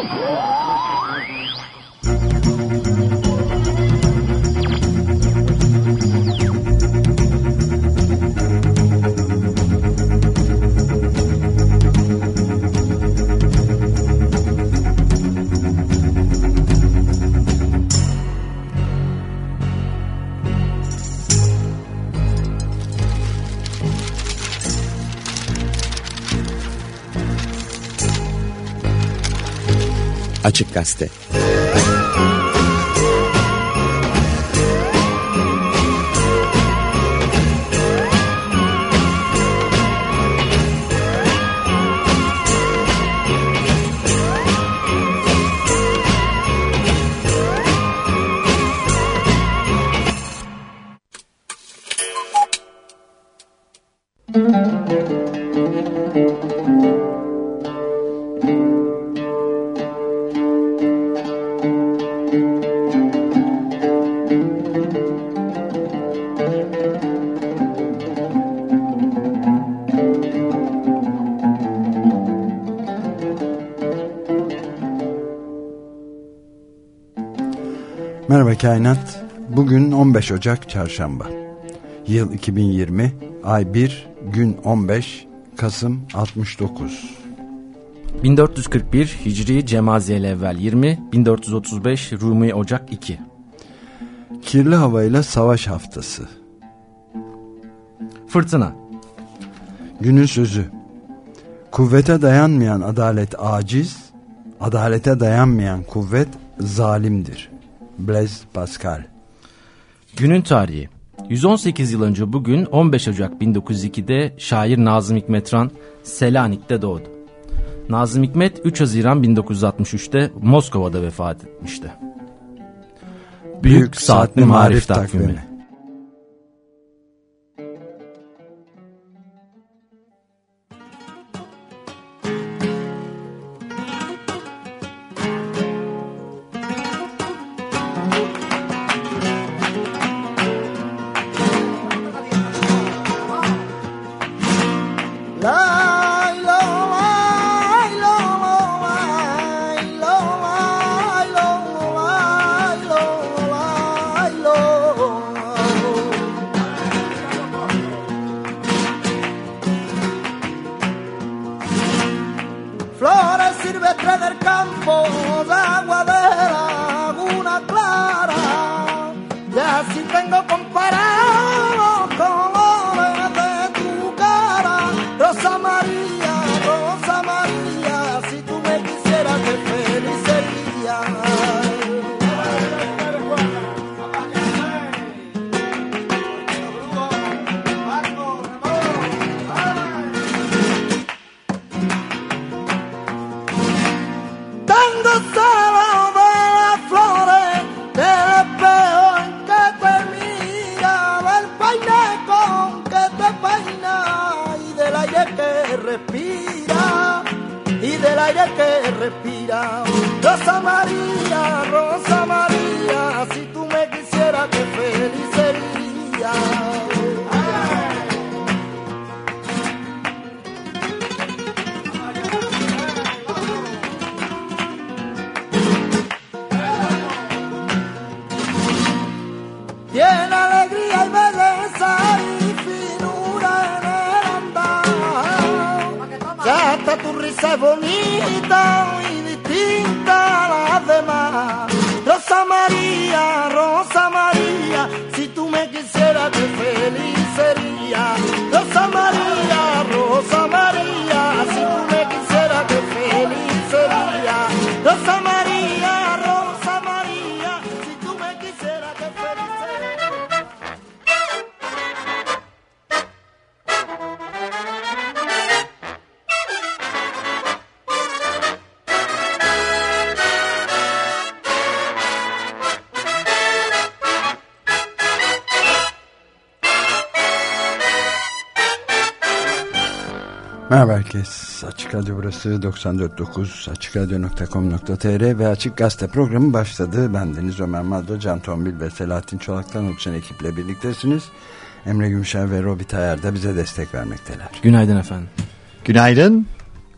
Açık Gazete. Kainat. Bugün 15 Ocak Çarşamba. Yıl 2020, ay 1, gün 15, Kasım 69. 1441 Hicri Cemaziyel evvel 20, 1435 Rumi Ocak 2. Kirli havayla savaş haftası. Fırtına. Günün sözü. Kuvvete dayanmayan adalet aciz, adalete dayanmayan kuvvet zalimdir. Blaise Pascal. Günün tarihi. 118 yıl önce bugün 15 Ocak 1902'de şair Nazım Hikmetran Selanik'te doğdu. Nazım Hikmet 3 Haziran 1963'te Moskova'da vefat etmişti. Büyük Saatli Marif Takvimi hasta tu risa es bonita y distinta a las demás. Rosa María, Rosa María, si tú me quisieras, qué feliz sería. Rosa María, burası 94.9 açıkradio.com.tr ve Açık Gazete programı başladı. Ben Deniz Ömer Madra, Can Tombil ve Selahattin Çolak'tan oluşan ekiple birliktesiniz. Emre Gümüşer ve Robi Tayar da bize destek vermekteler. Günaydın efendim. Günaydın.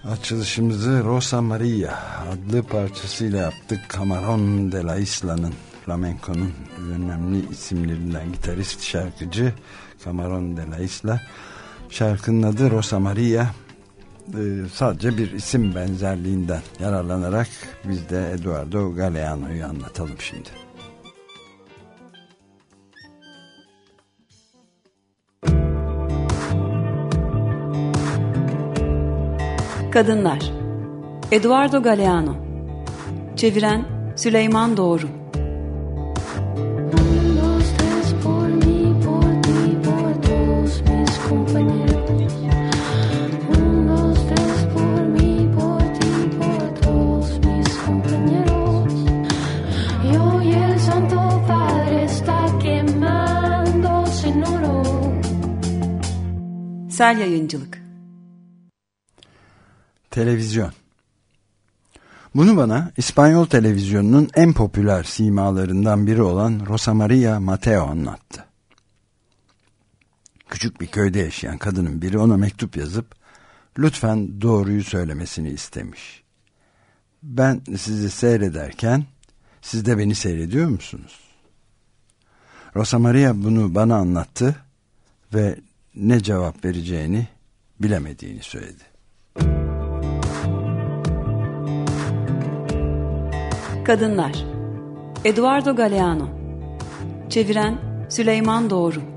Açılışımızı Rosa Maria adlı parçasıyla yaptık. Camarón de la Isla'nın flamenko'nun önemli isimlerinden gitarist şarkıcı Camarón de la Isla. Şarkının adı Rosa Maria. Ee, sadece bir isim benzerliğinden yararlanarak biz de Eduardo Galeano'yu anlatalım şimdi. Kadınlar. Eduardo Galeano. Çeviren Süleyman Doğru Sel Yayıncılık Televizyon Bunu bana İspanyol televizyonunun en popüler simalarından biri olan Rosa Maria Mateo anlattı. Küçük bir köyde yaşayan kadının biri ona mektup yazıp lütfen doğruyu söylemesini istemiş. Ben sizi seyrederken siz de beni seyrediyor musunuz? Rosa Maria bunu bana anlattı ve ne cevap vereceğini bilemediğini söyledi. Kadınlar. Eduardo Galeano. Çeviren Süleyman Doğru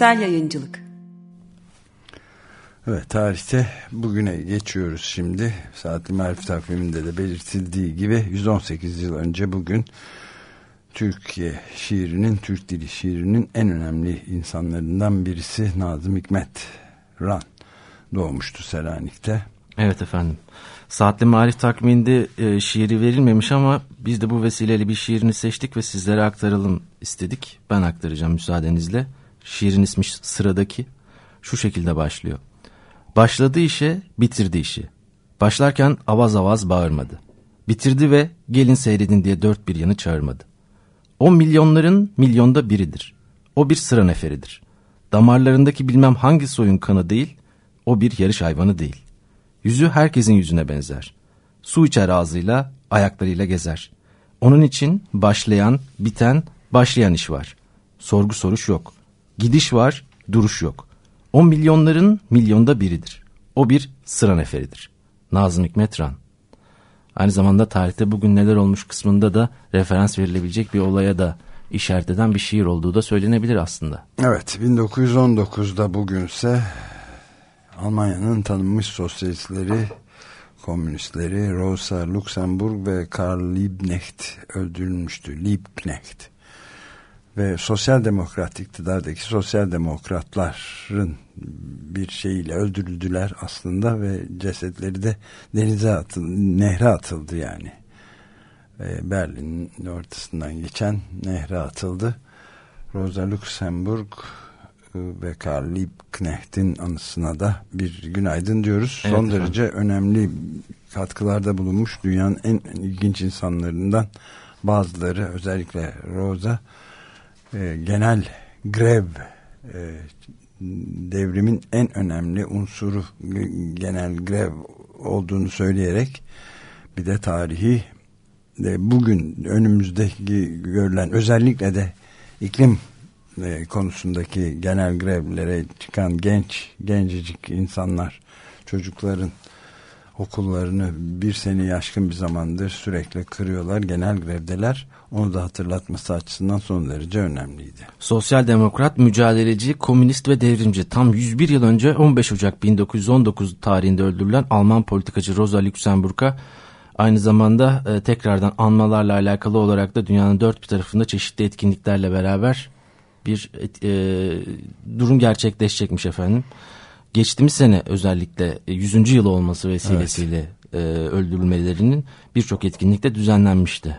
Sel Yayıncılık Evet tarihte bugüne geçiyoruz şimdi. Saatli Marif takviminde de belirtildiği gibi 118 yıl önce bugün Türkiye şiirinin, Türk dili şiirinin en önemli insanlarından birisi Nazım Hikmet Ran doğmuştu Selanik'te. Evet efendim. Saatli Marif takviminde e, şiiri verilmemiş ama biz de bu vesileyle bir şiirini seçtik ve sizlere aktaralım istedik. Ben aktaracağım müsaadenizle. Şiirin ismi sıradaki şu şekilde başlıyor. Başladı işe, bitirdi işi. Başlarken avaz avaz bağırmadı. Bitirdi ve gelin seyredin diye dört bir yanı çağırmadı. O milyonların milyonda biridir. O bir sıra neferidir. Damarlarındaki bilmem hangi soyun kanı değil, o bir yarış hayvanı değil. Yüzü herkesin yüzüne benzer. Su içer ağzıyla, ayaklarıyla gezer. Onun için başlayan, biten, başlayan iş var. Sorgu soruş yok. Gidiş var, duruş yok. O milyonların milyonda biridir. O bir sıra neferidir. Nazım Hikmet Ran. Aynı zamanda tarihte bugün neler olmuş kısmında da referans verilebilecek bir olaya da işaret eden bir şiir olduğu da söylenebilir aslında. Evet 1919'da bugünse Almanya'nın tanınmış sosyalistleri, komünistleri Rosa Luxemburg ve Karl Liebknecht öldürülmüştü. Liebknecht ve sosyal demokrat iktidardaki sosyal demokratların bir şeyiyle öldürüldüler aslında ve cesetleri de denize atıldı, nehre atıldı yani. E, Berlin'in ortasından geçen nehre atıldı. Rosa Luxemburg e, ve Karl Liebknecht'in anısına da bir günaydın diyoruz. Evet, Son efendim. derece önemli katkılarda bulunmuş dünyanın en ilginç insanlarından bazıları özellikle Rosa e, genel grev e, devrimin en önemli unsuru genel grev olduğunu söyleyerek bir de tarihi de bugün önümüzdeki görülen özellikle de iklim e, konusundaki genel grevlere çıkan genç gencecik insanlar çocukların okullarını bir sene yaşkın bir zamandır sürekli kırıyorlar genel grevdeler onu da hatırlatması açısından son derece önemliydi. Sosyal demokrat, mücadeleci, komünist ve devrimci tam 101 yıl önce 15 Ocak 1919 tarihinde öldürülen Alman politikacı Rosa Luxemburg'a aynı zamanda e, tekrardan anmalarla alakalı olarak da dünyanın dört bir tarafında çeşitli etkinliklerle beraber bir e, durum gerçekleşecekmiş efendim. Geçtiğimiz sene özellikle 100. yıl olması vesilesiyle evet. e, öldürülmelerinin birçok etkinlikte düzenlenmişti.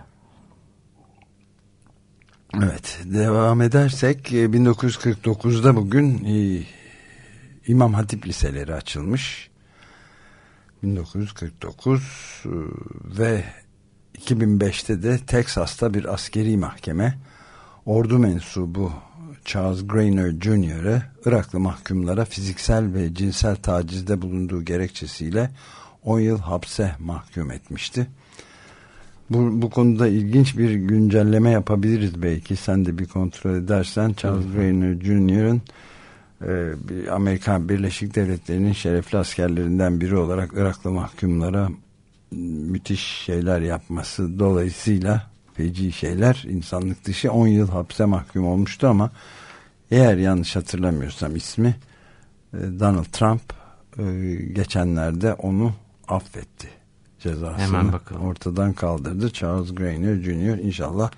Evet devam edersek 1949'da e, bugün e, İmam Hatip liseleri açılmış. 1949 e, ve 2005'te de Teksas'ta bir askeri mahkeme ordu mensubu Charles Grainer Jr.'ı Iraklı mahkumlara fiziksel ve cinsel tacizde bulunduğu gerekçesiyle 10 yıl hapse mahkum etmişti. Bu, bu konuda ilginç bir güncelleme yapabiliriz belki. Sen de bir kontrol edersen Charles Grainer Jr.'ın e, Amerika Birleşik Devletleri'nin şerefli askerlerinden biri olarak Iraklı mahkumlara müthiş şeyler yapması dolayısıyla feci şeyler insanlık dışı 10 yıl hapse mahkum olmuştu ama eğer yanlış hatırlamıyorsam ismi e, Donald Trump e, geçenlerde onu affetti cezasını Hemen bakalım. ortadan kaldırdı. Charles Grainer Jr. inşallah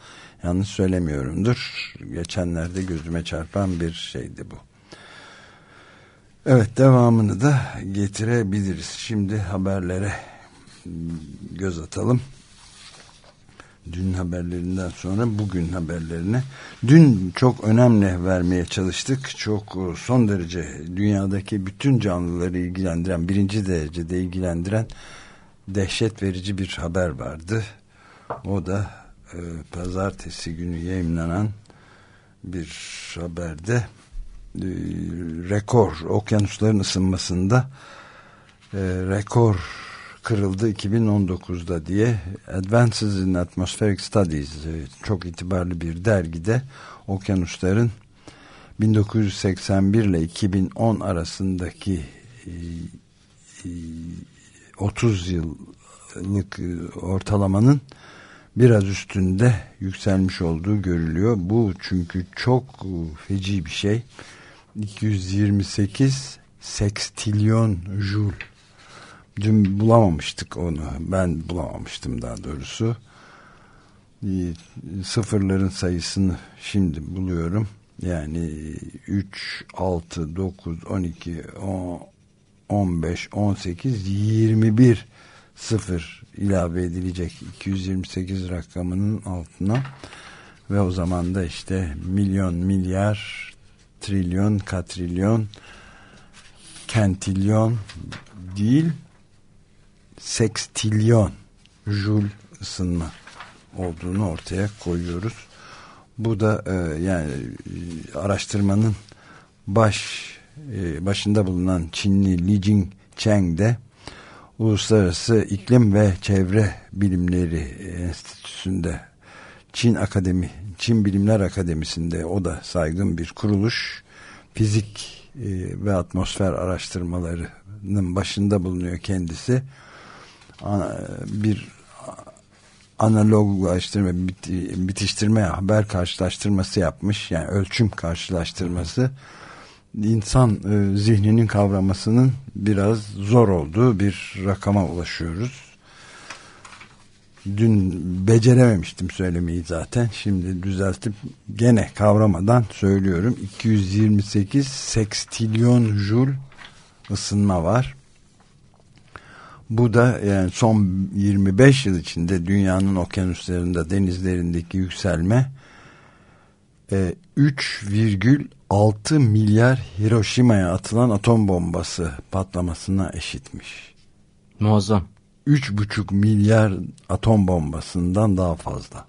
yanlış söylemiyorumdur. Geçenlerde gözüme çarpan bir şeydi bu. Evet devamını da getirebiliriz. Şimdi haberlere göz atalım. Dün haberlerinden sonra bugün haberlerine. Dün çok önemli vermeye çalıştık. Çok e, son derece dünyadaki bütün canlıları ilgilendiren, birinci derecede ilgilendiren dehşet verici bir haber vardı. O da e, pazartesi günü yayınlanan bir haberde e, rekor okyanusların ısınmasında e, rekor kırıldı 2019'da diye Advances in Atmospheric Studies e, çok itibarlı bir dergide okyanusların 1981 ile 2010 arasındaki e, e, 30 yıllık e, ortalamanın biraz üstünde yükselmiş olduğu görülüyor. Bu çünkü çok e, feci bir şey. 228 sextilyon joule. Dün bulamamıştık onu. Ben bulamamıştım daha doğrusu. Sıfırların sayısını şimdi buluyorum. Yani 3, 6, 9, 12, 10, 15, 18, 21 sıfır ilave edilecek 228 rakamının altına ve o zaman da işte milyon, milyar, trilyon, katrilyon, kentilyon değil sekstilyon jul ısınma olduğunu ortaya koyuyoruz. Bu da e, yani e, araştırmanın baş e, başında bulunan Çinli Li Jing Cheng de Uluslararası İklim ve Çevre Bilimleri Enstitüsü'nde Çin Akademi, Çin Bilimler Akademisi'nde o da saygın bir kuruluş. Fizik e, ve atmosfer araştırmalarının başında bulunuyor kendisi. Bir analoglaştırma, bitiştirme, haber karşılaştırması yapmış. Yani ölçüm karşılaştırması. Hı insan e, zihninin kavramasının biraz zor olduğu bir rakama ulaşıyoruz. Dün becerememiştim söylemeyi zaten. Şimdi düzeltip gene kavramadan söylüyorum. 228 sextilyon jul ısınma var. Bu da yani son 25 yıl içinde dünyanın okyanuslarında denizlerindeki yükselme 3,6 6 milyar Hiroşima'ya atılan atom bombası patlamasına eşitmiş. Muazzam. 3,5 milyar atom bombasından daha fazla.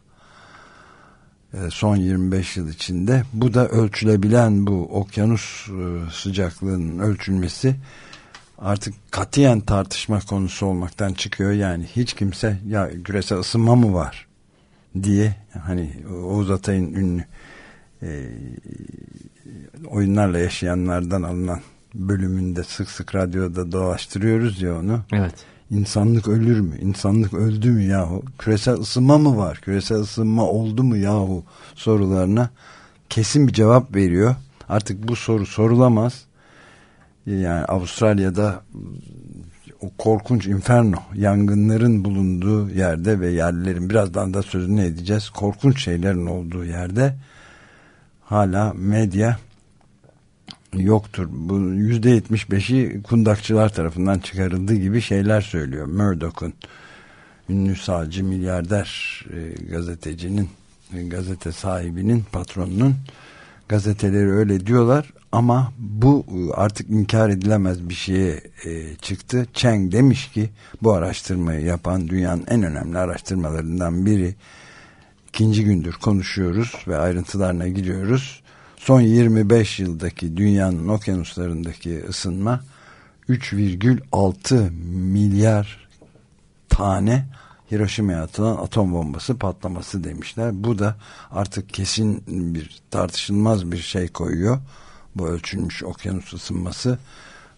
Ee, son 25 yıl içinde. Bu da ölçülebilen bu okyanus e, sıcaklığının ölçülmesi artık katiyen tartışma konusu olmaktan çıkıyor. Yani hiç kimse ya küresel ısınma mı var diye hani Oğuz Atay'ın ünlü e, oyunlarla yaşayanlardan alınan bölümünde sık sık radyoda dolaştırıyoruz ya onu. Evet. İnsanlık ölür mü? İnsanlık öldü mü yahu? Küresel ısınma mı var? Küresel ısınma oldu mu yahu? Sorularına kesin bir cevap veriyor. Artık bu soru sorulamaz. Yani Avustralya'da o korkunç inferno yangınların bulunduğu yerde ve yerlerin birazdan da sözünü edeceğiz. Korkunç şeylerin olduğu yerde hala medya yoktur. Bu yüzde yetmiş beşi kundakçılar tarafından çıkarıldığı gibi şeyler söylüyor. Murdoch'un ünlü sağcı milyarder e, gazetecinin gazete sahibinin patronunun gazeteleri öyle diyorlar ama bu artık inkar edilemez bir şeye e, çıktı. Cheng demiş ki bu araştırmayı yapan dünyanın en önemli araştırmalarından biri ikinci gündür konuşuyoruz ve ayrıntılarına giriyoruz. Son 25 yıldaki dünyanın okyanuslarındaki ısınma 3,6 milyar tane Hiroşima'ya atılan atom bombası patlaması demişler. Bu da artık kesin bir tartışılmaz bir şey koyuyor. Bu ölçülmüş okyanus ısınması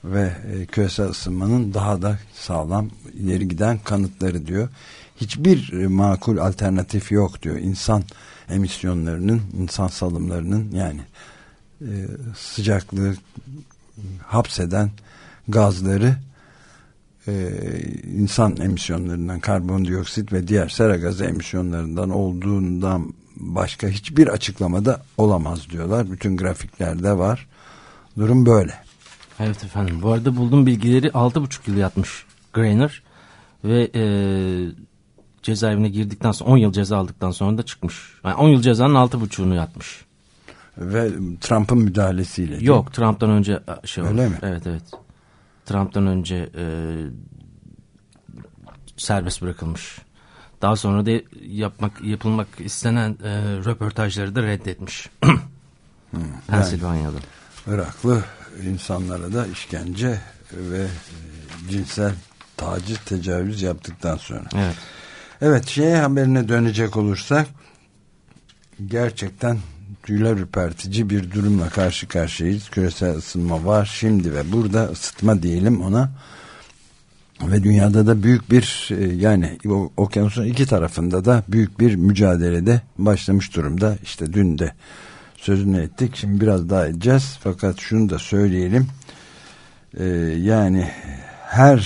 ve e, küresel ısınmanın daha da sağlam ileri giden kanıtları diyor. Hiçbir e, makul alternatif yok diyor. İnsan emisyonlarının, insan salımlarının yani e, sıcaklığı hapseden gazları e, insan emisyonlarından karbondioksit ve diğer sera gazı emisyonlarından olduğundan başka hiçbir açıklamada olamaz diyorlar. Bütün grafiklerde var. Durum böyle. Evet efendim. Bu arada bulduğum bilgileri 6,5 yıl yatmış Grainer ve e, cezaevine girdikten sonra 10 yıl ceza aldıktan sonra da çıkmış. Yani 10 yıl cezanın 6,5'unu yatmış. Ve Trump'ın müdahalesiyle. Yok Trump'tan önce şey Öyle olmuş. mi? Evet evet. Trump'tan önce e, serbest bırakılmış. Daha sonra da yapmak yapılmak istenen e, röportajları da reddetmiş. Hmm, Pensilvanya'da. Iraklı insanlara da işkence ve e, cinsel taciz, tecavüz yaptıktan sonra. Evet. Evet şeye haberine dönecek olursak gerçekten tüyler ürpertici bir durumla karşı karşıyayız. Küresel ısınma var şimdi ve burada ısıtma diyelim ona. Ve dünyada da büyük bir e, yani okyanusun iki tarafında da büyük bir mücadelede başlamış durumda. İşte dün de sözünü ettik. Şimdi biraz daha edeceğiz. Fakat şunu da söyleyelim. Ee, yani her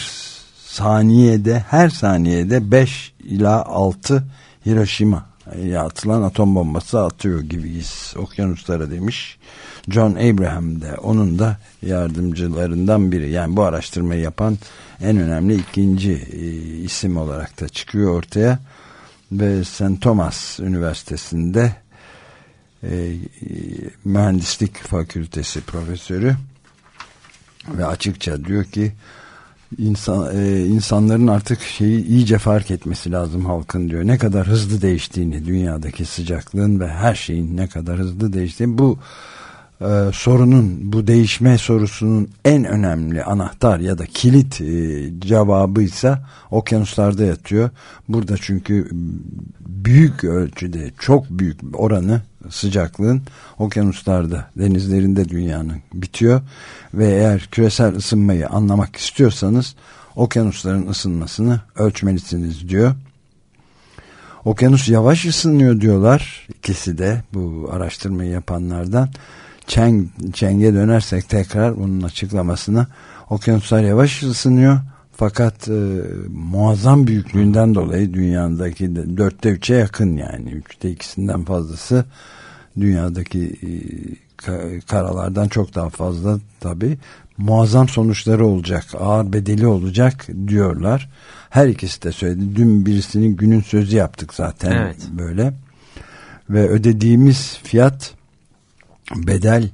saniyede her saniyede 5 ila 6 Hiroşima'ya atılan atom bombası atıyor gibiyiz okyanuslara demiş. John Abraham de onun da yardımcılarından biri. Yani bu araştırmayı yapan en önemli ikinci e, isim olarak da çıkıyor ortaya. Ve St. Thomas Üniversitesi'nde e, e, mühendislik fakültesi profesörü ve açıkça diyor ki insan, e, insanların artık şeyi iyice fark etmesi lazım halkın diyor. Ne kadar hızlı değiştiğini dünyadaki sıcaklığın ve her şeyin ne kadar hızlı değiştiğini bu e, sorunun bu değişme sorusunun en önemli anahtar ya da kilit e, cevabıysa okyanuslarda yatıyor. Burada çünkü büyük ölçüde çok büyük oranı sıcaklığın okyanuslarda denizlerinde dünyanın bitiyor ve eğer küresel ısınmayı anlamak istiyorsanız okyanusların ısınmasını ölçmelisiniz diyor. Okyanus yavaş ısınıyor diyorlar ikisi de bu araştırmayı yapanlardan. Cheng, Cheng'e dönersek tekrar bunun açıklamasına okyanuslar yavaş ısınıyor fakat e, muazzam büyüklüğünden dolayı dünyadaki de, dörtte üçe yakın yani. Üçte ikisinden fazlası dünyadaki e, ka- karalardan çok daha fazla tabi muazzam sonuçları olacak ağır bedeli olacak diyorlar. Her ikisi de söyledi. Dün birisinin günün sözü yaptık zaten Evet. böyle. Ve ödediğimiz fiyat bedel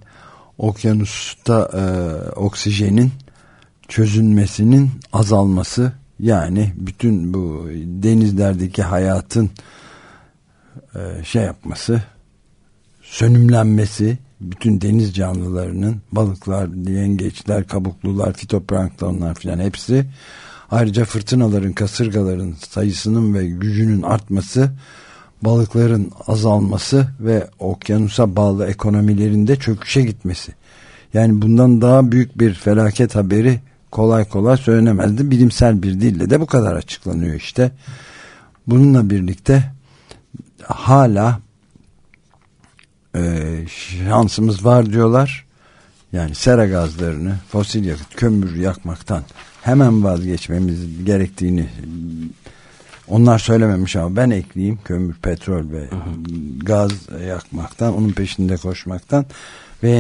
okyanusta e, oksijenin çözünmesinin azalması yani bütün bu denizlerdeki hayatın e, şey yapması sönümlenmesi bütün deniz canlılarının balıklar, yengeçler, kabuklular, fitoplanktonlar filan hepsi ayrıca fırtınaların, kasırgaların sayısının ve gücünün artması balıkların azalması ve okyanusa bağlı ekonomilerinde çöküşe gitmesi. Yani bundan daha büyük bir felaket haberi kolay kolay söylenemezdi. Bilimsel bir dille de bu kadar açıklanıyor işte. Bununla birlikte hala e, şansımız var diyorlar. Yani sera gazlarını, fosil yakıt, kömür yakmaktan hemen vazgeçmemiz gerektiğini onlar söylememiş ama ben ekleyeyim kömür, petrol ve gaz yakmaktan, onun peşinde koşmaktan ve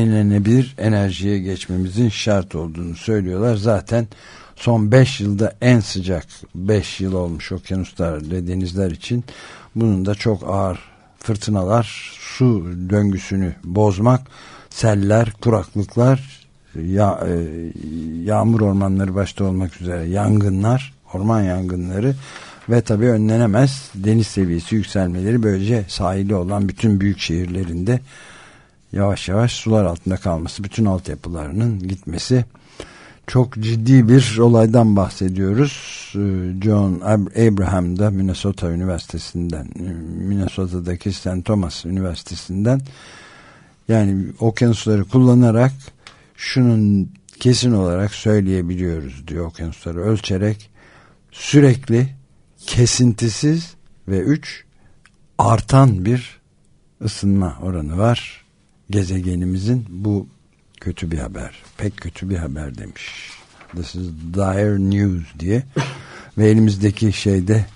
enerjiye geçmemizin şart olduğunu söylüyorlar. Zaten son 5 yılda en sıcak 5 yıl olmuş okyanuslar ve denizler için bunun da çok ağır fırtınalar, su döngüsünü bozmak, seller, kuraklıklar, ya, e, yağmur ormanları başta olmak üzere yangınlar, orman yangınları ve tabii önlenemez deniz seviyesi yükselmeleri böylece sahili olan bütün büyük şehirlerinde yavaş yavaş sular altında kalması, bütün altyapılarının gitmesi çok ciddi bir olaydan bahsediyoruz. Ee, John Abraham da Minnesota Üniversitesi'nden, Minnesota'daki St. Thomas Üniversitesi'nden yani okyanusları kullanarak şunun kesin olarak söyleyebiliyoruz diyor okyanusları ölçerek sürekli kesintisiz ve üç artan bir ısınma oranı var gezegenimizin bu kötü bir haber pek kötü bir haber demiş. This is dire news diye. Ve elimizdeki şeyde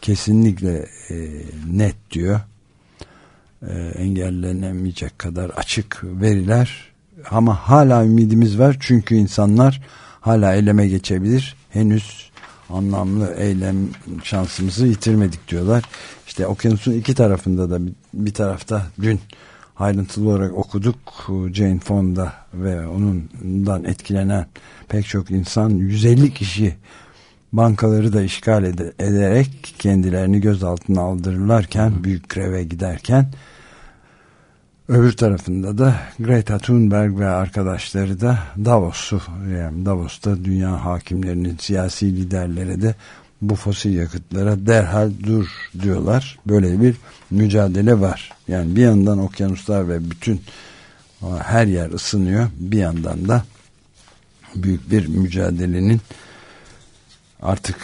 kesinlikle e, net diyor. E, engellenemeyecek kadar açık veriler. Ama hala ümidimiz var çünkü insanlar hala eyleme geçebilir. Henüz anlamlı eylem şansımızı yitirmedik diyorlar. İşte okyanusun iki tarafında da bir, bir tarafta dün ayrıntılı olarak okuduk Jane Fonda ve onundan etkilenen pek çok insan 150 kişi bankaları da işgal ed ederek kendilerini gözaltına aldırırlarken büyük greve giderken Öbür tarafında da Greta Thunberg ve arkadaşları da Davos'u yani Davos'ta dünya hakimlerinin siyasi liderlere de bu fosil yakıtlara derhal dur diyorlar. Böyle bir mücadele var. Yani bir yandan okyanuslar ve bütün her yer ısınıyor. Bir yandan da büyük bir mücadelenin artık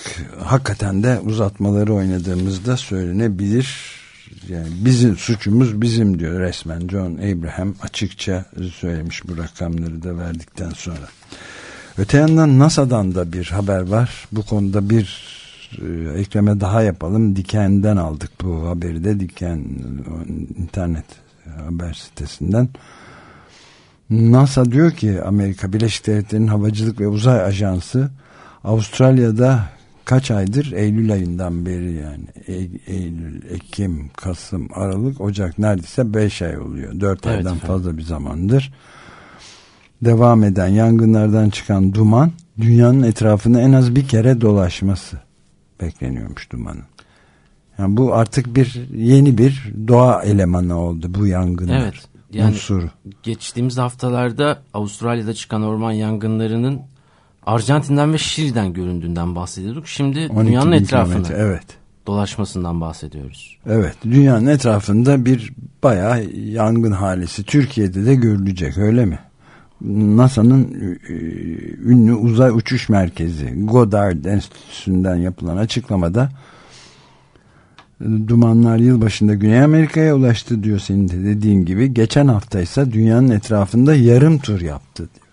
hakikaten de uzatmaları oynadığımızda söylenebilir yani bizim suçumuz bizim diyor resmen John Abraham açıkça söylemiş bu rakamları da verdikten sonra. Öte yandan NASA'dan da bir haber var. Bu konuda bir e, ekleme daha yapalım. Diken'den aldık bu haberi de Diken internet haber sitesinden. NASA diyor ki Amerika Birleşik Devletleri'nin Havacılık ve Uzay Ajansı Avustralya'da kaç aydır? Eylül ayından beri yani. E Eylül, Ekim, Kasım, Aralık, Ocak neredeyse 5 ay oluyor. 4 evet, aydan efendim. fazla bir zamandır. Devam eden yangınlardan çıkan duman dünyanın etrafını en az bir kere dolaşması bekleniyormuş dumanın. Yani bu artık bir yeni bir doğa elemanı oldu bu yangınlar. Evet. Yani unsuru. geçtiğimiz haftalarda Avustralya'da çıkan orman yangınlarının Arjantin'den ve Şili'den göründüğünden bahsediyorduk. Şimdi dünyanın etrafını evet. dolaşmasından bahsediyoruz. Evet dünyanın etrafında bir bayağı yangın halisi Türkiye'de de görülecek öyle mi? NASA'nın e, ünlü uzay uçuş merkezi Goddard Enstitüsü'nden yapılan açıklamada dumanlar yılbaşında Güney Amerika'ya ulaştı diyor senin de dediğin gibi. Geçen hafta ise dünyanın etrafında yarım tur yaptı diyor.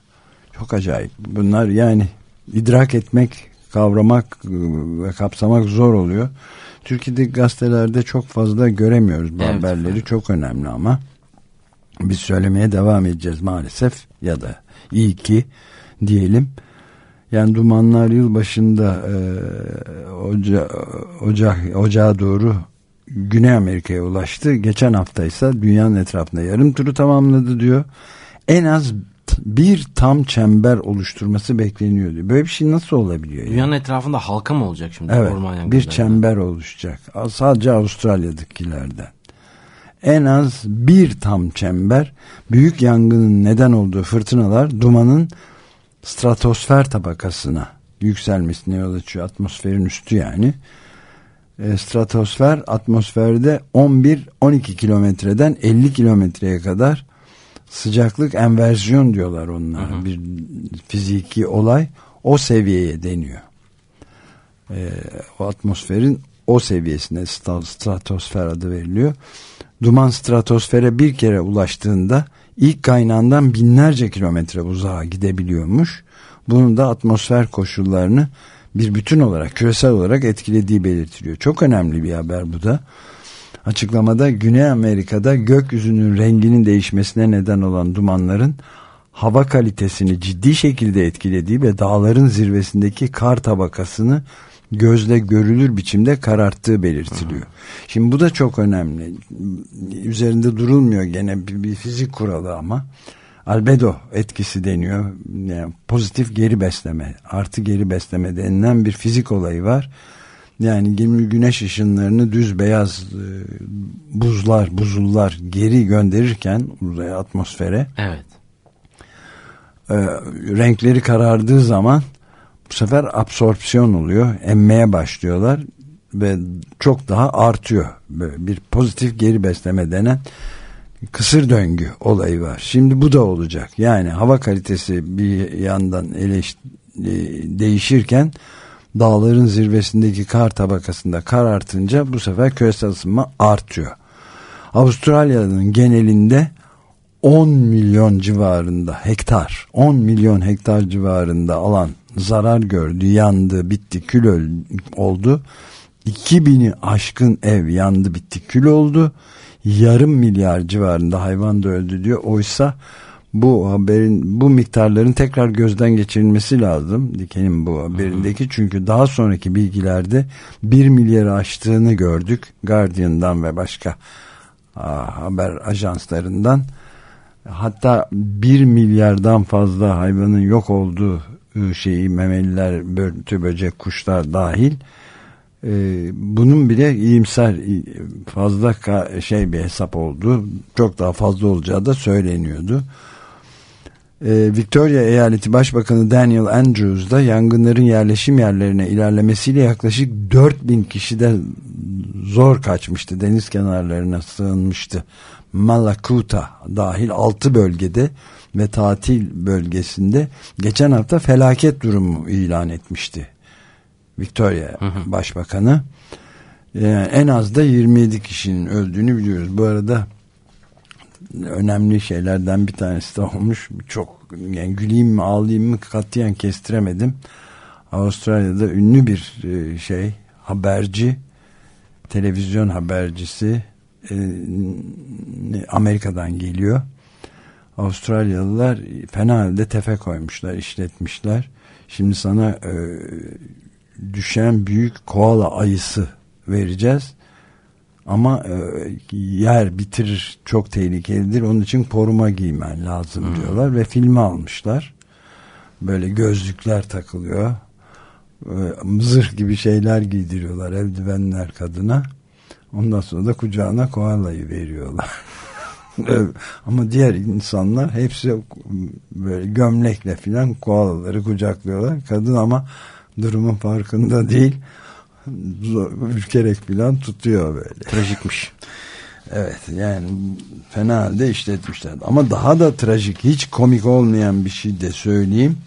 Çok acayip. Bunlar yani idrak etmek, kavramak ve kapsamak zor oluyor. Türkiye'de gazetelerde çok fazla göremiyoruz bu evet. haberleri. Çok önemli ama biz söylemeye devam edeceğiz maalesef ya da iyi ki diyelim. Yani dumanlar yıl başında e, oca, ocak, ocağa doğru Güney Amerika'ya ulaştı. Geçen hafta ise dünyanın etrafında yarım turu tamamladı diyor. En az bir tam çember oluşturması bekleniyor diyor. Böyle bir şey nasıl olabiliyor? Yani? Dünyanın etrafında halka mı olacak şimdi evet, orman Bir çember oluşacak. Sadece Avustralya'dakilerden. En az bir tam çember büyük yangının neden olduğu fırtınalar dumanın stratosfer tabakasına yükselmesine yol açıyor. Atmosferin üstü yani. E, stratosfer atmosferde 11-12 kilometreden 50 kilometreye kadar sıcaklık enversiyon diyorlar onlar. Hı hı. Bir fiziki olay o seviyeye deniyor. Ee, o atmosferin o seviyesine stratosfer adı veriliyor. Duman stratosfere bir kere ulaştığında ilk kaynağından binlerce kilometre uzağa gidebiliyormuş. Bunun da atmosfer koşullarını bir bütün olarak küresel olarak etkilediği belirtiliyor. Çok önemli bir haber bu da. Açıklamada Güney Amerika'da gökyüzünün renginin değişmesine neden olan dumanların hava kalitesini ciddi şekilde etkilediği ve dağların zirvesindeki kar tabakasını gözle görülür biçimde kararttığı belirtiliyor. Şimdi bu da çok önemli. Üzerinde durulmuyor gene bir, bir fizik kuralı ama albedo etkisi deniyor. Yani pozitif geri besleme, artı geri besleme denilen bir fizik olayı var. Yani güneş ışınlarını düz beyaz e, buzlar, buzullar geri gönderirken uzaya atmosfere Evet. e, renkleri karardığı zaman bu sefer absorpsiyon oluyor. Emmeye başlıyorlar ve çok daha artıyor. Böyle bir pozitif geri besleme denen kısır döngü olayı var. Şimdi bu da olacak. Yani hava kalitesi bir yandan eleş, e, değişirken dağların zirvesindeki kar tabakasında kar artınca bu sefer küresel ısınma artıyor. Avustralya'nın genelinde 10 milyon civarında hektar 10 milyon hektar civarında alan zarar gördü, yandı, bitti, kül oldu. 2000'i aşkın ev yandı, bitti, kül oldu. Yarım milyar civarında hayvan da öldü diyor. Oysa bu haberin bu miktarların tekrar gözden geçirilmesi lazım. Diken'in bu haberindeki çünkü daha sonraki bilgilerde 1 milyarı aştığını gördük. Guardian'dan ve başka aa, haber ajanslarından. Hatta 1 milyardan fazla hayvanın yok olduğu şeyi memeliler, börtü, böcek, kuşlar dahil e, bunun bile iyimser fazla şey bir hesap oldu. Çok daha fazla olacağı da söyleniyordu. E, Victoria Eyaleti Başbakanı Daniel Andrews da yangınların yerleşim yerlerine ilerlemesiyle yaklaşık 4000 kişi de zor kaçmıştı. Deniz kenarlarına sığınmıştı. Malakuta dahil 6 bölgede ve tatil bölgesinde geçen hafta felaket durumu ilan etmişti. Victoria hı hı. Başbakanı. Yani en az da 27 kişinin öldüğünü biliyoruz. Bu arada önemli şeylerden bir tanesi de olmuş. Çok yani güleyim mi ağlayayım mı katiyen kestiremedim. Avustralya'da ünlü bir e, şey haberci televizyon habercisi Amerika'dan geliyor. Avustralyalılar fena halde tefe koymuşlar, işletmişler. Şimdi sana e, düşen büyük koala ayısı vereceğiz. Ama e, yer bitirir çok tehlikelidir. Onun için koruma giymen lazım hmm. diyorlar ve filmi almışlar. Böyle gözlükler takılıyor. E, zırh gibi şeyler giydiriyorlar eldivenler kadına. Ondan sonra da kucağına koalayı veriyorlar. Ama diğer insanlar hepsi böyle gömlekle filan koalaları kucaklıyorlar. Kadın ama durumun farkında değil. Ürkerek filan tutuyor böyle. Trajikmiş. Evet yani fena halde işletmişler. Ama daha da trajik hiç komik olmayan bir şey de söyleyeyim.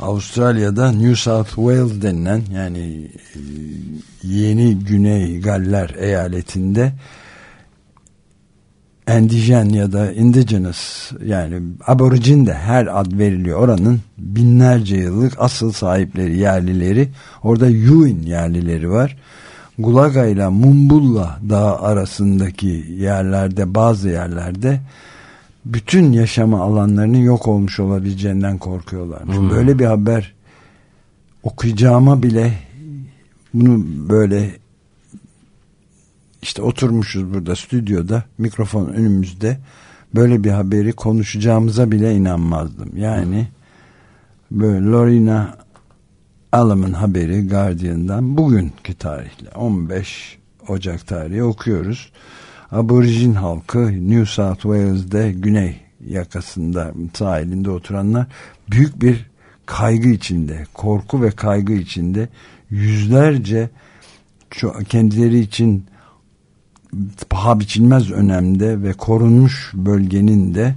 Avustralya'da New South Wales denilen yani e, yeni Güney Galler eyaletinde endijen ya da indigenous yani aborigin de her ad veriliyor. Oranın binlerce yıllık asıl sahipleri yerlileri orada Yuin yerlileri var. Gulaga ile Mumbulla dağı arasındaki yerlerde bazı yerlerde bütün yaşama alanlarının yok olmuş olabileceğinden korkuyorlarmış. Hmm. Böyle bir haber okuyacağıma bile bunu böyle işte oturmuşuz burada stüdyoda mikrofon önümüzde böyle bir haberi konuşacağımıza bile inanmazdım. Yani böyle Lorena Alam'ın haberi Guardian'dan bugünkü tarihle 15 Ocak tarihi okuyoruz. Aborijin halkı New South Wales'de güney yakasında sahilinde oturanlar büyük bir kaygı içinde, korku ve kaygı içinde yüzlerce kendileri için paha biçilmez önemde ve korunmuş bölgenin de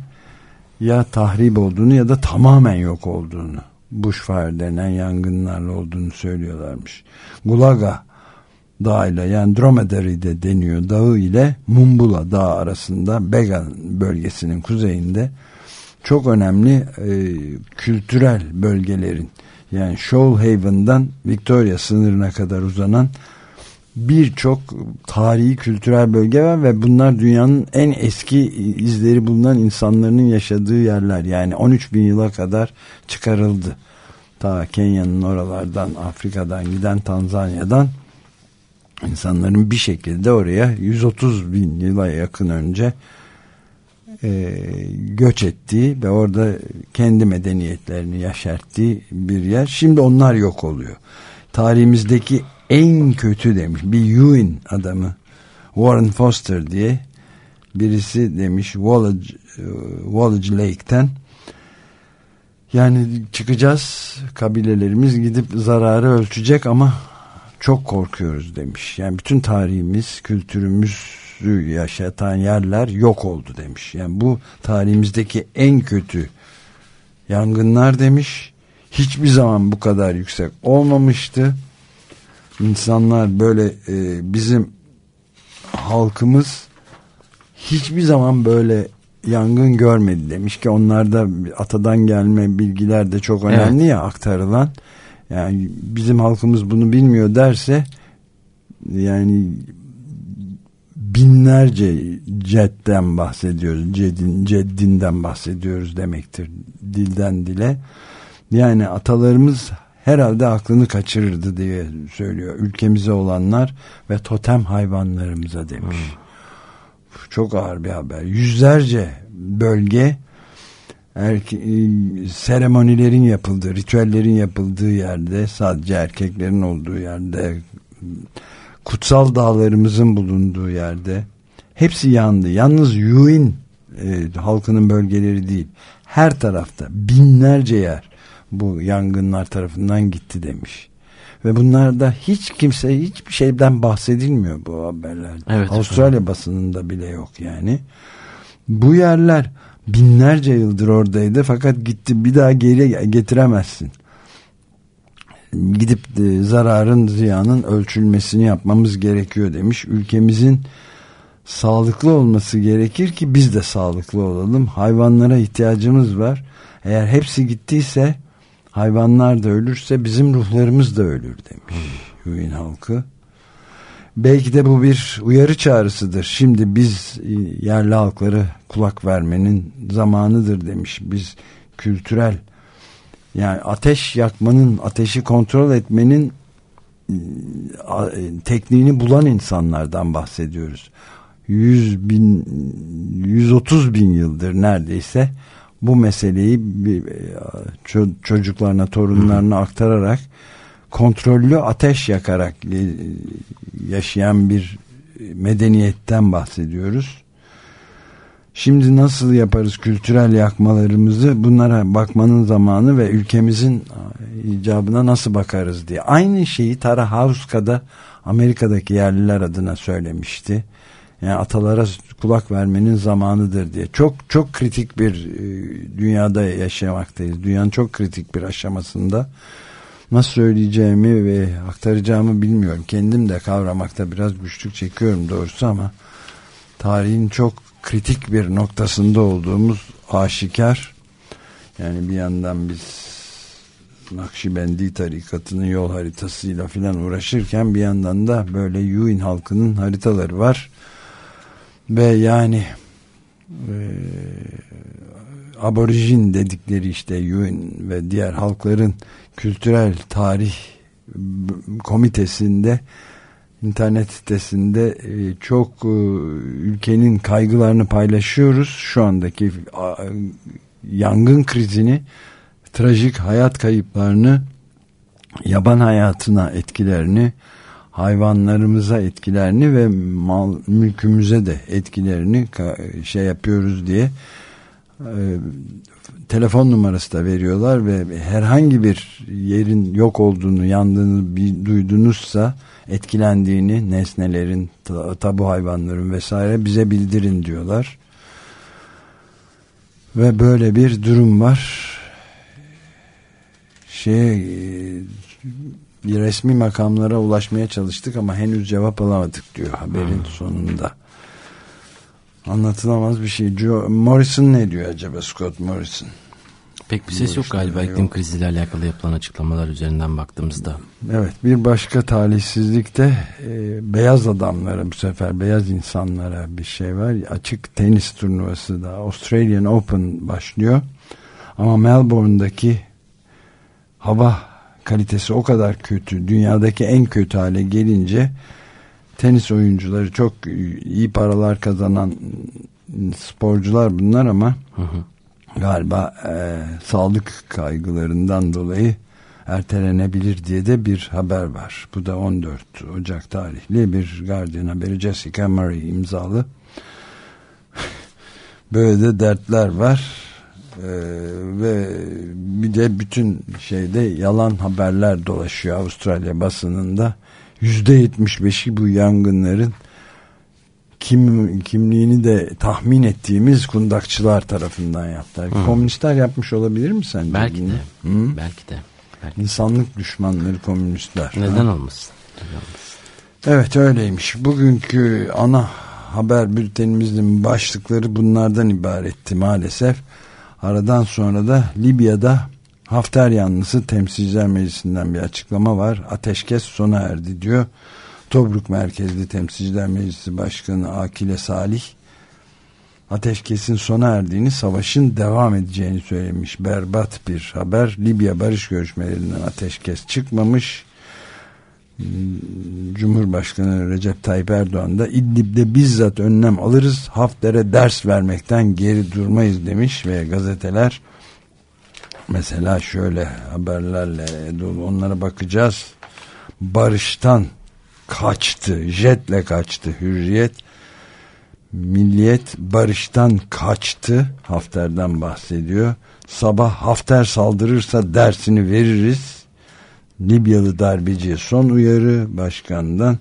ya tahrip olduğunu ya da tamamen yok olduğunu bushfire denen yangınlarla olduğunu söylüyorlarmış. Gulaga Dağı ile yani Dromedary de deniyor dağı ile Mumbula Dağı arasında Began bölgesinin kuzeyinde çok önemli e, kültürel bölgelerin yani Shoalhaven'dan Victoria sınırına kadar uzanan birçok tarihi kültürel bölge var ve bunlar dünyanın en eski izleri bulunan insanların yaşadığı yerler. Yani 13 bin yıla kadar çıkarıldı ta Kenya'nın oralardan Afrika'dan giden Tanzanya'dan insanların bir şekilde oraya 130 bin yıla yakın önce e, göç ettiği ve orada kendi medeniyetlerini yaşarttığı bir yer. Şimdi onlar yok oluyor. Tarihimizdeki en kötü demiş bir Ewing adamı Warren Foster diye birisi demiş Wallage, Wallage Lake'ten yani çıkacağız kabilelerimiz gidip zararı ölçecek ama çok korkuyoruz demiş. Yani bütün tarihimiz, kültürümüzü yaşatan yerler yok oldu demiş. Yani bu tarihimizdeki en kötü yangınlar demiş. Hiçbir zaman bu kadar yüksek olmamıştı. İnsanlar böyle e, bizim halkımız hiçbir zaman böyle yangın görmedi demiş ki onlarda atadan gelme bilgiler de çok önemli evet. ya aktarılan. Yani bizim halkımız bunu bilmiyor derse yani binlerce cetten bahsediyoruz. Ceddin, ceddinden bahsediyoruz demektir dilden dile. Yani atalarımız herhalde aklını kaçırırdı diye söylüyor. Ülkemize olanlar ve totem hayvanlarımıza demiş. Hmm. Çok ağır bir haber. Yüzlerce bölge erke, seremonilerin yapıldığı, ritüellerin yapıldığı yerde, sadece erkeklerin olduğu yerde, kutsal dağlarımızın bulunduğu yerde hepsi yandı. Yalnız Yuin e, halkının bölgeleri değil. Her tarafta binlerce yer bu yangınlar tarafından gitti demiş. Ve bunlarda hiç kimse hiçbir şeyden bahsedilmiyor bu haberlerde. Evet, Avustralya efendim. basınında bile yok yani. Bu yerler binlerce yıldır oradaydı fakat gitti bir daha geri getiremezsin. Gidip de zararın ziyanın ölçülmesini yapmamız gerekiyor demiş. Ülkemizin sağlıklı olması gerekir ki biz de sağlıklı olalım. Hayvanlara ihtiyacımız var. Eğer hepsi gittiyse hayvanlar da ölürse bizim ruhlarımız da ölür demiş Hüyin halkı. Belki de bu bir uyarı çağrısıdır. Şimdi biz e, yerli halkları kulak vermenin zamanıdır demiş. Biz kültürel yani ateş yakmanın, ateşi kontrol etmenin e, e, tekniğini bulan insanlardan bahsediyoruz. 100 bin, 130 bin yıldır neredeyse bu meseleyi çocuklarına, torunlarına aktararak kontrollü ateş yakarak yaşayan bir medeniyetten bahsediyoruz. Şimdi nasıl yaparız kültürel yakmalarımızı bunlara bakmanın zamanı ve ülkemizin icabına nasıl bakarız diye. Aynı şeyi Tara Hauska'da Amerika'daki yerliler adına söylemişti. Yani atalara kulak vermenin zamanıdır diye. Çok çok kritik bir dünyada yaşamaktayız. Dünyanın çok kritik bir aşamasında nasıl söyleyeceğimi ve aktaracağımı bilmiyorum. Kendim de kavramakta biraz güçlük çekiyorum doğrusu ama tarihin çok kritik bir noktasında olduğumuz aşikar. Yani bir yandan biz Nakşibendi tarikatının yol haritasıyla filan uğraşırken bir yandan da böyle Yuin halkının haritaları var. Ve yani aborijin dedikleri işte Yuin ve diğer halkların kültürel tarih komitesinde internet sitesinde e, çok e, ülkenin kaygılarını paylaşıyoruz. Şu andaki yangın krizini, trajik hayat kayıplarını, yaban hayatına etkilerini, hayvanlarımıza etkilerini ve mal mülkümüze de etkilerini şey yapıyoruz diye e, telefon numarası da veriyorlar ve herhangi bir yerin yok olduğunu, yandığını bir, duydunuzsa etkilendiğini nesnelerin, tabu hayvanların vesaire bize bildirin diyorlar. Ve böyle bir durum var. Şey resmi makamlara ulaşmaya çalıştık ama henüz cevap alamadık diyor haberin sonunda. Anlatılamaz bir şey. Joe, Morrison ne diyor acaba Scott Morrison? Pek bir ses yok galiba yok. iklim kriziyle alakalı yapılan açıklamalar üzerinden baktığımızda. Evet bir başka talihsizlik de e, beyaz adamlara bu sefer beyaz insanlara bir şey var. Açık tenis turnuvası da Australian Open başlıyor. Ama Melbourne'daki hava kalitesi o kadar kötü dünyadaki en kötü hale gelince tenis oyuncuları çok iyi paralar kazanan sporcular bunlar ama hı hı. galiba e, sağlık kaygılarından dolayı ertelenebilir diye de bir haber var. Bu da 14 Ocak tarihli bir Guardian haberi Jessica Murray imzalı. Böyle de dertler var. Ee, ve bir de bütün şeyde yalan haberler dolaşıyor Avustralya basınında. Yüzde yetmiş beşi bu yangınların kim kimliğini de tahmin ettiğimiz kundakçılar tarafından yaptılar. Hı. Komünistler yapmış olabilir mi sence? Belki de. Hı? Belki de. Belki. İnsanlık düşmanları komünistler. Neden olmasın? Neden olmasın? Evet öyleymiş. Bugünkü ana haber bültenimizin başlıkları bunlardan ibaretti maalesef. Aradan sonra da Libya'da Hafter yanlısı Temsilciler Meclisi'nden bir açıklama var. Ateşkes sona erdi diyor. Tobruk merkezli Temsilciler Meclisi Başkanı Akile Salih ateşkesin sona erdiğini savaşın devam edeceğini söylemiş. Berbat bir haber. Libya barış görüşmelerinden ateşkes çıkmamış. Cumhurbaşkanı Recep Tayyip Erdoğan da İdlib'de bizzat önlem alırız Hafter'e ders vermekten geri durmayız demiş ve gazeteler mesela şöyle haberlerle onlara bakacağız. Barıştan kaçtı jetle kaçtı hürriyet. Milliyet barıştan kaçtı Hafter'den bahsediyor. Sabah Hafter saldırırsa dersini veririz. Libyalı darbeciye son uyarı başkandan.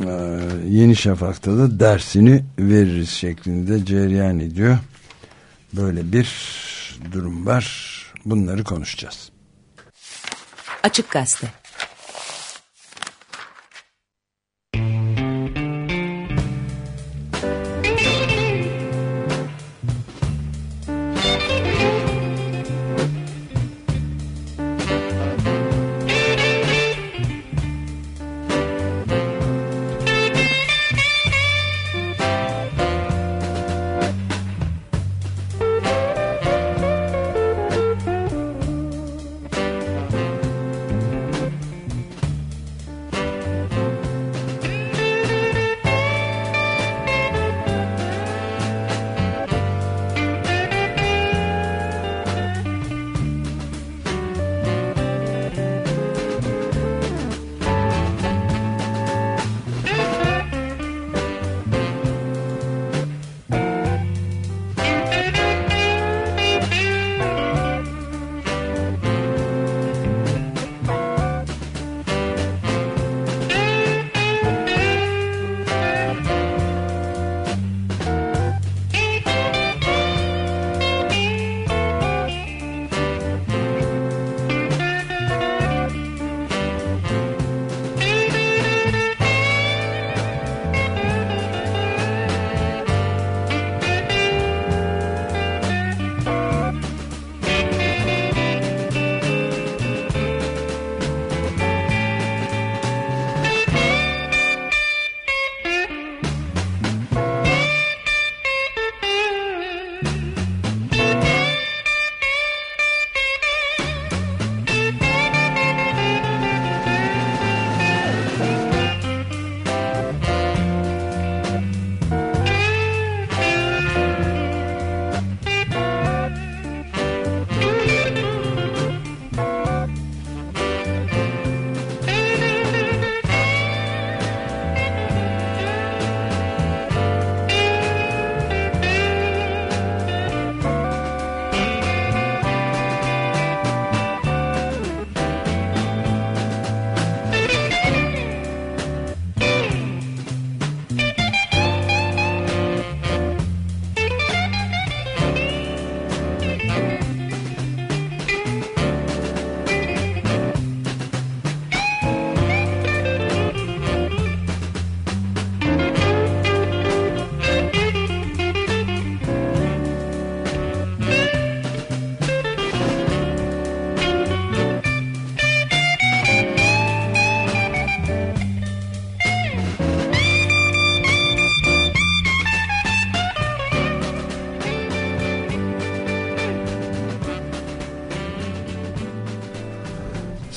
Ee, Yeni Şafak'ta da dersini veririz şeklinde cereyan ediyor. Böyle bir durum var. Bunları konuşacağız. Açık Gazete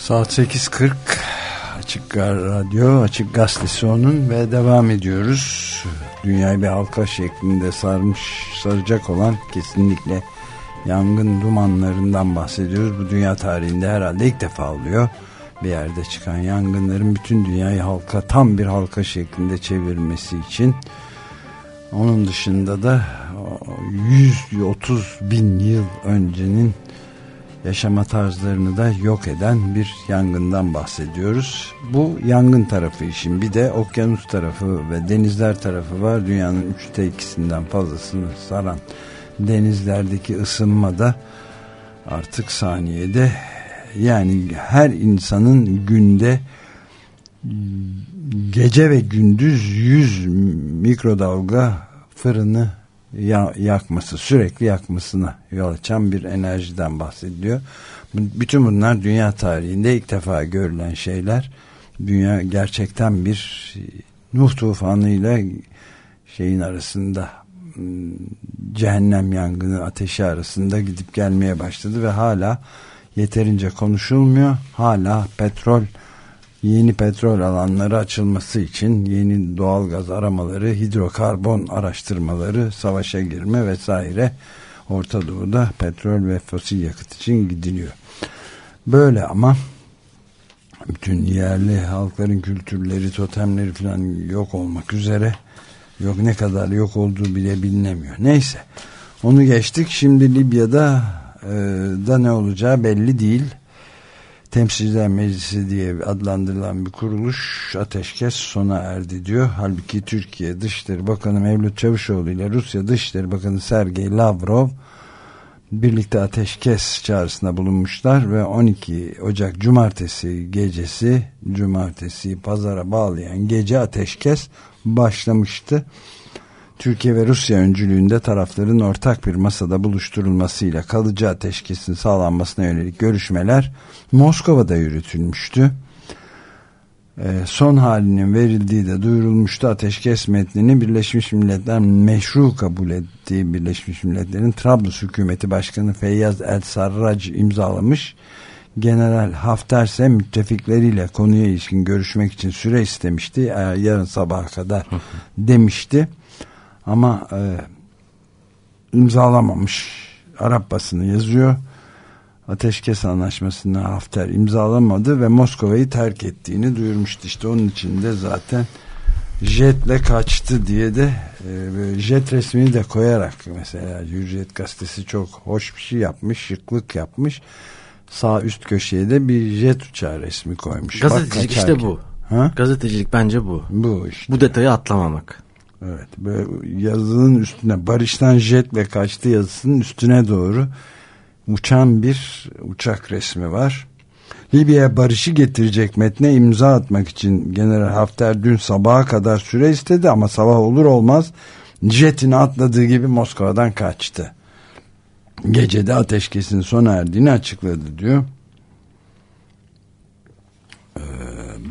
Saat 8.40 Açık Radyo, Açık Gazetesi onun ve devam ediyoruz. Dünyayı bir halka şeklinde sarmış, saracak olan kesinlikle yangın dumanlarından bahsediyoruz. Bu dünya tarihinde herhalde ilk defa oluyor. Bir yerde çıkan yangınların bütün dünyayı halka, tam bir halka şeklinde çevirmesi için. Onun dışında da 130 bin yıl öncenin yaşama tarzlarını da yok eden bir yangından bahsediyoruz. Bu yangın tarafı işin bir de okyanus tarafı ve denizler tarafı var. Dünyanın üçte ikisinden fazlasını saran denizlerdeki ısınma da artık saniyede yani her insanın günde gece ve gündüz 100 mikrodalga fırını yakması sürekli yakmasına yol açan bir enerjiden bahsediliyor. Bütün bunlar dünya tarihinde ilk defa görülen şeyler. Dünya gerçekten bir Nuh tufanıyla şeyin arasında ıı, cehennem yangını ateşi arasında gidip gelmeye başladı ve hala yeterince konuşulmuyor. Hala petrol yeni petrol alanları açılması için yeni doğal gaz aramaları, hidrokarbon araştırmaları, savaşa girme vesaire Orta Doğu'da petrol ve fosil yakıt için gidiliyor. Böyle ama bütün yerli halkların kültürleri, totemleri falan yok olmak üzere yok ne kadar yok olduğu bile bilinemiyor. Neyse onu geçtik. Şimdi Libya'da e, da ne olacağı belli değil. Temsilciler Meclisi diye adlandırılan bir kuruluş ateşkes sona erdi diyor. Halbuki Türkiye Dışişleri Bakanı Mevlüt Çavuşoğlu ile Rusya Dışişleri Bakanı Sergey Lavrov birlikte ateşkes çağrısında bulunmuşlar ve 12 Ocak Cumartesi gecesi Cumartesi pazara bağlayan gece ateşkes başlamıştı. Türkiye ve Rusya öncülüğünde tarafların ortak bir masada buluşturulmasıyla kalıcı ateşkesin sağlanmasına yönelik görüşmeler Moskova'da yürütülmüştü. Ee, son halinin verildiği de duyurulmuştu. Ateşkes metnini Birleşmiş Milletler meşru kabul ettiği Birleşmiş Milletler'in Trablus Hükümeti Başkanı Feyyaz El Sarrac imzalamış. General Hafter ise müttefikleriyle konuya ilişkin görüşmek için süre istemişti. Ee, yarın sabaha kadar demişti ama e, imzalamamış. Arap basını yazıyor. Ateşkes anlaşmasını Hafter imzalamadı ve Moskova'yı terk ettiğini duyurmuştu. İşte onun için de zaten jetle kaçtı diye de e, jet resmini de koyarak mesela Hürriyet gazetesi çok hoş bir şey yapmış şıklık yapmış. Sağ üst köşeye de bir jet uçağı resmi koymuş. Gazetecilik işte bu. Ha? gazetecilik bence bu. Bu işte. Bu detayı atlamamak Evet böyle yazının üstüne barıştan jetle kaçtı yazısının üstüne doğru uçan bir uçak resmi var. Libya'ya barışı getirecek metne imza atmak için General Hafter dün sabaha kadar süre istedi ama sabah olur olmaz jetini atladığı gibi Moskova'dan kaçtı. Gecede ateşkesin sona erdiğini açıkladı diyor.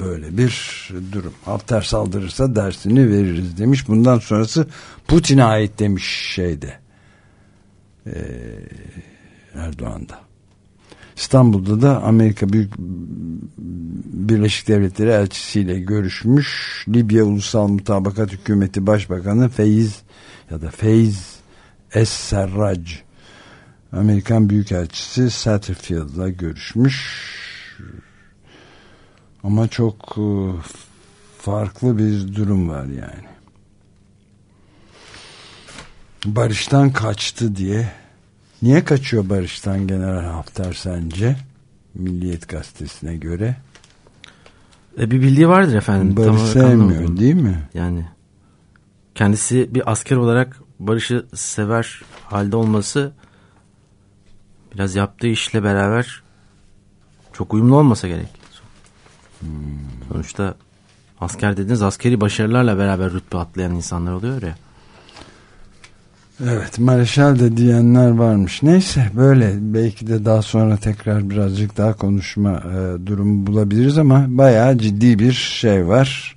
Böyle bir durum. Hafter saldırırsa dersini veririz demiş. Bundan sonrası Putin'e ait demiş şeyde. Ee, Erdoğan'da. İstanbul'da da Amerika Büyük Birleşik Devletleri elçisiyle görüşmüş. Libya Ulusal Mutabakat Hükümeti Başbakanı Feiz ya da Feiz Es Serrac Amerikan Büyükelçisi Satterfield'la görüşmüş ama çok e, farklı bir durum var yani. Barış'tan kaçtı diye. Niye kaçıyor Barış'tan General Hafter sence? Milliyet gazetesine göre. E, bir bildiği vardır efendim. Barış sevmiyor değil mi? Yani kendisi bir asker olarak Barış'ı sever halde olması biraz yaptığı işle beraber çok uyumlu olmasa gerek. Hmm. Sonuçta asker dediniz askeri başarılarla beraber rütbe atlayan insanlar oluyor ya. Evet Mareşal de diyenler varmış. Neyse böyle belki de daha sonra tekrar birazcık daha konuşma e, durumu bulabiliriz ama bayağı ciddi bir şey var.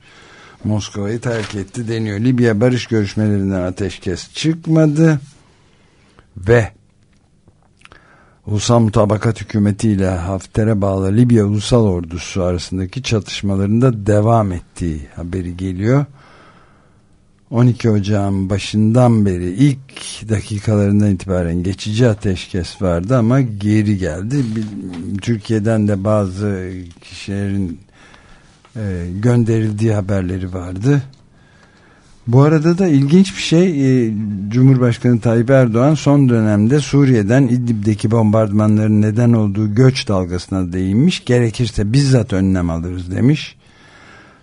Moskova'yı terk etti deniyor. Libya barış görüşmelerinden ateşkes çıkmadı ve Ulusal Mutabakat Hükümeti ile Hafter'e bağlı Libya Ulusal Ordusu arasındaki çatışmalarında devam ettiği haberi geliyor. 12 Ocağın başından beri ilk dakikalarından itibaren geçici ateşkes vardı ama geri geldi. Türkiye'den de bazı kişilerin e, gönderildiği haberleri vardı. Bu arada da ilginç bir şey e, Cumhurbaşkanı Tayyip Erdoğan son dönemde Suriye'den İdlib'deki bombardımanların neden olduğu göç dalgasına değinmiş. Gerekirse bizzat önlem alırız demiş.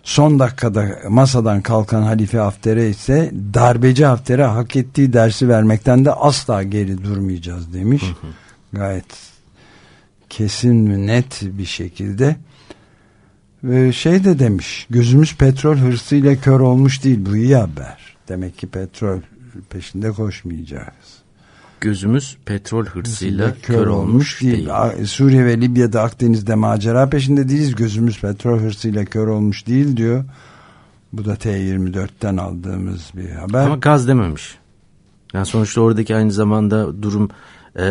Son dakikada masadan kalkan Halife Hafter'e ise darbeci Hafter'e hak ettiği dersi vermekten de asla geri durmayacağız demiş. Hı hı. Gayet kesin ve net bir şekilde. Ve şey de demiş gözümüz petrol hırsıyla kör olmuş değil bu iyi haber. Demek ki petrol peşinde koşmayacağız gözümüz petrol hırsıyla kör, kör olmuş değil. değil. Suriye ve Libya'da Akdeniz'de macera peşinde değiliz. Gözümüz petrol hırsıyla kör olmuş değil diyor. Bu da T24'ten aldığımız bir haber. Ama gaz dememiş. Yani sonuçta oradaki aynı zamanda durum e,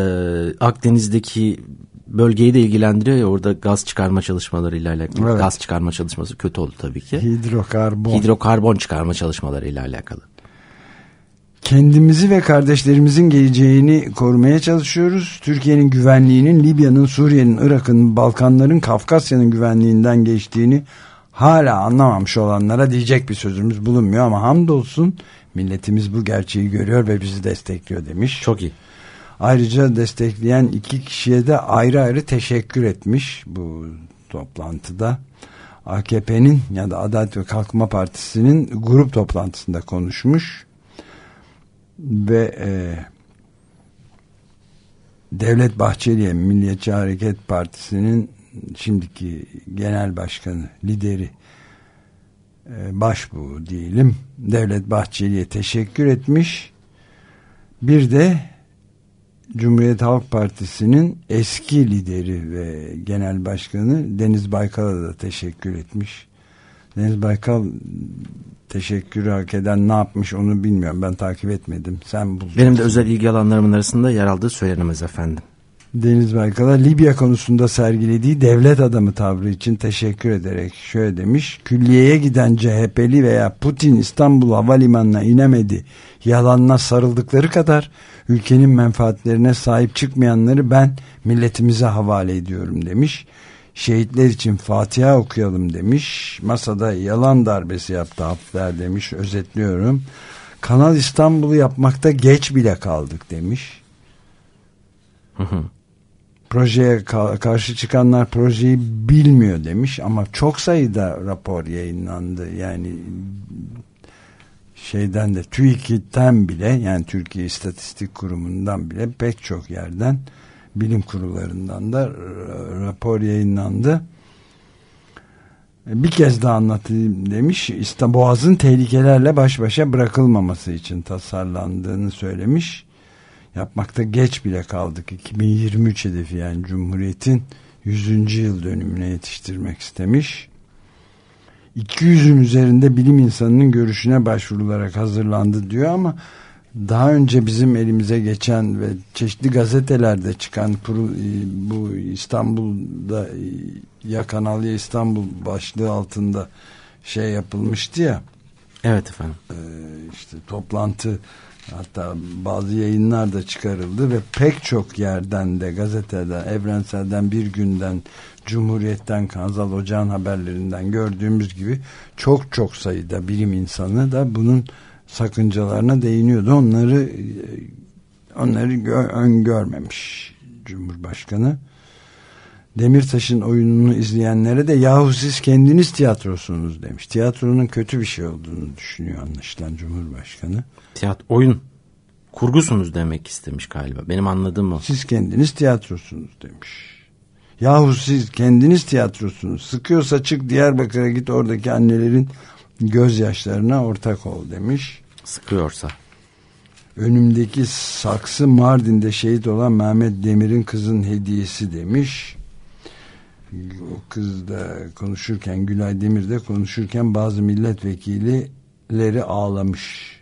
Akdeniz'deki bölgeyi de ilgilendiriyor ya orada gaz çıkarma çalışmalarıyla alakalı. Evet. Gaz çıkarma çalışması kötü oldu tabii ki. Hidrokarbon. Hidrokarbon çıkarma çalışmalarıyla alakalı kendimizi ve kardeşlerimizin geleceğini korumaya çalışıyoruz. Türkiye'nin güvenliğinin Libya'nın, Suriye'nin, Irak'ın, Balkanların, Kafkasya'nın güvenliğinden geçtiğini hala anlamamış olanlara diyecek bir sözümüz bulunmuyor ama hamdolsun milletimiz bu gerçeği görüyor ve bizi destekliyor demiş. Çok iyi. Ayrıca destekleyen iki kişiye de ayrı ayrı teşekkür etmiş bu toplantıda. AKP'nin ya da Adalet ve Kalkınma Partisi'nin grup toplantısında konuşmuş ve e, Devlet Bahçeli'ye Milliyetçi Hareket Partisi'nin şimdiki genel başkanı, lideri e, başbuğu diyelim Devlet Bahçeli'ye teşekkür etmiş. Bir de Cumhuriyet Halk Partisi'nin eski lideri ve genel başkanı Deniz Baykal'a da teşekkür etmiş. Deniz Baykal teşekkürü hak eden ne yapmış onu bilmiyorum. Ben takip etmedim. Sen bulacaksın. Benim de özel ilgi alanlarımın arasında yer aldığı söylenemez efendim. Deniz Baykal'a Libya konusunda sergilediği devlet adamı tavrı için teşekkür ederek şöyle demiş. Külliyeye giden CHP'li veya Putin İstanbul Havalimanı'na inemedi. Yalanına sarıldıkları kadar ülkenin menfaatlerine sahip çıkmayanları ben milletimize havale ediyorum demiş şehitler için Fatiha okuyalım demiş. Masada yalan darbesi yaptı Hafter demiş. Özetliyorum. Kanal İstanbul'u yapmakta geç bile kaldık demiş. Projeye karşı çıkanlar projeyi bilmiyor demiş ama çok sayıda rapor yayınlandı. Yani şeyden de TÜİK'ten bile yani Türkiye İstatistik Kurumu'ndan bile pek çok yerden bilim kurullarından da rapor yayınlandı. Bir kez daha anlatayım demiş. Boğaz'ın tehlikelerle baş başa bırakılmaması için tasarlandığını söylemiş. Yapmakta geç bile kaldık. 2023 hedefi yani Cumhuriyet'in 100. yıl dönümüne yetiştirmek istemiş. 200'ün üzerinde bilim insanının görüşüne başvurularak hazırlandı diyor ama daha önce bizim elimize geçen ve çeşitli gazetelerde çıkan bu İstanbul'da ya Kanal ya İstanbul başlığı altında şey yapılmıştı ya. Evet efendim. E, işte toplantı hatta bazı yayınlar da çıkarıldı ve pek çok yerden de gazeteden, evrenselden bir günden Cumhuriyet'ten Kanzal Ocağın haberlerinden gördüğümüz gibi çok çok sayıda bilim insanı da bunun sakıncalarına değiniyordu. Onları e, onları gö öngörmemiş Cumhurbaşkanı. Demirtaş'ın oyununu izleyenlere de yahu siz kendiniz tiyatrosunuz demiş. Tiyatronun kötü bir şey olduğunu düşünüyor anlaşılan Cumhurbaşkanı. Tiyatro, oyun kurgusunuz demek istemiş galiba. Benim anladığım o. Siz kendiniz tiyatrosunuz demiş. Yahu siz kendiniz tiyatrosunuz. Sıkıyorsa çık Diyarbakır'a git oradaki annelerin gözyaşlarına ortak ol demiş. Sıkıyorsa. Önümdeki saksı Mardin'de şehit olan Mehmet Demir'in kızın hediyesi demiş. O kız da konuşurken Gülay Demir de konuşurken bazı milletvekilleri ağlamış.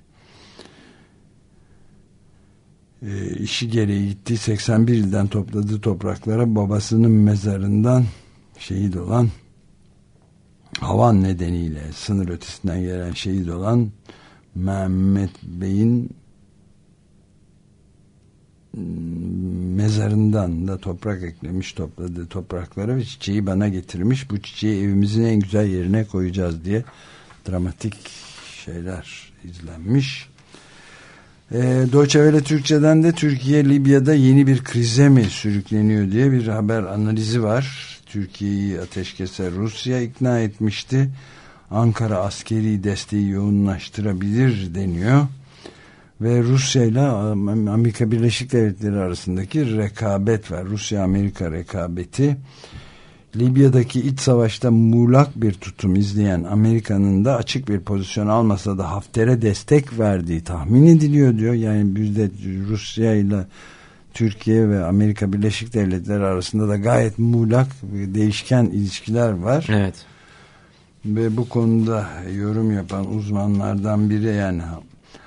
e, işi gereği gittiği 81 ilden topladığı topraklara babasının mezarından şehit olan havan nedeniyle sınır ötesinden gelen şehit olan Mehmet Bey'in mezarından da toprak eklemiş topladığı topraklara ve çiçeği bana getirmiş. Bu çiçeği evimizin en güzel yerine koyacağız diye dramatik şeyler izlenmiş. E, Deutsche Welle Türkçe'den de Türkiye Libya'da yeni bir krize mi sürükleniyor diye bir haber analizi var. Türkiye'yi ateşkese Rusya ikna etmişti. Ankara askeri desteği yoğunlaştırabilir deniyor ve Rusya ile Amerika Birleşik Devletleri arasındaki rekabet var. Rusya-Amerika rekabeti Libya'daki iç savaşta muğlak bir tutum izleyen Amerika'nın da açık bir pozisyon almasa da Hafter'e destek verdiği tahmin ediliyor diyor. Yani bizde Rusya ile Türkiye ve Amerika Birleşik Devletleri arasında da gayet muğlak değişken ilişkiler var. Evet. Ve bu konuda yorum yapan uzmanlardan biri yani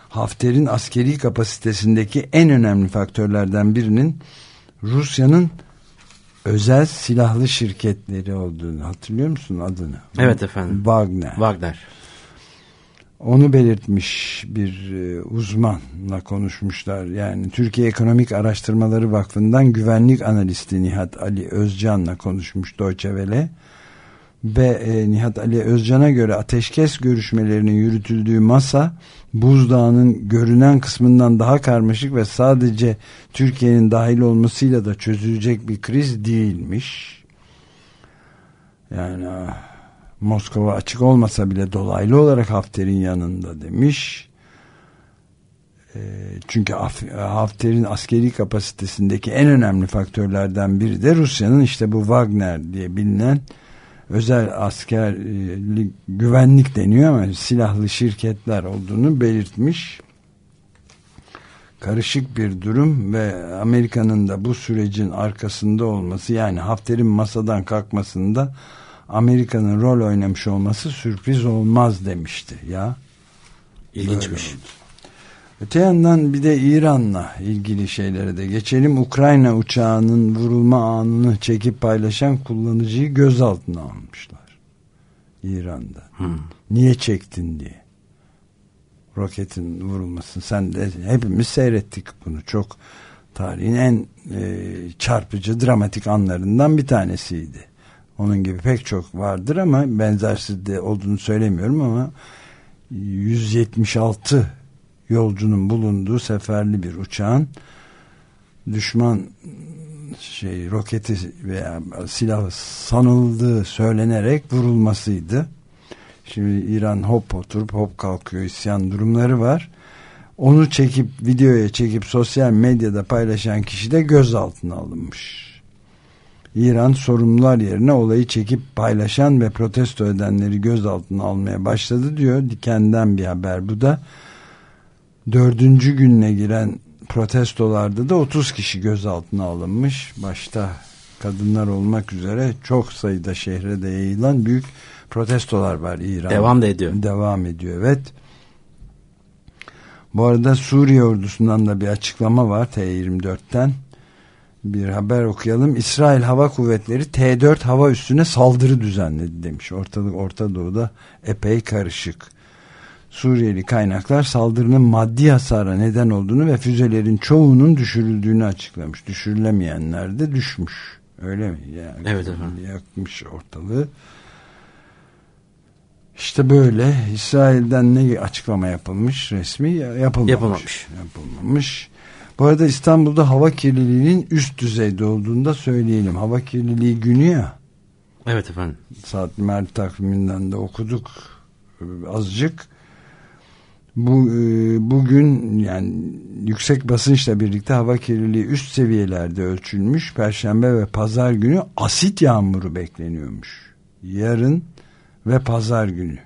Hafter'in askeri kapasitesindeki en önemli faktörlerden birinin Rusya'nın özel silahlı şirketleri olduğunu hatırlıyor musun adını? Evet efendim. Wagner. Wagner. Onu belirtmiş bir e, uzmanla konuşmuşlar. Yani Türkiye Ekonomik Araştırmaları Vakfı'ndan güvenlik analisti Nihat Ali Özcan'la konuşmuş Deutsche Welle. Ve e, Nihat Ali Özcan'a göre ateşkes görüşmelerinin yürütüldüğü masa buzdağının görünen kısmından daha karmaşık ve sadece Türkiye'nin dahil olmasıyla da çözülecek bir kriz değilmiş. Yani ah, Moskova açık olmasa bile dolaylı olarak Hafter'in yanında demiş. E, çünkü Hafter'in askeri kapasitesindeki en önemli faktörlerden biri de Rusya'nın işte bu Wagner diye bilinen özel asker güvenlik deniyor ama silahlı şirketler olduğunu belirtmiş. Karışık bir durum ve Amerika'nın da bu sürecin arkasında olması yani Hafter'in masadan kalkmasında Amerika'nın rol oynamış olması sürpriz olmaz demişti ya. İlginçmiş. Öte yandan bir de İran'la ilgili şeylere de geçelim. Ukrayna uçağının vurulma anını çekip paylaşan kullanıcıyı gözaltına almışlar. İran'da. Hmm. Niye çektin diye. Roketin vurulmasını sen de hepimiz seyrettik bunu. Çok tarihin en e, çarpıcı dramatik anlarından bir tanesiydi. Onun gibi pek çok vardır ama benzersiz de olduğunu söylemiyorum ama 176 yolcunun bulunduğu seferli bir uçağın düşman şey roketi veya silah sanıldığı söylenerek vurulmasıydı. Şimdi İran hop oturup hop kalkıyor isyan durumları var. Onu çekip videoya çekip sosyal medyada paylaşan kişi de gözaltına alınmış. İran sorumlular yerine olayı çekip paylaşan ve protesto edenleri gözaltına almaya başladı diyor. Diken'den bir haber bu da dördüncü gününe giren protestolarda da 30 kişi gözaltına alınmış. Başta kadınlar olmak üzere çok sayıda şehre de yayılan büyük protestolar var İran. Devam da ediyor. Devam ediyor evet. Bu arada Suriye ordusundan da bir açıklama var T24'ten. Bir haber okuyalım. İsrail Hava Kuvvetleri T4 hava üstüne saldırı düzenledi demiş. Ortalık Orta Doğu'da epey karışık. Suriyeli kaynaklar saldırının maddi hasara neden olduğunu ve füzelerin çoğunun düşürüldüğünü açıklamış. Düşürülemeyenler de düşmüş. Öyle mi? Yani evet efendim. Yakmış ortalığı. İşte böyle İsrail'den ne açıklama yapılmış resmi yapılmamış. Yapılmamış. Yapılmamış. Bu arada İstanbul'da hava kirliliğinin üst düzeyde olduğunu da söyleyelim. Hava kirliliği günü ya. Evet efendim. Saat Mert takviminden de okuduk azıcık bu e, bugün yani yüksek basınçla birlikte hava kirliliği üst seviyelerde ölçülmüş. Perşembe ve pazar günü asit yağmuru bekleniyormuş. Yarın ve pazar günü.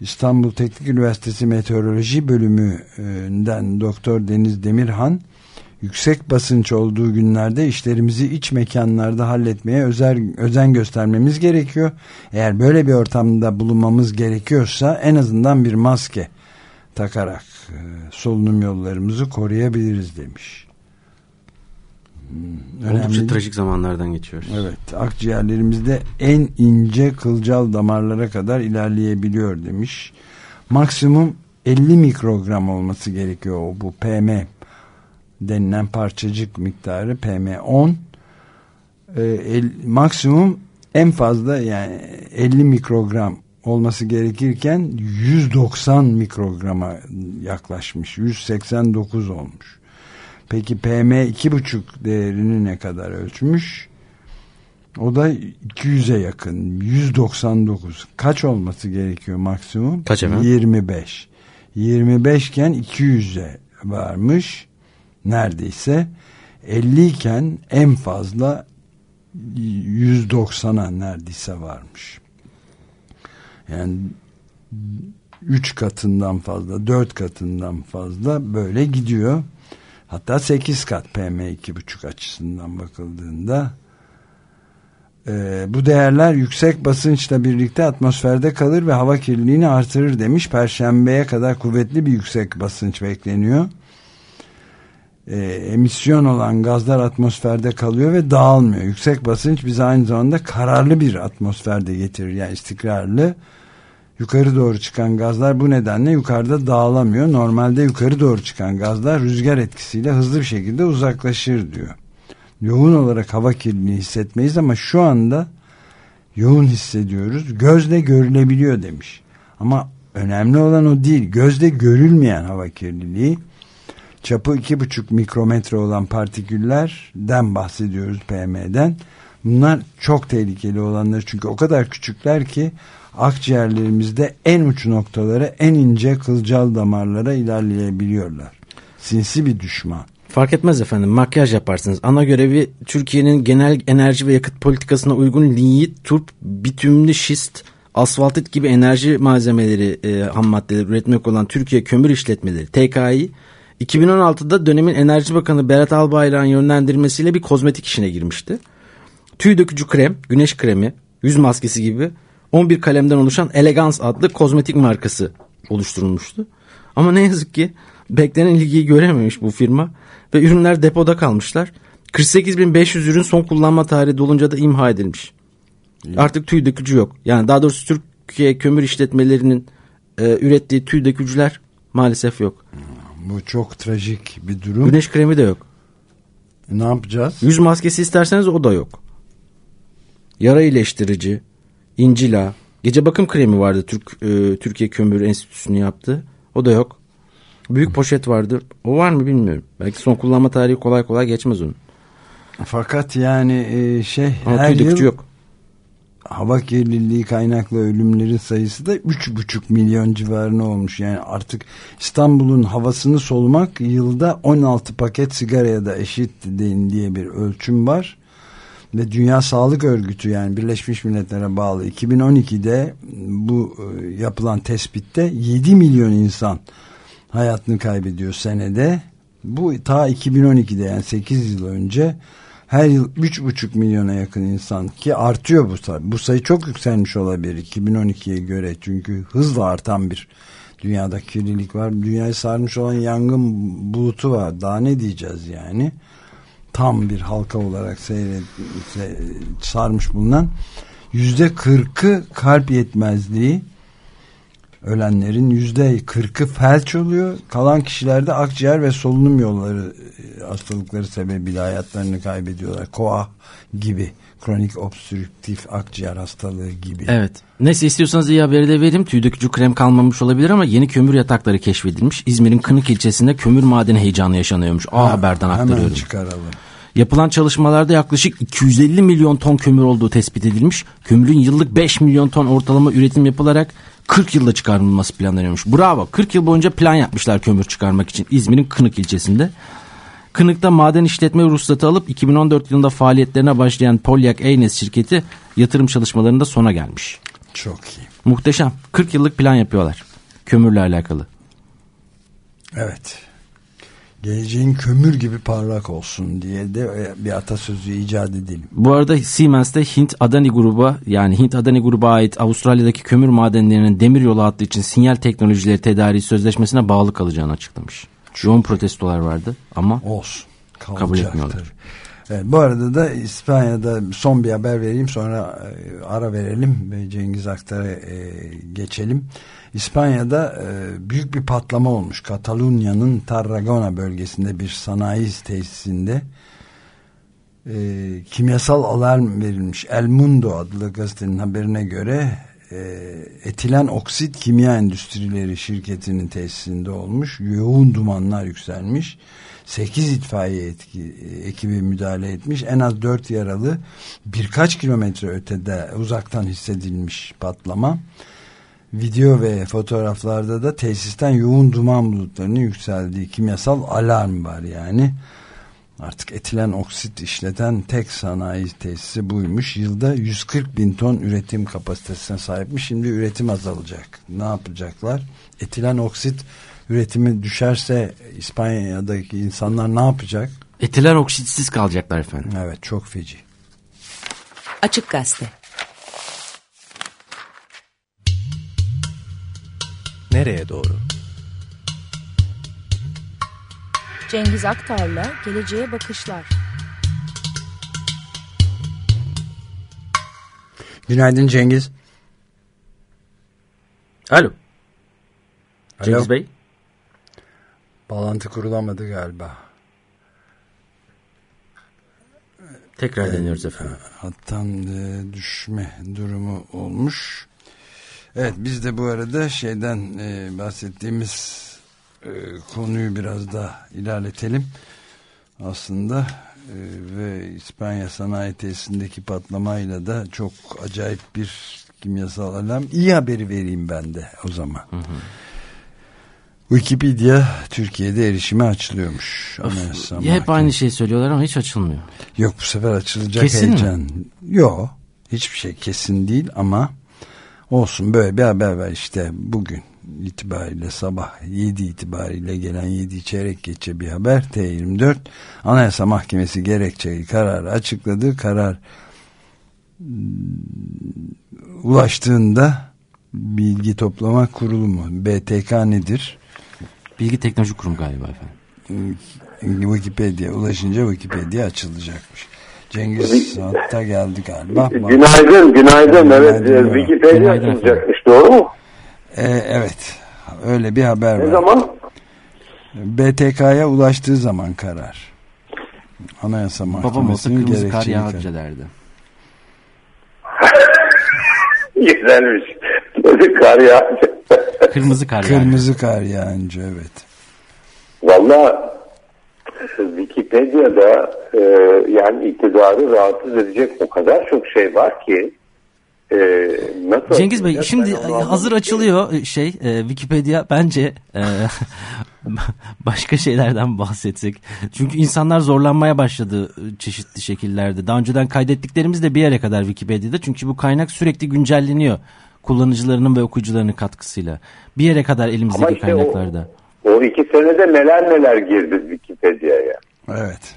İstanbul Teknik Üniversitesi Meteoroloji Bölümünden Doktor Deniz Demirhan yüksek basınç olduğu günlerde işlerimizi iç mekanlarda halletmeye özel, özen göstermemiz gerekiyor. Eğer böyle bir ortamda bulunmamız gerekiyorsa en azından bir maske takarak e, solunum yollarımızı koruyabiliriz demiş. Hmm, Oldukça trajik zamanlardan geçiyoruz. Evet akciğerlerimizde en ince kılcal damarlara kadar ilerleyebiliyor demiş. Maksimum 50 mikrogram olması gerekiyor bu PM denilen parçacık miktarı PM10 e, el, maksimum en fazla yani 50 mikrogram olması gerekirken 190 mikrograma yaklaşmış. 189 olmuş. Peki PM 2,5 değerini ne kadar ölçmüş? O da 200'e yakın 199 kaç olması gerekiyor maksimum? Kaç efendim? 25 25 iken 200'e varmış neredeyse 50 iken en fazla 190'a neredeyse varmış. Yani 3 katından fazla 4 katından fazla böyle gidiyor. Hatta 8 kat PM2,5 açısından bakıldığında ee, bu değerler yüksek basınçla birlikte atmosferde kalır ve hava kirliliğini artırır demiş. Perşembeye kadar kuvvetli bir yüksek basınç bekleniyor e, emisyon olan gazlar atmosferde kalıyor ve dağılmıyor. Yüksek basınç bize aynı zamanda kararlı bir atmosferde getirir. Yani istikrarlı yukarı doğru çıkan gazlar bu nedenle yukarıda dağılamıyor. Normalde yukarı doğru çıkan gazlar rüzgar etkisiyle hızlı bir şekilde uzaklaşır diyor. Yoğun olarak hava kirliliği hissetmeyiz ama şu anda yoğun hissediyoruz. Gözle görülebiliyor demiş. Ama önemli olan o değil. Gözle görülmeyen hava kirliliği çapı iki buçuk mikrometre olan partiküllerden bahsediyoruz PM'den. Bunlar çok tehlikeli olanlar çünkü o kadar küçükler ki akciğerlerimizde en uç noktalara en ince kılcal damarlara ilerleyebiliyorlar. Sinsi bir düşman. Fark etmez efendim makyaj yaparsınız. Ana görevi Türkiye'nin genel enerji ve yakıt politikasına uygun linyit, turp, bitümlü şist, asfaltit gibi enerji malzemeleri, e, ham maddeleri üretmek olan Türkiye Kömür İşletmeleri TKİ 2016'da dönemin Enerji Bakanı Berat Albayrak'ın yönlendirmesiyle bir kozmetik işine girmişti. Tüy dökücü krem, güneş kremi, yüz maskesi gibi 11 kalemden oluşan Elegans adlı kozmetik markası oluşturulmuştu. Ama ne yazık ki beklenen ilgiyi görememiş bu firma ve ürünler depoda kalmışlar. 48.500 ürün son kullanma tarihi dolunca da imha edilmiş. İyi. Artık tüy dökücü yok. Yani daha doğrusu Türkiye kömür işletmelerinin e, ürettiği tüy dökücüler maalesef yok. Bu çok trajik bir durum. Güneş kremi de yok. Ne yapacağız? Yüz maskesi isterseniz o da yok. Yara iyileştirici, incila, gece bakım kremi vardı Türk e, Türkiye Kömür Enstitüsü'nün yaptı. O da yok. Büyük poşet vardı. O var mı bilmiyorum. Belki son kullanma tarihi kolay kolay geçmez onun. Fakat yani e, şey Ama her yıl yok hava kirliliği kaynaklı ölümlerin sayısı da 3,5 milyon civarına olmuş. Yani artık İstanbul'un havasını solumak yılda 16 paket sigaraya da eşit diye bir ölçüm var. Ve Dünya Sağlık Örgütü yani Birleşmiş Milletler'e bağlı 2012'de bu e, yapılan tespitte 7 milyon insan hayatını kaybediyor senede. Bu ta 2012'de yani 8 yıl önce her yıl 3,5 milyona yakın insan ki artıyor bu sayı. Bu sayı çok yükselmiş olabilir 2012'ye göre çünkü hızla artan bir dünyada kirlilik var. Dünyayı sarmış olan yangın bulutu var. Daha ne diyeceğiz yani? Tam bir halka olarak seyret, sarmış bulunan yüzde kırkı kalp yetmezliği ölenlerin yüzde kırkı felç oluyor. Kalan kişilerde akciğer ve solunum yolları e, hastalıkları sebebiyle hayatlarını kaybediyorlar. Koa gibi kronik obstrüktif akciğer hastalığı gibi. Evet. Neyse istiyorsanız iyi haberi de vereyim. Tüy dökücü krem kalmamış olabilir ama yeni kömür yatakları keşfedilmiş. İzmir'in Kınık ilçesinde kömür madeni heyecanı yaşanıyormuş. O ha, haberden aktarıyorum. Hemen çıkaralım. Yapılan çalışmalarda yaklaşık 250 milyon ton kömür olduğu tespit edilmiş. Kömürün yıllık 5 milyon ton ortalama üretim yapılarak 40 yılda çıkarılması planlanıyormuş. Bravo. 40 yıl boyunca plan yapmışlar kömür çıkarmak için İzmir'in Kınık ilçesinde. Kınık'ta maden işletme ruhsatı alıp 2014 yılında faaliyetlerine başlayan Polyak Eynes şirketi yatırım çalışmalarında sona gelmiş. Çok iyi. Muhteşem. 40 yıllık plan yapıyorlar. Kömürle alakalı. Evet. Geleceğin kömür gibi parlak olsun diye de e, bir atasözü icat edelim. Bu arada Siemens'te Hint Adani gruba yani Hint Adani gruba ait Avustralya'daki kömür madenlerinin demir yolu hattı için sinyal teknolojileri tedariği sözleşmesine bağlı kalacağını açıklamış. Yoğun protestolar vardı ama olsun. Kabul etmiyorlar. Evet, bu arada da İspanya'da son bir haber vereyim sonra e, ara verelim ve Cengiz Aktar'a e, geçelim. İspanya'da e, büyük bir patlama olmuş. Katalunya'nın Tarragona bölgesinde bir sanayi tesisinde e, kimyasal alarm verilmiş. El Mundo adlı gazetenin haberine göre e, etilen oksit kimya endüstrileri şirketinin tesisinde olmuş. Yoğun dumanlar yükselmiş. 8 itfaiye etki, ekibi müdahale etmiş. En az 4 yaralı birkaç kilometre ötede uzaktan hissedilmiş patlama. Video ve fotoğraflarda da tesisten yoğun duman bulutlarının yükseldiği kimyasal alarm var yani. Artık etilen oksit işleten tek sanayi tesisi buymuş. Yılda 140 bin ton üretim kapasitesine sahipmiş. Şimdi üretim azalacak. Ne yapacaklar? Etilen oksit üretimi düşerse İspanya'daki insanlar ne yapacak? etilen oksitsiz kalacaklar efendim. Evet çok feci. Açık Gazete. Nereye doğru? Cengiz Aktar'la Geleceğe Bakışlar. Günaydın Cengiz. Alo. Cengiz Alo. Bey. Bağlantı kurulamadı galiba. Tekrar deniyoruz efendim. Hattan e, düşme durumu olmuş. Evet biz de bu arada şeyden e, bahsettiğimiz e, konuyu biraz daha ilerletelim. Aslında e, ve İspanya sanayi tesisindeki patlamayla da çok acayip bir kimyasal alarm. İyi haberi vereyim ben de o zaman. Wikipedia Türkiye'de erişime açılıyormuş. Anayasa Hep Mahkemesi. aynı şeyi söylüyorlar ama hiç açılmıyor. Yok bu sefer açılacak Kesin mi? heyecan. Yok hiçbir şey kesin değil ama olsun böyle bir haber var işte bugün itibariyle sabah 7 itibariyle gelen 7 çeyrek geçe bir haber T24 Anayasa Mahkemesi gerekçeli kararı açıkladı. Karar ulaştığında bilgi toplama kurulu mu BTK nedir? Bilgi Teknoloji Kurumu galiba efendim. Wikipedia ulaşınca Wikipedia açılacakmış. Cengiz hatta geldi galiba. Günaydın, günaydın. Evet, Günaydın. e, Wikipedia Günaydın açılacakmış, doğru mu? Ee, evet. Öyle bir haber Ne var. zaman? BTK'ya ulaştığı zaman karar. Anayasa Mahkemesi'nin yağınca karar. derdi. Güzelmiş. Kar yağınca. Kırmızı kar yağınca. Kırmızı kar yağınca evet. Valla Wikipedia'da e, yani iktidarı rahatsız edecek o kadar çok şey var ki e, nasıl Cengiz Bey şimdi onu hazır açılıyor şey e, Wikipedia bence e, başka şeylerden bahsetsek. Çünkü insanlar zorlanmaya başladı e, çeşitli şekillerde. Daha önceden kaydettiklerimiz de bir yere kadar Wikipedia'da. Çünkü bu kaynak sürekli güncelleniyor. Kullanıcılarının ve okuyucularının katkısıyla. Bir yere kadar Ama elimizdeki işte o- kaynaklarda. O iki senede neler neler girdi Wikipedia'ya. Evet.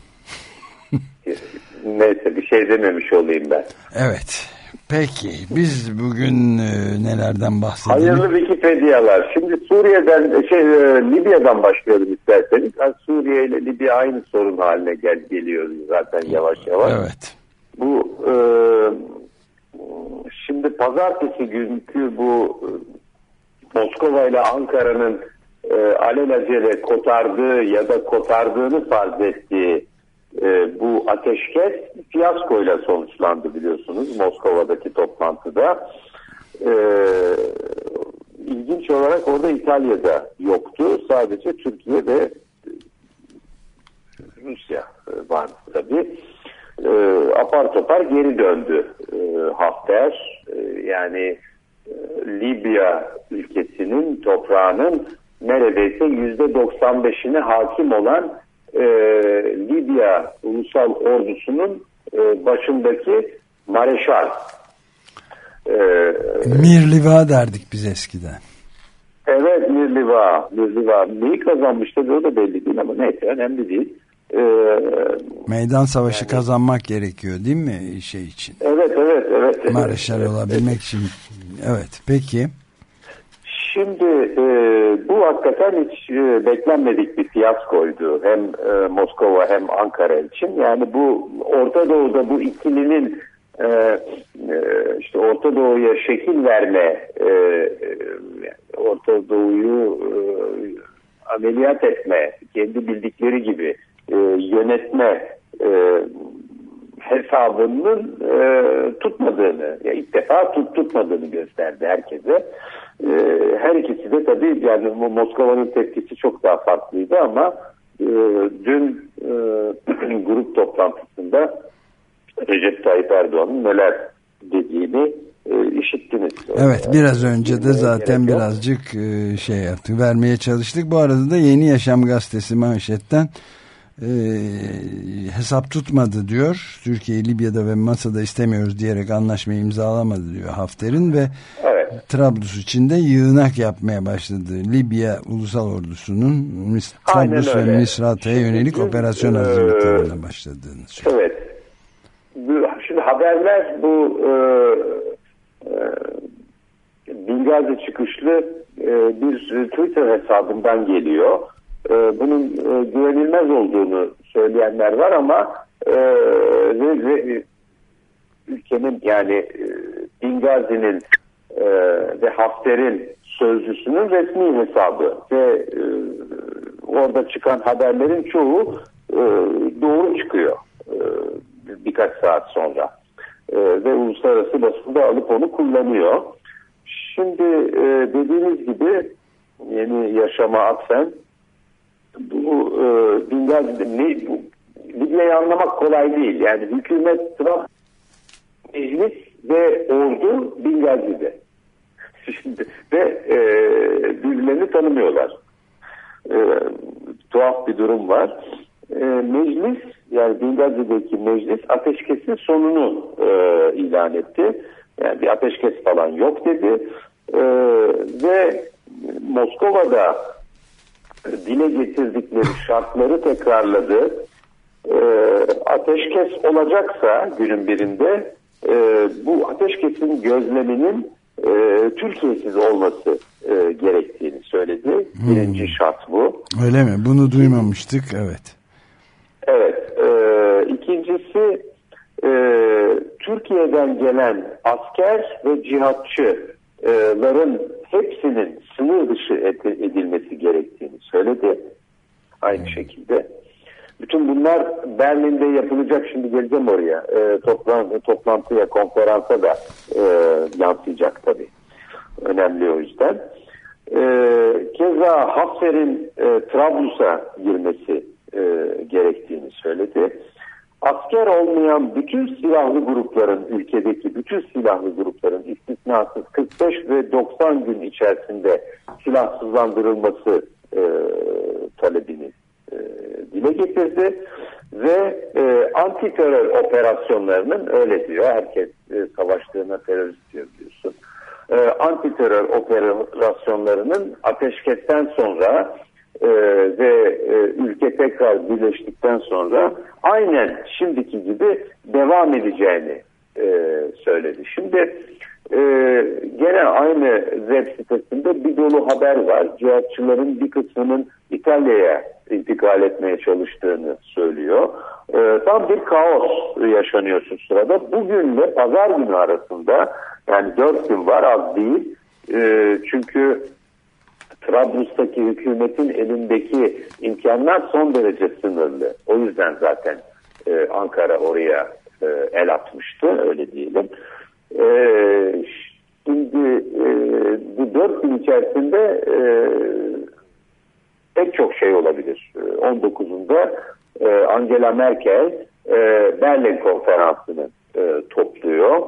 Neyse bir şey dememiş olayım ben. Evet. Peki biz bugün e, nelerden bahsedelim? Hayırlı Wikipedia'lar. Şimdi Suriye'den, şey e, Libya'dan başlayalım isterseniz. Yani Suriye ile Libya aynı sorun haline gel geliyor zaten yavaş yavaş. Evet. Bu e, şimdi pazartesi günkü bu e, Moskova ile Ankara'nın e, alelacele kotardığı ya da kotardığını farz ettiği e, bu ateşkes fiyaskoyla sonuçlandı biliyorsunuz Moskova'daki toplantıda. E, ilginç olarak orada İtalya'da yoktu. Sadece Türkiye ve Rusya e, var tabii. E, apar topar geri döndü e, Hafter. E, yani e, Libya ülkesinin toprağının neredeyse yüzde 95'ine hakim olan e, Libya ulusal ordusunun e, başındaki Mareşal. E, Mirliva derdik biz eskiden. Evet Mirliva. Mirliva. Neyi kazanmış tabii o da belli değil ama neyse önemli değil. Ee, Meydan savaşı kazanmak gerekiyor değil mi şey için? evet evet evet. Mareşal olabilmek için. Evet peki. Şimdi e, bu hakikaten hiç e, beklenmedik bir fiyaskoydu. Hem e, Moskova hem Ankara için. Yani bu Orta Doğu'da bu ikilinin e, e, işte Orta Doğu'ya şekil verme, e, e, Orta Doğu'yu e, ameliyat etme, kendi bildikleri gibi e, yönetme e, hesabının e, tutmadığını, ya ilk defa tut, tutmadığını gösterdi herkese. E, her ikisi de tabii yani Moskova'nın tepkisi çok daha farklıydı ama e, dün e, grup toplantısında Recep Tayyip Erdoğan'ın neler dediğini e, işittiniz. Evet biraz önce de zaten birazcık e, şey yaptık vermeye çalıştık. Bu arada da Yeni Yaşam gazetesi manşetten e, hesap tutmadı diyor. Türkiye Libya'da ve masada istemiyoruz diyerek anlaşmayı imzalamadı diyor Hafter'in ve Evet. Trablus içinde yığınak yapmaya başladı. Libya Ulusal Ordusu'nun Mis- Aynen Trablus ve öyle. Misrata'ya yönelik Şimdi, operasyon e, hazırlıklarına başladığını söylüyor. Evet. Şimdi haberler bu e, e, Bingazi çıkışlı e, bir Twitter hesabından geliyor. E, bunun e, güvenilmez olduğunu söyleyenler var ama e, ve, ve, ülkenin yani e, Bingazi'nin e, ve Hafter'in sözcüsünün resmi hesabı ve e, orada çıkan haberlerin çoğu e, doğru çıkıyor e, birkaç saat sonra E, ve uluslararası basında alıp onu kullanıyor. Şimdi e, dediğiniz gibi yeni yaşama atfen bu e, Bingazi, ne, Libya'yı anlamak kolay değil. Yani hükümet Trump meclis ve ordu Bingazi'de. Şimdi, ve e, birbirlerini tanımıyorlar. E, tuhaf bir durum var. E, meclis yani Bingazi'deki meclis ateşkesin sonunu e, ilan etti. Yani bir ateşkes falan yok dedi. E, ve Moskova'da dile getirdikleri şartları tekrarladı. E, ateşkes olacaksa günün birinde e, bu ateşkesin gözleminin e, Türkiye'siz olması e, gerektiğini söyledi. Birinci şart bu. Öyle mi? Bunu duymamıştık. Evet. Evet. E, ikincisi e, Türkiye'den gelen asker ve cihatçıların hepsinin sınır dışı ed- edilmesi gerektiğini söyledi. Aynı şekilde. Bütün bunlar Berlin'de yapılacak. Şimdi geleceğim oraya. E, toplan, toplantıya, konferansa da e, yansıyacak tabii. Önemli o yüzden. E, keza Hafter'in e, Trablus'a girmesi e, gerektiğini söyledi. Asker olmayan bütün silahlı grupların, ülkedeki bütün silahlı grupların istisnasız 45 ve 90 gün içerisinde silahsızlandırılması e, talebini e, dile getirdi ve e, anti terör operasyonlarının öyle diyor herkes e, savaştığına terörist diyor diyorsun e, anti terör operasyonlarının ateşkesten sonra e, ve e, ülke tekrar birleştikten sonra aynen şimdiki gibi devam edeceğini e, söyledi. Şimdi e, gene aynı web sitesinde bir dolu haber var. Cihatçıların bir kısmının İtalya'ya intikal etmeye çalıştığını söylüyor. E, tam bir kaos yaşanıyor şu sırada. Bugünle pazar günü arasında yani dört gün var az değil. E, çünkü Trablus'taki hükümetin elindeki imkanlar son derece sınırlı. O yüzden zaten e, Ankara oraya e, el atmıştı öyle diyelim. E, şimdi e, bu dört gün içerisinde e, pek çok şey olabilir. E, 19'unda e, Angela Merkel e, Berlin konferansını e, topluyor.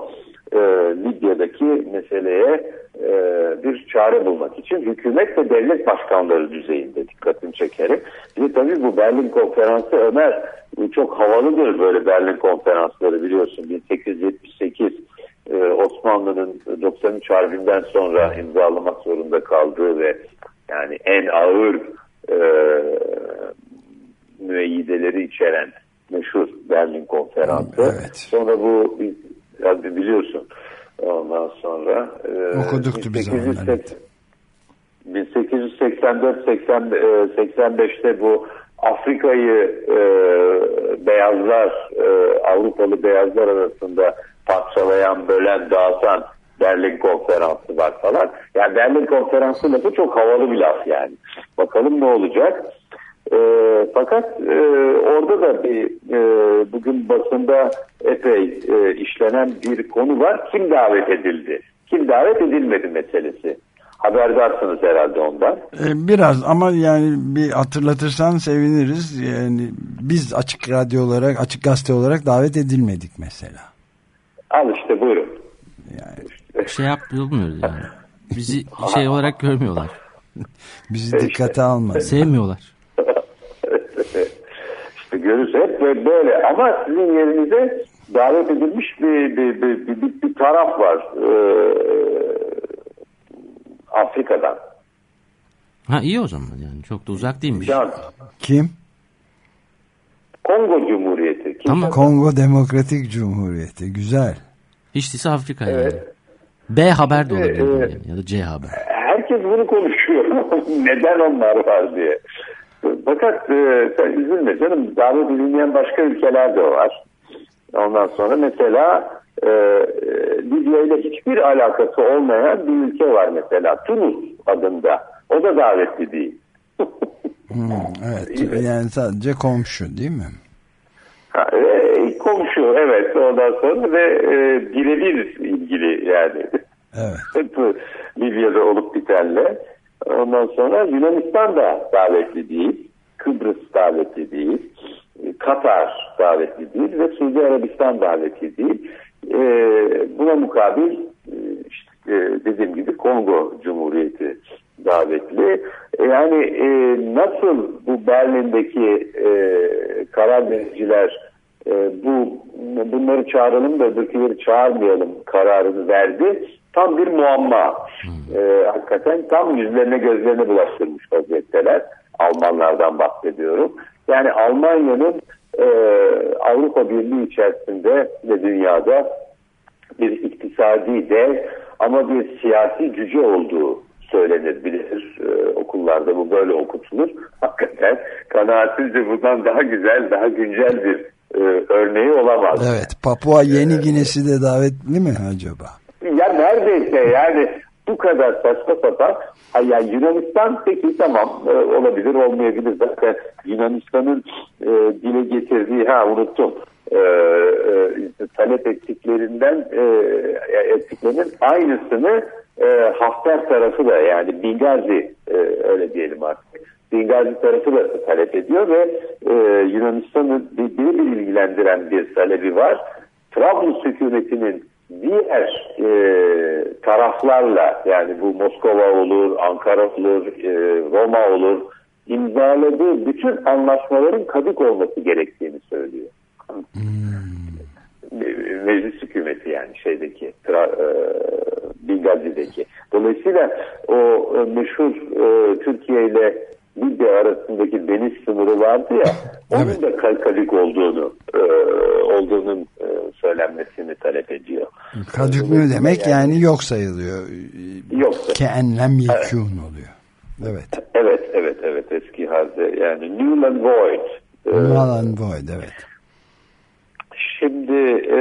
E, Libya'daki meseleye e, bir çare bulmak için hükümet ve devlet başkanları düzeyinde dikkatini çekerim. Bir tabii bu Berlin konferansı Ömer çok havalıdır böyle Berlin konferansları biliyorsun 1878 e, Osmanlı'nın 93 Harbi'nden sonra imzalamak zorunda kaldığı ve Yani en ağır e, müeyyideleri içeren meşhur Berlin konferansı. Evet. Sonra bu tabii biliyorsun ondan sonra e, Okuduktu biz 1880 onları. 1884-85'te bu Afrika'yı e, beyazlar, e, Avrupalı beyazlar arasında parçalayan, bölen, dağıtan Berlin konferansı var falan. Yani Berlin konferansı lafı çok havalı bir laf yani. Bakalım ne olacak. E, fakat e, orada da bir e, bugün basında epey e, işlenen bir konu var. Kim davet edildi? Kim davet edilmedi meselesi. Haberdarsınız herhalde ondan. E, Biraz ama yani bir hatırlatırsan seviniriz. Yani biz açık radyo olarak, açık gazete olarak davet edilmedik mesela. Al işte buyurun. Şey yapmıyoruz yani. Bizi şey olarak görmüyorlar. Bizi dikkate almadı. Sevmiyorlar. Görürüz hep böyle- böyle ama sizin yerinize davet edilmiş bir, bir, bir, bir, bir- bir taraf var ee, Afrika'dan. Ha iyi o zaman yani çok da uzak değilmiş. Can, Kim? Kongo Cumhuriyeti. Kimse- Tamam. Kongo Demokratik Cumhuriyeti. Güzel. Hiç değilse Afrika yani. Evet. B haber de olabilir Evet, bu evet. yani, ya da C haber. Herkes bunu konuşuyor. Neden onlar var diye. Fakat e, sen üzülme canım. Davet edilmeyen başka ülkeler de var. Ondan sonra mesela e, e, Libya ile hiçbir alakası olmayan bir ülke var mesela. Tunus adında. O da davetli değil. Hmm, evet. Yani sadece komşu değil mi? Ha, e, komşu evet ondan sonra ve e, birebir ilgili yani. Evet. Libya'da olup bitenle. Ondan sonra Yunanistan da davetli değil. Kıbrıs davetli değil. e, Katar davetli değil ve Suudi Arabistan davetli değil. E, buna mukabil e, işte, e, dediğim gibi Kongo Cumhuriyeti davetli. Yani nasıl bu Berlin'deki karar vericiler bu bunları çağıralım da öbürküleri çağırmayalım kararını verdi. Tam bir muamma. E, hakikaten tam yüzlerine gözlerine bulaştırmış vaziyetteler. Almanlardan bahsediyorum. Yani Almanya'nın e, Avrupa Birliği içerisinde ve dünyada bir iktisadi dev ama bir siyasi cüce olduğu söylenir bilinir. Ee, okullarda bu böyle okutulur. Hakikaten kanaatimce bundan daha güzel, daha güncel bir e, örneği olamaz. Evet. Papua Yeni Ginesi de davetli mi acaba? Ya neredeyse yani bu kadar saçma sapan. Yani Yunanistan peki tamam e, olabilir olmayabilir. Zaten Yunanistan'ın e, dile getirdiği ha unuttum e, e, talep ettiklerinden e, ettiklerinin aynısını e, Hafter tarafı da yani Bingazi e, öyle diyelim artık. Bingazi tarafı da talep ediyor ve e, Yunanistan'ı bir- birebir ilgilendiren bir talebi var. Trablus hükümetinin diğer e, taraflarla yani bu Moskova olur, Ankara olur, e, Roma olur imzaladığı bütün anlaşmaların kadık olması gerektiğini söylüyor. Me- Meclis hükümeti yani şeydeki tra, e, Bingazi'deki. Dolayısıyla o e, meşhur e, Türkiye ile Libya arasındaki deniz sınırı vardı ya onun Evet. da ka- kadık olduğunu e, olduğunun e, söylenmesini talep ediyor. Ne demek? Yani yok sayılıyor. Yoksa. Keenlem yekûn oluyor. Evet. Evet, evet, evet. Eski halde yani null and void. Ee, Null and void evet. Şimdi e,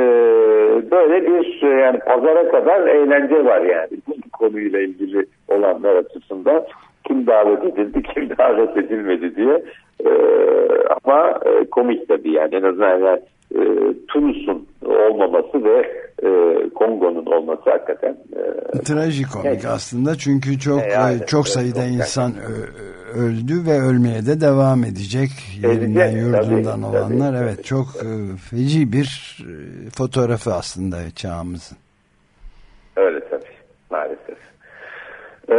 böyle bir e, yani pazara kadar eğlence var yani bu konuyla ilgili olanlar açısından kim davet edildi kim davet edilmedi diye E, ama e, komik tabii yani en azından yani, e, Tunus'un olmaması ve e, Kongo'nun olması hakikaten e, Trajikomik Evet. aslında çünkü çok E, yani, e, çok sayıda çok insan ö- öldü ve ölmeye de devam edecek yerinden Edecek, yurdundan tabii, olanlar tabii. evet çok e, feci bir e, fotoğrafı aslında çağımızın. Öyle tabii maalesef. Ee,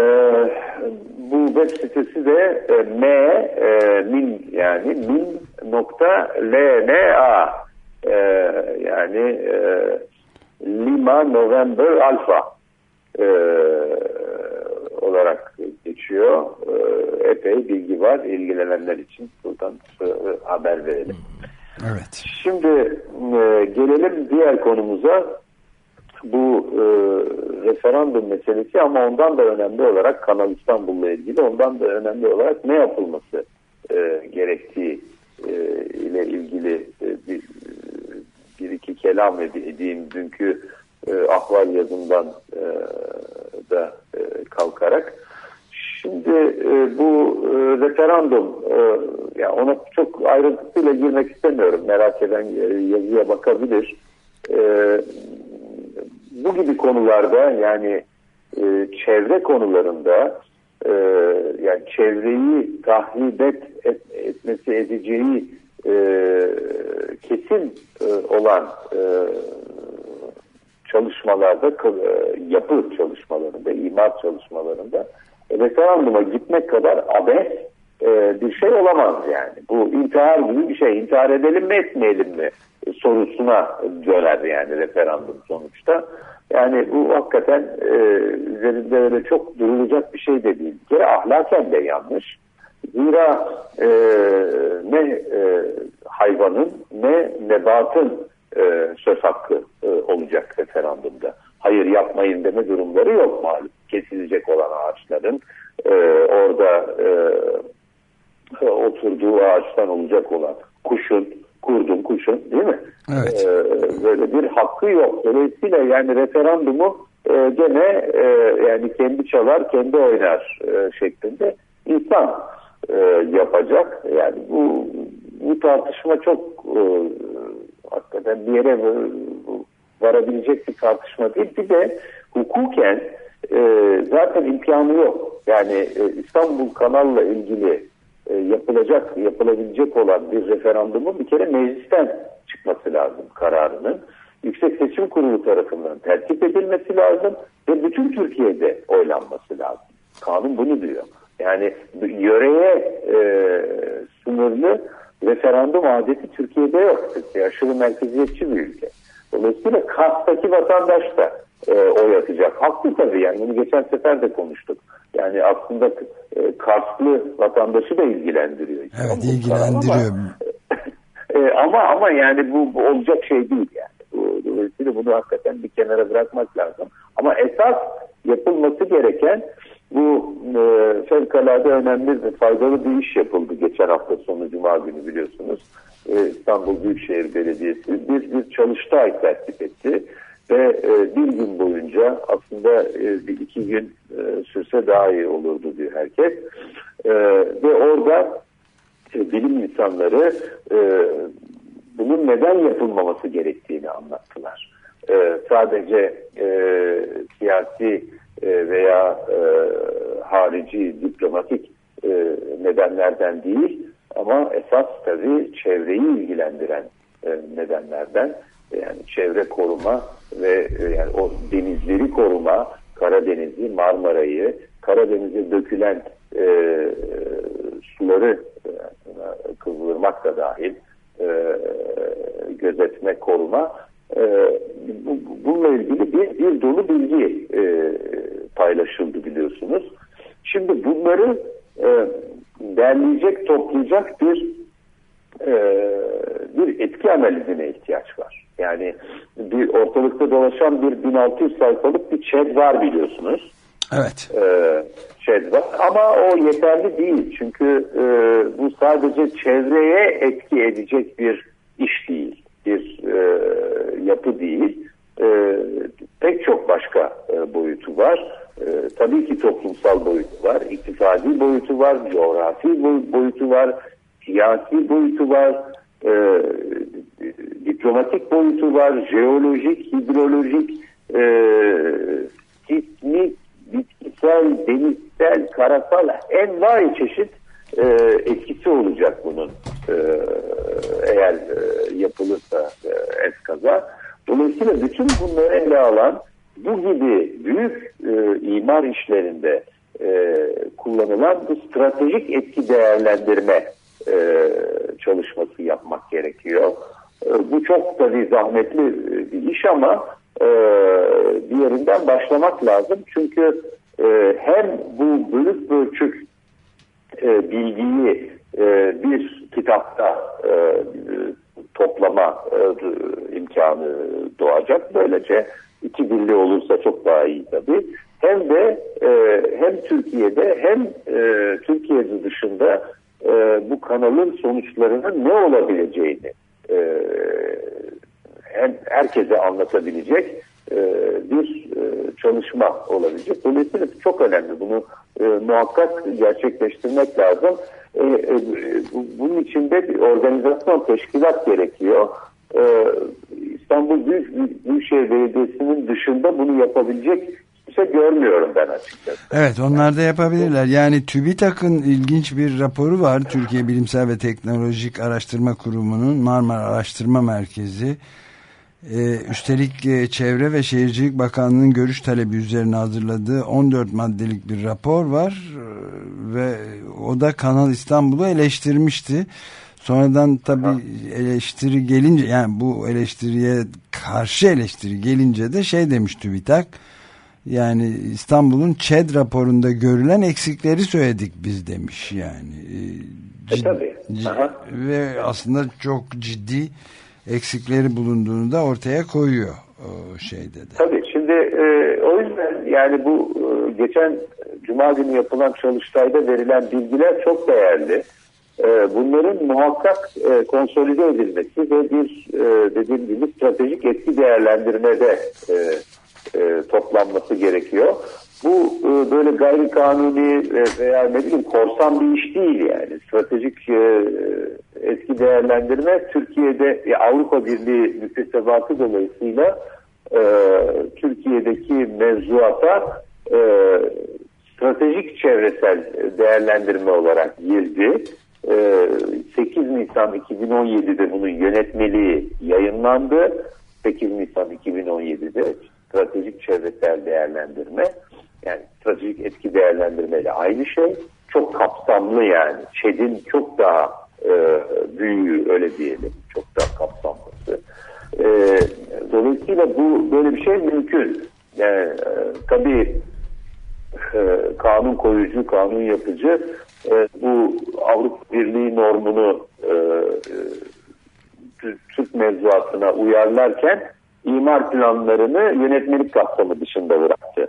bu web sitesi de e, m e, min yani min nokta lna e, yani e, Lima November Alpha e, olarak geçiyor. E, epey bilgi var ilgilenenler için buradan e, haber verelim. Evet. Şimdi e, gelelim diğer konumuza. Bu e, referandum meselesi ama ondan da önemli olarak Kanal İstanbul'la ilgili ondan da önemli olarak ne yapılması e, gerektiği e, ile ilgili e, bir, bir iki kelam edeyim dünkü e, ahval yazımdan e, da e, kalkarak. Şimdi e, bu e, referandum e, yani ona çok ayrıntısıyla girmek istemiyorum. Merak eden e, yazıya bakabilir. E, bu gibi konularda yani e, çevre konularında e, yani çevreyi tahrip et, et, etmesi edeceği e, kesin e, olan e, çalışmalarda e, yapı çalışmalarında, imar çalışmalarında referanduma gitmek kadar abes e, bir şey olamaz yani. Bu intihar gibi bir şey. İntihar edelim mi etmeyelim mi sorusuna döner yani referandum sonuçta. Yani bu hakikaten e, üzerinde öyle çok durulacak bir şey de değil. Bir ahlaken de yanlış. Zira e, ne e, hayvanın ne nebatın e, söz hakkı e, olacak referandumda. Hayır yapmayın deme durumları yok malum. Kesilecek olan ağaçların e, orada e, oturduğu ağaçtan olacak olan kuşun, kurdun, kuşun değil mi? Evet. E, böyle bir hakkı yok. Dolayısıyla yani referandumu e, gene e, yani kendi çalar, kendi oynar e, şeklinde insan e, yapacak. Yani bu bu tartışma çok e, hakikaten bir yere varabilecek bir tartışma değil. Bir de hukuken e, zaten imkanı yok. Yani e, İstanbul Kanal'la ilgili e, yapılacak, yapılabilecek olan bir referandumun bir kere meclisten çıkması lazım kararının. Yüksek Seçim Kurulu tarafından tertip edilmesi lazım ve bütün Türkiye'de oylanması lazım. Kanun bunu diyor. Yani yöreye e, sınırlı referandum adeti Türkiye'de yok. Türkiye aşırı merkeziyetçi bir ülke. Dolayısıyla Kars'taki vatandaş da e, oy atacak. Haklı tabii yani bunu geçen sefer de konuştuk. Yani aslında e, Karslı vatandaşı da ilgilendiriyor. Evet ilgilendiriyor. Ama, e, ama ama yani bu, bu olacak şey değil yani. Dolayısıyla bunu hakikaten bir kenara bırakmak lazım. Ama esas yapılması gereken bu e, fevkalade önemli ve faydalı bir iş yapıldı geçen hafta sonu Cuma günü biliyorsunuz. E, İstanbul Büyükşehir Belediyesi bir, bir çalıştay tertip etti. Ve e, bir gün boyunca aslında e, bir iki gün e, sürse daha iyi olurdu diyor herkes. E, ve orada e, bilim insanları e, bunun neden yapılmaması gerektiğini anlattılar. E, sadece e, siyasi e, veya e, harici diplomatik e, nedenlerden değil ama esas tabii çevreyi ilgilendiren e, nedenlerden yani çevre koruma ve e, yani o denizleri koruma Karadeniz'i, Marmara'yı, Karadeniz'e dökülen e, suları e, Kızılırmak da dahil e, gözetme, koruma e, bu, bununla ilgili bir, bir dolu bilgi e, paylaşıldı biliyorsunuz. Şimdi bunları e, derleyecek, toplayacak bir e, bir etki analizine ihtiyaç var. Yani bir ortalıkta dolaşan bir 1600 sayfalık bir chat var biliyorsunuz. Evet. Ee, var ama o yeterli değil. Çünkü e, bu sadece çevreye etki edecek bir iş değil. Bir e, yapı değil. E, pek çok başka e, boyutu var. E, tabii ki toplumsal boyutu var. iktisadi boyutu var. Coğrafi boyutu var. Siyasi boyutu var. E, diplomatik boyutu var, jeolojik, hidrolojik, e, sismik, bitkisel, denizsel, karasal envai çeşit e, etkisi olacak bunun e, eğer e, yapılırsa e, eskaza. Dolayısıyla bütün bunları ele alan bu gibi büyük e, imar işlerinde e, kullanılan bu stratejik etki değerlendirme e, çalışması yapmak gerekiyor. E, bu çok tabii zahmetli bir iş ama e, bir yerinden başlamak lazım. Çünkü e, hem bu bölük bölçük e, bilgiyi e, bir kitapta e, toplama e, imkanı doğacak. Böylece iki dilli olursa çok daha iyi tabii. Hem de e, hem Türkiye'de hem e, Türkiye dışında e, bu kanalın sonuçlarının ne olabileceğini e, hem herkese anlatabilecek e, bir e, çalışma olabilecek. Dolayısıyla çok önemli. Bunu e, muhakkak gerçekleştirmek lazım. E, e, bunun içinde bir organizasyon, teşkilat gerekiyor. E, İstanbul Büyük, Büyükşehir Belediyesi'nin dışında bunu yapabilecek kimse görmüyorum ben açıkçası. Evet onlar da yapabilirler. Yani TÜBİTAK'ın ilginç bir raporu var. Türkiye Bilimsel ve Teknolojik Araştırma Kurumu'nun Marmara Araştırma Merkezi. Ee, üstelik e, Çevre ve Şehircilik Bakanlığı'nın görüş talebi üzerine hazırladığı 14 maddelik bir rapor var. Ee, ve o da Kanal İstanbul'u eleştirmişti. Sonradan tabii eleştiri gelince yani bu eleştiriye karşı eleştiri gelince de şey demiş TÜBİTAK yani İstanbul'un ÇED raporunda görülen eksikleri söyledik biz demiş yani. E, Cid, tabii. ve aslında çok ciddi eksikleri bulunduğunu da ortaya koyuyor o şeyde de. Tabii şimdi e, o yüzden yani bu e, geçen Cuma günü yapılan çalıştayda verilen bilgiler çok değerli. E, bunların muhakkak e, konsolide edilmesi ve bir e, dediğim gibi stratejik etki değerlendirmede e, e, toplanması gerekiyor. Bu e, böyle gayri kanuni veya ne bileyim korsan bir iş değil yani. Stratejik e, etki değerlendirme Türkiye'de e, Avrupa Birliği müktesebatı dolayısıyla e, Türkiye'deki mevzuata e, stratejik çevresel değerlendirme olarak girdi. E, 8 Nisan 2017'de bunun yönetmeliği yayınlandı. 8 Nisan 2017'de stratejik çevresel değerlendirme yani stratejik etki değerlendirmeyle aynı şey. Çok kapsamlı yani. ÇED'in çok daha e, büyüğü öyle diyelim. Çok daha kapsamlısı. E, dolayısıyla bu böyle bir şey mümkün. Yani, e, tabii e, kanun koyucu, kanun yapıcı e, bu Avrupa Birliği normunu e, e, Türk mevzuatına uyarlarken imar planlarını yönetmelik kapsamı dışında bıraktı.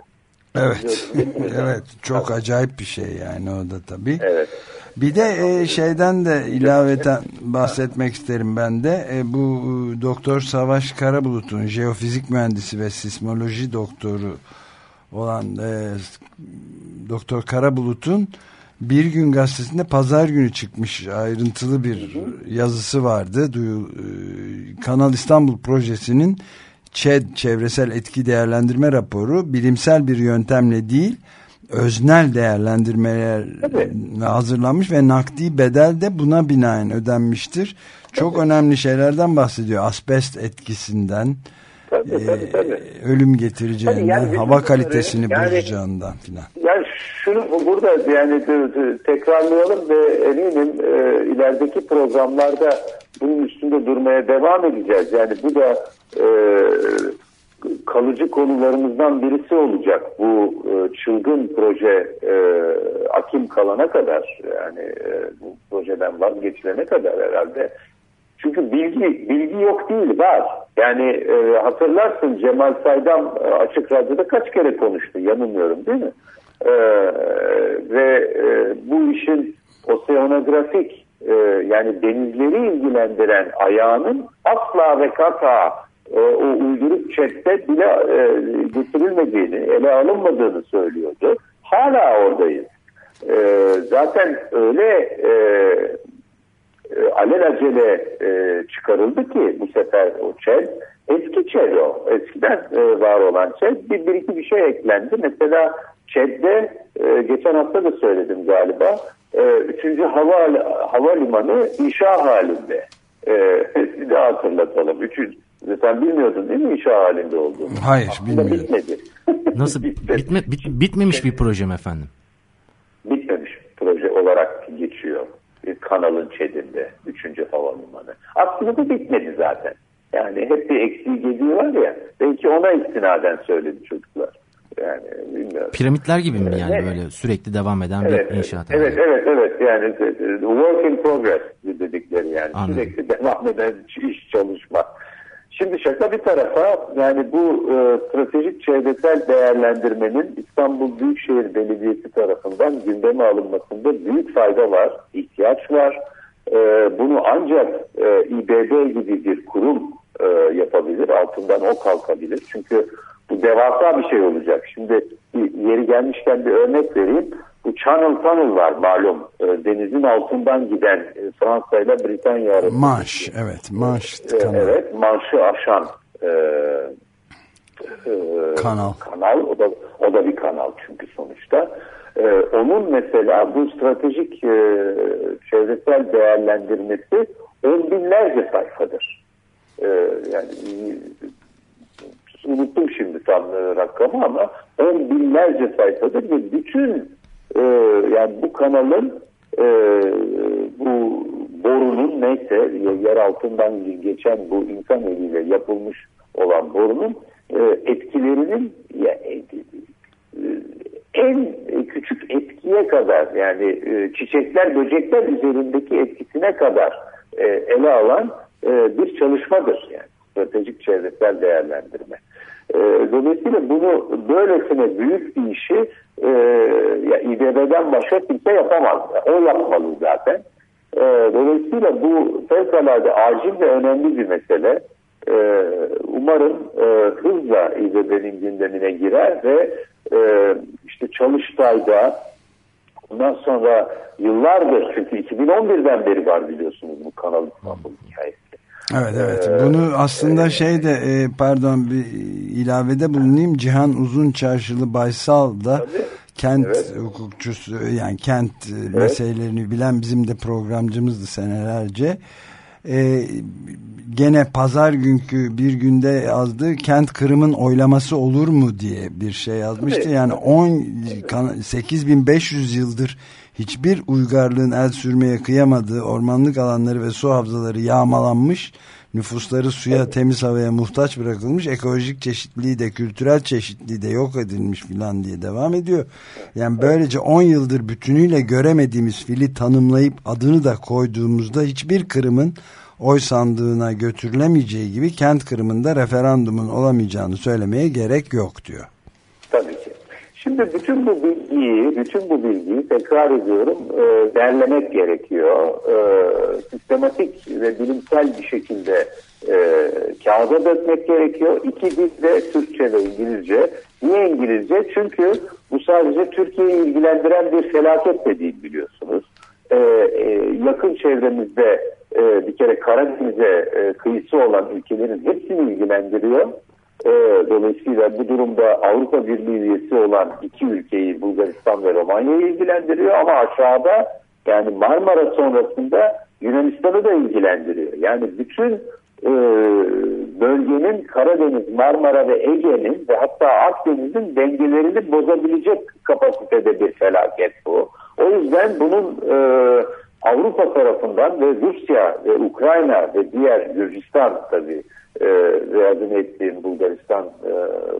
Evet. evet. Çok acayip bir şey yani o da tabii. Evet. Bir de e, şeyden de ilaveten bahsetmek isterim ben de. E, bu e, Doktor Savaş Karabulut'un jeofizik mühendisi ve sismoloji doktoru olan e, Doktor Karabulut'un bir gün gazetesinde pazar günü çıkmış ayrıntılı bir yazısı vardı. Duyu, e, Kanal İstanbul projesinin ÇED çevresel etki değerlendirme raporu bilimsel bir yöntemle değil öznel değerlendirmeler hazırlanmış ve nakdi bedel de buna binaen ödenmiştir. Çok Tabii. önemli şeylerden bahsediyor. Asbest etkisinden, tabii, tabii, tabii. E, ölüm getireceğinden, yani hava kalitesini yani, bozacağından filan. Yani şunu burada yani tekrarlayalım ve eminim e, ilerideki programlarda bunun üstünde durmaya devam edeceğiz. Yani bu da e, kalıcı konularımızdan birisi olacak. Bu e, çılgın proje e, akim kalana kadar yani e, bu projeden vazgeçilene kadar herhalde. Çünkü bilgi bilgi yok değil var. Yani e, hatırlarsın Cemal Saydam e, açık radyoda kaç kere konuştu yanılmıyorum değil mi? E, ve e, bu işin oseanografik e, yani denizleri ilgilendiren ayağının asla ve kata e, o uydurup chatte bile e, getirilmediğini, ele alınmadığını söylüyordu. Hala oradayız. E, zaten öyle e, e, alelacele e, çıkarıldı ki bu sefer o ÇED eski ÇED o. Eskiden e, var olan ÇED bir, bir iki bir şey eklendi. Mesela ÇED'de e, geçen hafta da söyledim galiba e, üçüncü hava havalimanı inşa halinde. E, bir daha hatırlatalım. Üçüncü sen bilmiyordun değil mi inşa halinde olduğunu? Hayır Aslında bilmiyordum. bitmedi. Nasıl bitme, bit, bitmemiş bir proje mi efendim? Bitmemiş proje olarak geçiyor. Bir kanalın çedinde. Üçüncü havalimanı. Aslında da bitmedi zaten. Yani hep bir eksiği geliyor var ya. Belki ona istinaden söyledi çocuklar. Yani bilmiyorum. Piramitler gibi mi yani Evet. böyle sürekli devam eden bir Evet, inşaat? evet, evet, evet. Yani the- the work in progress dedikleri yani Anladım. sürekli devam eden iş çalışma. Şimdi şaka bir tarafa yani bu e, stratejik çevresel değerlendirmenin İstanbul Büyükşehir Belediyesi tarafından gündeme alınmasında büyük fayda var, ihtiyaç var. E, bunu ancak e, İBB gibi bir kurum e, yapabilir, altından o kalkabilir. Çünkü bu devasa bir şey olacak. Şimdi yeri gelmişken bir örnek vereyim. Bu Channel Tunnel var malum. E, denizin altından giden e, Fransa ile Britanya arasında. Manş, evet, Manş E, kanalı. Evet, Manş'ı aşan e, e, Kanal. kanal. O da o da bir kanal çünkü sonuçta. E, onun mesela bu stratejik e, çevresel değerlendirmesi on binlerce sayfadır. E, yani unuttum şimdi tam e, rakamı ama on binlerce sayfadır ve bütün e, yani bu kanalın e, bu borunun neyse yer altından geçen bu insan eliyle yapılmış olan borunun e, etkilerinin ya, e, e, en küçük etkiye kadar yani e, çiçekler böcekler üzerindeki etkisine kadar e, ele alan e, bir çalışmadır yani stratejik çevresel değerlendirme. E, dolayısıyla bunu böylesine büyük bir işi e, ya İBB'den başka kimse yapamaz. O yapmalı zaten. E, dolayısıyla bu fevkalade acil ve önemli bir mesele. E, umarım e, hızla İBB'nin gündemine girer ve e, işte Çalıştay'da ondan sonra yıllardır çünkü 2011'den beri var biliyorsunuz bu Kanal İstanbul hikayesi. Evet evet. Bunu aslında şey de e, pardon bir ilavede bulunayım. Cihan Uzun Çarşılı Baysal da Tabii. kent Evet. hukukçusu yani kent e, meselelerini bilen bizim de programcımızdı senelerce. E, gene pazar günkü bir günde yazdığı kent kırımın oylaması olur mu diye bir şey yazmıştı. Yani 10 kan- 8500 yıldır hiçbir uygarlığın el sürmeye kıyamadığı ormanlık alanları ve su havzaları yağmalanmış, nüfusları suya, temiz havaya muhtaç bırakılmış, ekolojik çeşitliliği de kültürel çeşitliliği de yok edilmiş filan diye devam ediyor. Yani böylece 10 yıldır bütünüyle göremediğimiz fili tanımlayıp adını da koyduğumuzda hiçbir kırımın oy sandığına götürülemeyeceği gibi kent kırımında referandumun olamayacağını söylemeye gerek yok diyor. Tabii ki. Şimdi bütün bu bilgiyi, bütün bu bilgiyi tekrar ediyorum e, derlemek gerekiyor. E, sistematik ve bilimsel bir şekilde e, kağıda dökmek gerekiyor. İki dilde Türkçe ve İngilizce. Niye İngilizce? Çünkü bu sadece Türkiye'yi ilgilendiren bir felaket de değil biliyorsunuz. E, e, yakın çevremizde e, bir kere Karadeniz'e e, kıyısı olan ülkelerin hepsini ilgilendiriyor. E, dolayısıyla bu durumda Avrupa Birliği üyesi olan iki ülkeyi Bulgaristan ve Romanya'yı ilgilendiriyor ama aşağıda yani Marmara sonrasında Yunanistan'ı da ilgilendiriyor. Yani bütün e, bölgenin Karadeniz, Marmara ve Ege'nin ve hatta Akdeniz'in dengelerini bozabilecek kapasitede bir felaket bu. O yüzden bunun e, Avrupa tarafından ve Rusya ve Ukrayna ve diğer Gürcistan tabii e, ve adını ettiğim Bulgaristan, e,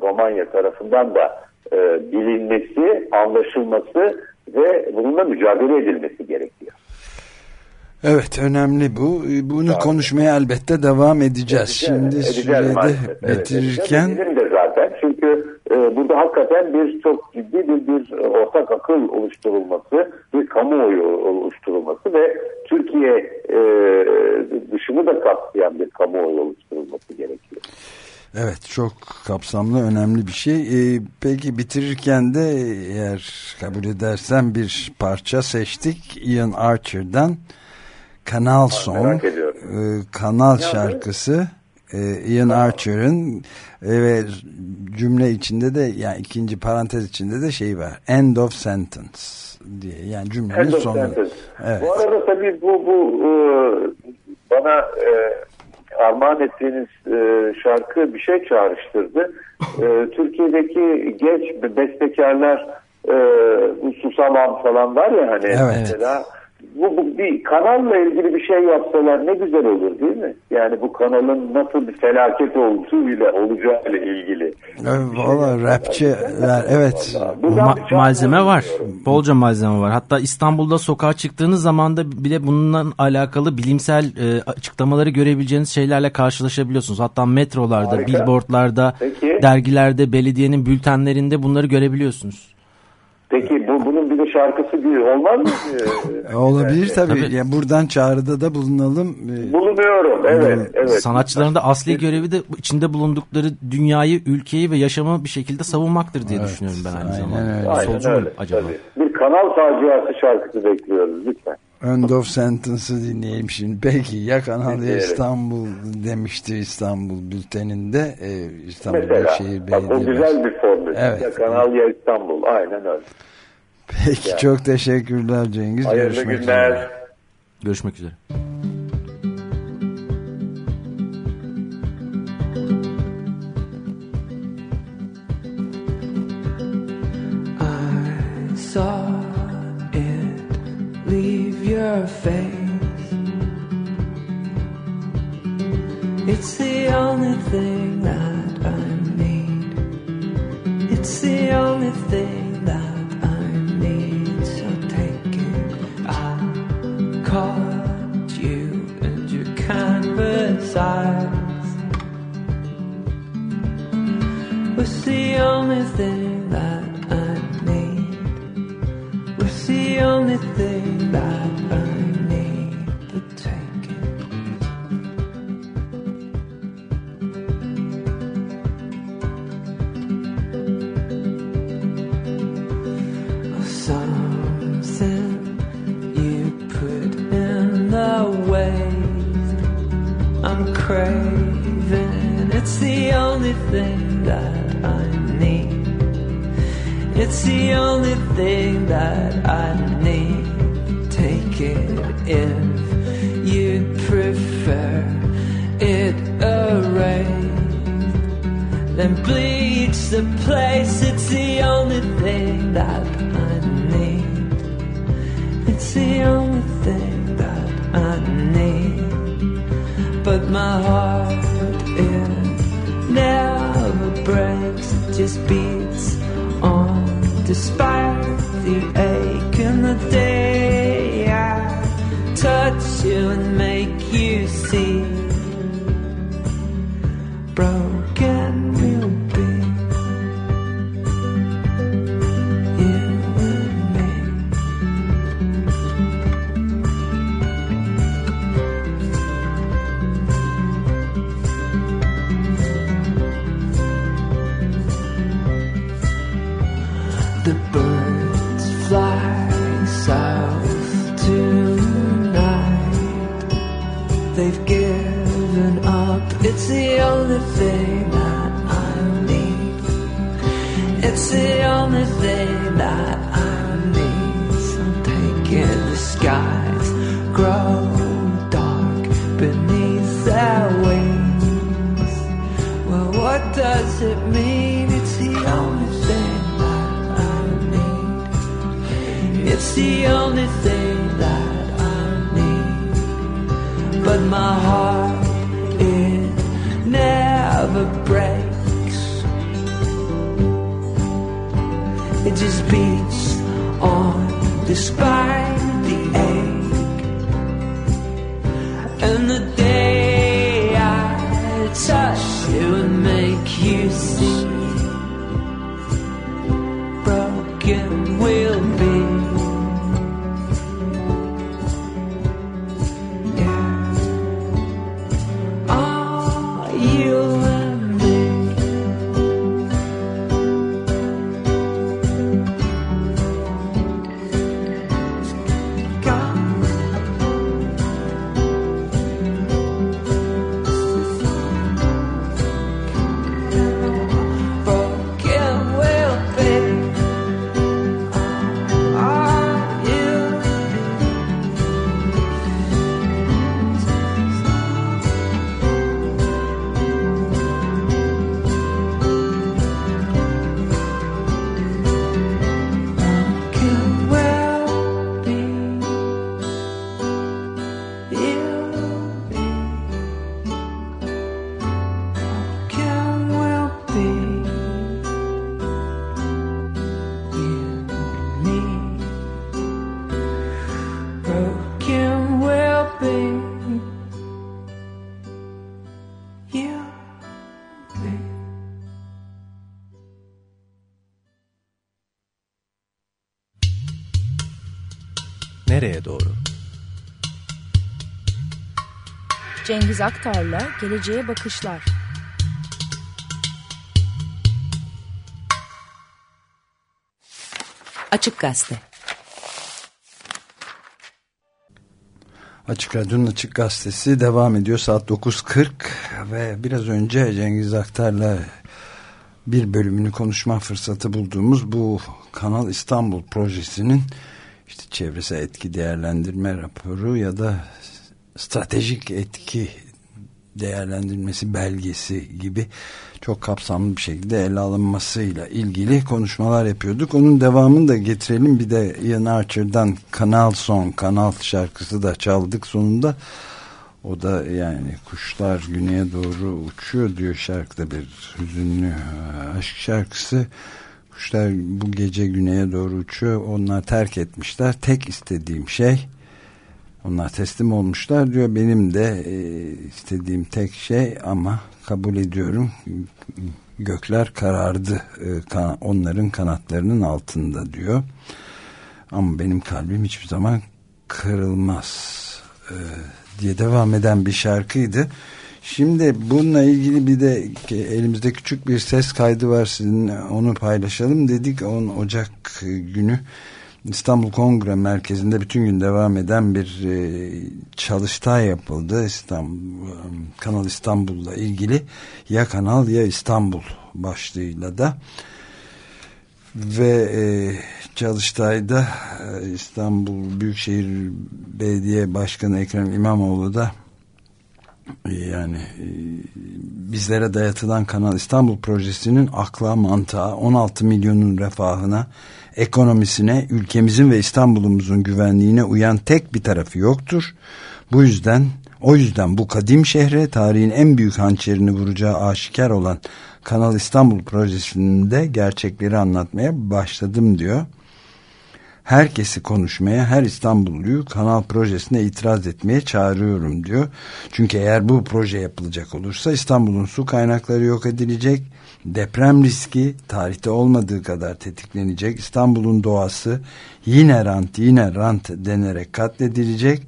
Romanya tarafından da e, bilinmesi, anlaşılması ve bununla mücadele edilmesi gerekiyor. Evet önemli bu. Bunu konuşmaya elbette devam edeceğiz. Şimdi Edeceğiz sürede maalesef. Evet, bitirirken edeceğiz. Bizim de zaten çünkü burada hakikaten bir çok ciddi bir, bir ortak akıl oluşturulması, bir kamuoyu oluşturulması ve Türkiye e, dışını da kapsayan bir kamuoyu oluşturulması gerekiyor. evet çok kapsamlı önemli bir şey. Ee, peki bitirirken de eğer kabul edersen bir parça seçtik Ian Archer'dan Kanal ediyorum. e, Kanal şarkısı e, Ian Archer'ın e, ve cümle içinde de yani ikinci parantez içinde de şey var End of Sentence diye yani cümlenin End sonu. Evet. Bu arada tabii bu, bu e, bana e, armağan ettiğiniz e, şarkı bir şey çağrıştırdı. E, Türkiye'deki genç bestekarlar e, bu Susamam falan var ya hani Evet. mesela bu, bu bir kanalla ilgili bir şey yapsalar ne güzel olur değil mi? Yani bu kanalın nasıl bir felaket olduğuyla olacağıyla ilgili. Valla rapçiler evet. Ma- malzeme var. Bolca malzeme var. Hatta İstanbul'da sokağa çıktığınız zaman da bile bununla alakalı bilimsel e, açıklamaları görebileceğiniz şeylerle karşılaşabiliyorsunuz. Hatta metrolarda, Harika. billboardlarda, Peki. dergilerde, belediyenin bültenlerinde bunları görebiliyorsunuz. Peki bu de şarkısı gibi olmaz mı? Ee, Olabilir tabii. Tabii. Yani buradan çağrıda da bulunalım. Ee, Bulunuyorum. Evet. evet. Sanatçıların da asli görevi de içinde bulundukları dünyayı, ülkeyi ve yaşamı bir şekilde savunmaktır diye düşünüyorum ben aynı aynen zamanda. öyle. Aynen Solcu öyle. acaba? Tabii. Bir kanal faciası şarkısı bekliyoruz lütfen. End of Sentence'ı dinleyelim şimdi. Peki ya Kanal ya. İstanbul demişti İstanbul bülteninde. Ee, İstanbul Mesela Büyükşehir bak o Belediye güzel bir formül. Evet. Ya Kanal ya İstanbul. Aynen öyle. Peki çok teşekkürler Cengiz. Hayırlı Görüşmek günler. üzere. Görüşmek üzere. I saw it leave your face. It's the only thing that I need. It's the only thing eyes was the only thing that I need. Was the only thing the only thing that I need. It's the only thing that I need. Take it if you'd prefer it erased. Then bleach the place. It's the only thing that I need. It's the only thing that I need. But my heart never breaks. It just beats on despite the ache and the day I touch you and make you see. It's the only thing that I need. But my heart, it never breaks. It just beats on despite Cengiz Aktar'la Geleceğe Bakışlar. Açık Gazete. Açık Radyo'nun Açık Gazetesi devam ediyor saat 9.40 ve biraz önce Cengiz Aktar'la bir bölümünü konuşma fırsatı bulduğumuz bu Kanal İstanbul projesinin işte çevresel etki değerlendirme raporu ya da stratejik etki değerlendirmesi belgesi gibi çok kapsamlı bir şekilde ele alınmasıyla ilgili konuşmalar yapıyorduk. Onun devamını da getirelim. Bir de Ian Archer'dan Kanal Son, Kanal şarkısı da çaldık sonunda. O da yani kuşlar güneye doğru uçuyor diyor şarkıda bir hüzünlü e, aşk şarkısı. Kuşlar bu gece güneye doğru uçuyor. Onlar terk etmişler. Tek istediğim şey onlar teslim olmuşlar diyor. Benim de e, istediğim tek şey ama kabul ediyorum gökler karardı e, kan, onların kanatlarının altında diyor. Ama benim kalbim hiçbir zaman kırılmaz e, diye devam eden bir şarkıydı. Şimdi bununla ilgili bir de elimizde küçük bir ses kaydı var sizinle onu paylaşalım dedik 10 Ocak günü İstanbul Kongre Merkezi'nde bütün gün devam eden bir e, çalıştay yapıldı. İstanbul, Kanal İstanbul'la ilgili ya Kanal ya İstanbul başlığıyla da ve e, Çalıştay'da e, İstanbul Büyükşehir Belediye Başkanı Ekrem İmamoğlu da e, yani e, bizlere dayatılan Kanal İstanbul projesinin akla mantığa 16 milyonun refahına ekonomisine, ülkemizin ve İstanbul'umuzun güvenliğine uyan tek bir tarafı yoktur. Bu yüzden, o yüzden bu kadim şehre tarihin en büyük hançerini vuracağı aşikar olan Kanal İstanbul projesinde gerçekleri anlatmaya başladım diyor. Herkesi konuşmaya, her İstanbulluyu kanal projesine itiraz etmeye çağırıyorum diyor. Çünkü eğer bu proje yapılacak olursa İstanbul'un su kaynakları yok edilecek, deprem riski tarihte olmadığı kadar tetiklenecek. İstanbul'un doğası yine rant yine rant denerek katledilecek.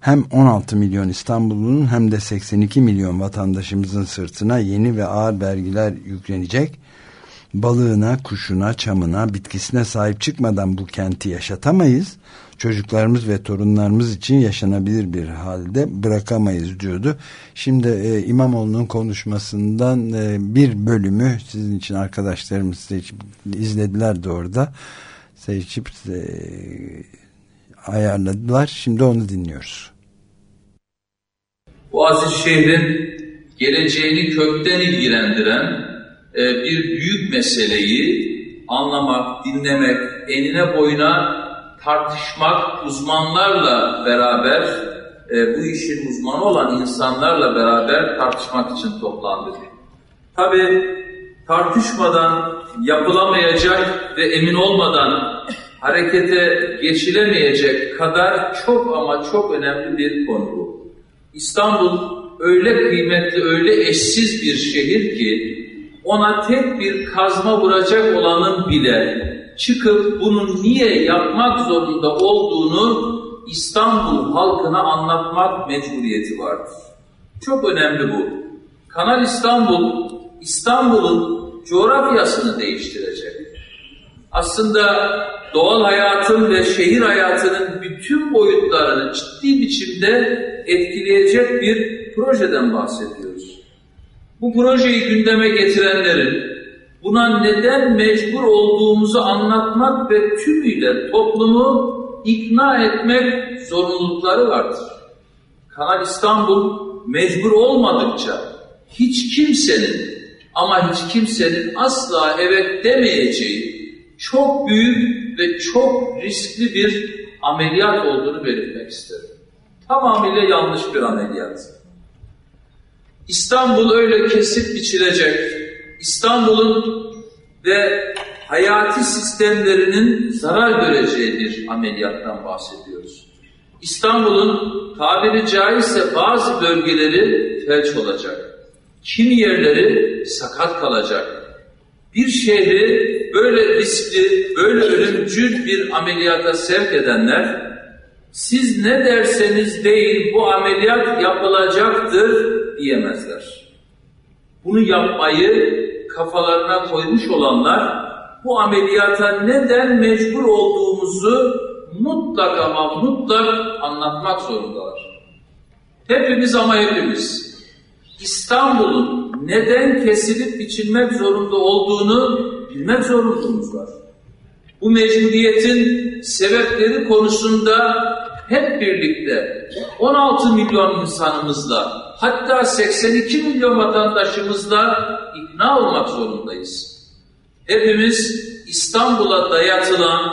Hem 16 milyon İstanbullunun hem de 82 milyon vatandaşımızın sırtına yeni ve ağır vergiler yüklenecek. Balığına, kuşuna, çamına, bitkisine sahip çıkmadan bu kenti yaşatamayız. Çocuklarımız ve torunlarımız için yaşanabilir bir halde bırakamayız diyordu. Şimdi e, İmamoğlu'nun konuşmasından e, bir bölümü sizin için arkadaşlarımız seçip izlediler de orada. Seçip e, ayarladılar. Şimdi onu dinliyoruz. Bu aziz şehrin geleceğini kökten ilgilendiren bir büyük meseleyi anlamak, dinlemek, enine boyuna tartışmak, uzmanlarla beraber, e, bu işin uzmanı olan insanlarla beraber tartışmak için toplandık. Tabi tartışmadan, yapılamayacak ve emin olmadan harekete geçilemeyecek kadar çok ama çok önemli bir konu bu. İstanbul öyle kıymetli, öyle eşsiz bir şehir ki ona tek bir kazma vuracak olanın bile çıkıp bunu niye yapmak zorunda olduğunu İstanbul halkına anlatmak mecburiyeti vardır. Çok önemli bu. Kanal İstanbul, İstanbul'un coğrafyasını değiştirecek. Aslında doğal hayatın ve şehir hayatının bütün boyutlarını ciddi biçimde etkileyecek bir projeden bahsediyoruz. Bu projeyi gündeme getirenlerin buna neden mecbur olduğumuzu anlatmak ve tümüyle toplumu ikna etmek zorunlulukları vardır. Kanal İstanbul mecbur olmadıkça hiç kimsenin ama hiç kimsenin asla evet demeyeceği çok büyük ve çok riskli bir ameliyat olduğunu belirtmek isterim. Tamamıyla yanlış bir ameliyat. İstanbul öyle kesip biçilecek, İstanbul'un ve hayati sistemlerinin zarar göreceği bir ameliyattan bahsediyoruz. İstanbul'un tabiri caizse bazı bölgeleri felç olacak. Kimi yerleri sakat kalacak. Bir şehri böyle riskli, böyle ölümcül bir ameliyata sevk edenler siz ne derseniz deyin bu ameliyat yapılacaktır diyemezler. Bunu yapmayı kafalarına koymuş olanlar bu ameliyata neden mecbur olduğumuzu mutlak ama mutlak anlatmak zorundalar. Hepimiz ama hepimiz İstanbul'un neden kesilip biçilmek zorunda olduğunu bilmek zorunluluğumuz var. Bu mecburiyetin sebepleri konusunda hep birlikte 16 milyon insanımızla hatta 82 milyon vatandaşımızla ikna olmak zorundayız. Hepimiz İstanbul'a dayatılan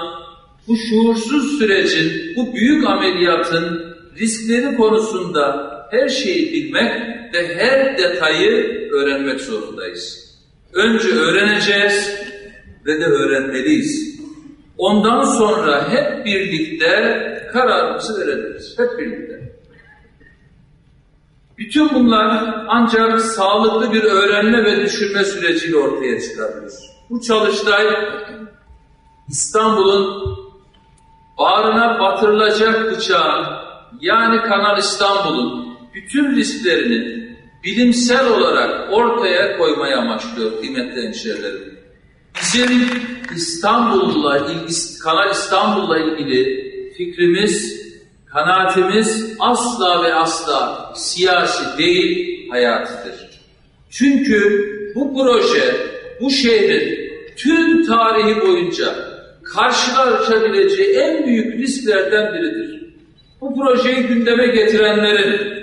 bu şuursuz sürecin, bu büyük ameliyatın riskleri konusunda her şeyi bilmek ve her detayı öğrenmek zorundayız. Önce öğreneceğiz ve de öğrenmeliyiz. Ondan sonra hep birlikte kararımızı vereceğiz. Hep birlikte. Bütün bunlar ancak sağlıklı bir öğrenme ve düşünme süreciyle ortaya çıkarılır. Bu çalıştay İstanbul'un bağrına batırılacak bıçağın yani Kanal İstanbul'un bütün risklerini bilimsel olarak ortaya koymaya amaçlıyor kıymetli hemşehrilerim. Bizim İstanbul'la Kanal İstanbul'la ilgili fikrimiz, kanaatimiz asla ve asla siyasi değil, hayatidir. Çünkü bu proje, bu şehrin tüm tarihi boyunca karşılaşabileceği en büyük risklerden biridir. Bu projeyi gündeme getirenlerin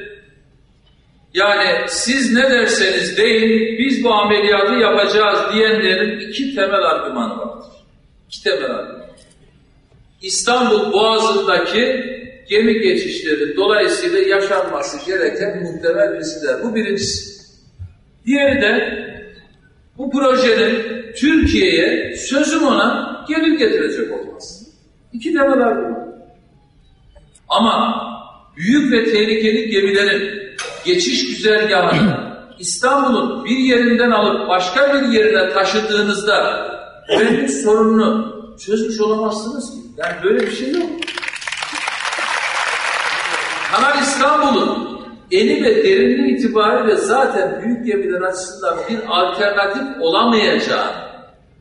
yani siz ne derseniz deyin biz bu ameliyatı yapacağız diyenlerin iki temel argümanı vardır. İki temel argüman. İstanbul Boğazı'ndaki gemi geçişleri dolayısıyla yaşanması gereken muhtemel riskler. Bu birincisi. Diğeri de bu projenin Türkiye'ye sözüm ona gelir getirecek olması. İki temel argüman. Ama büyük ve tehlikeli gemilerin geçiş güzergahını İstanbul'un bir yerinden alıp başka bir yerine taşıdığınızda güvenlik sorununu çözmüş olamazsınız ki. Yani böyle bir şey yok. Kanal İstanbul'un eni ve derinliği itibariyle zaten büyük gemiler açısından bir alternatif olamayacağı,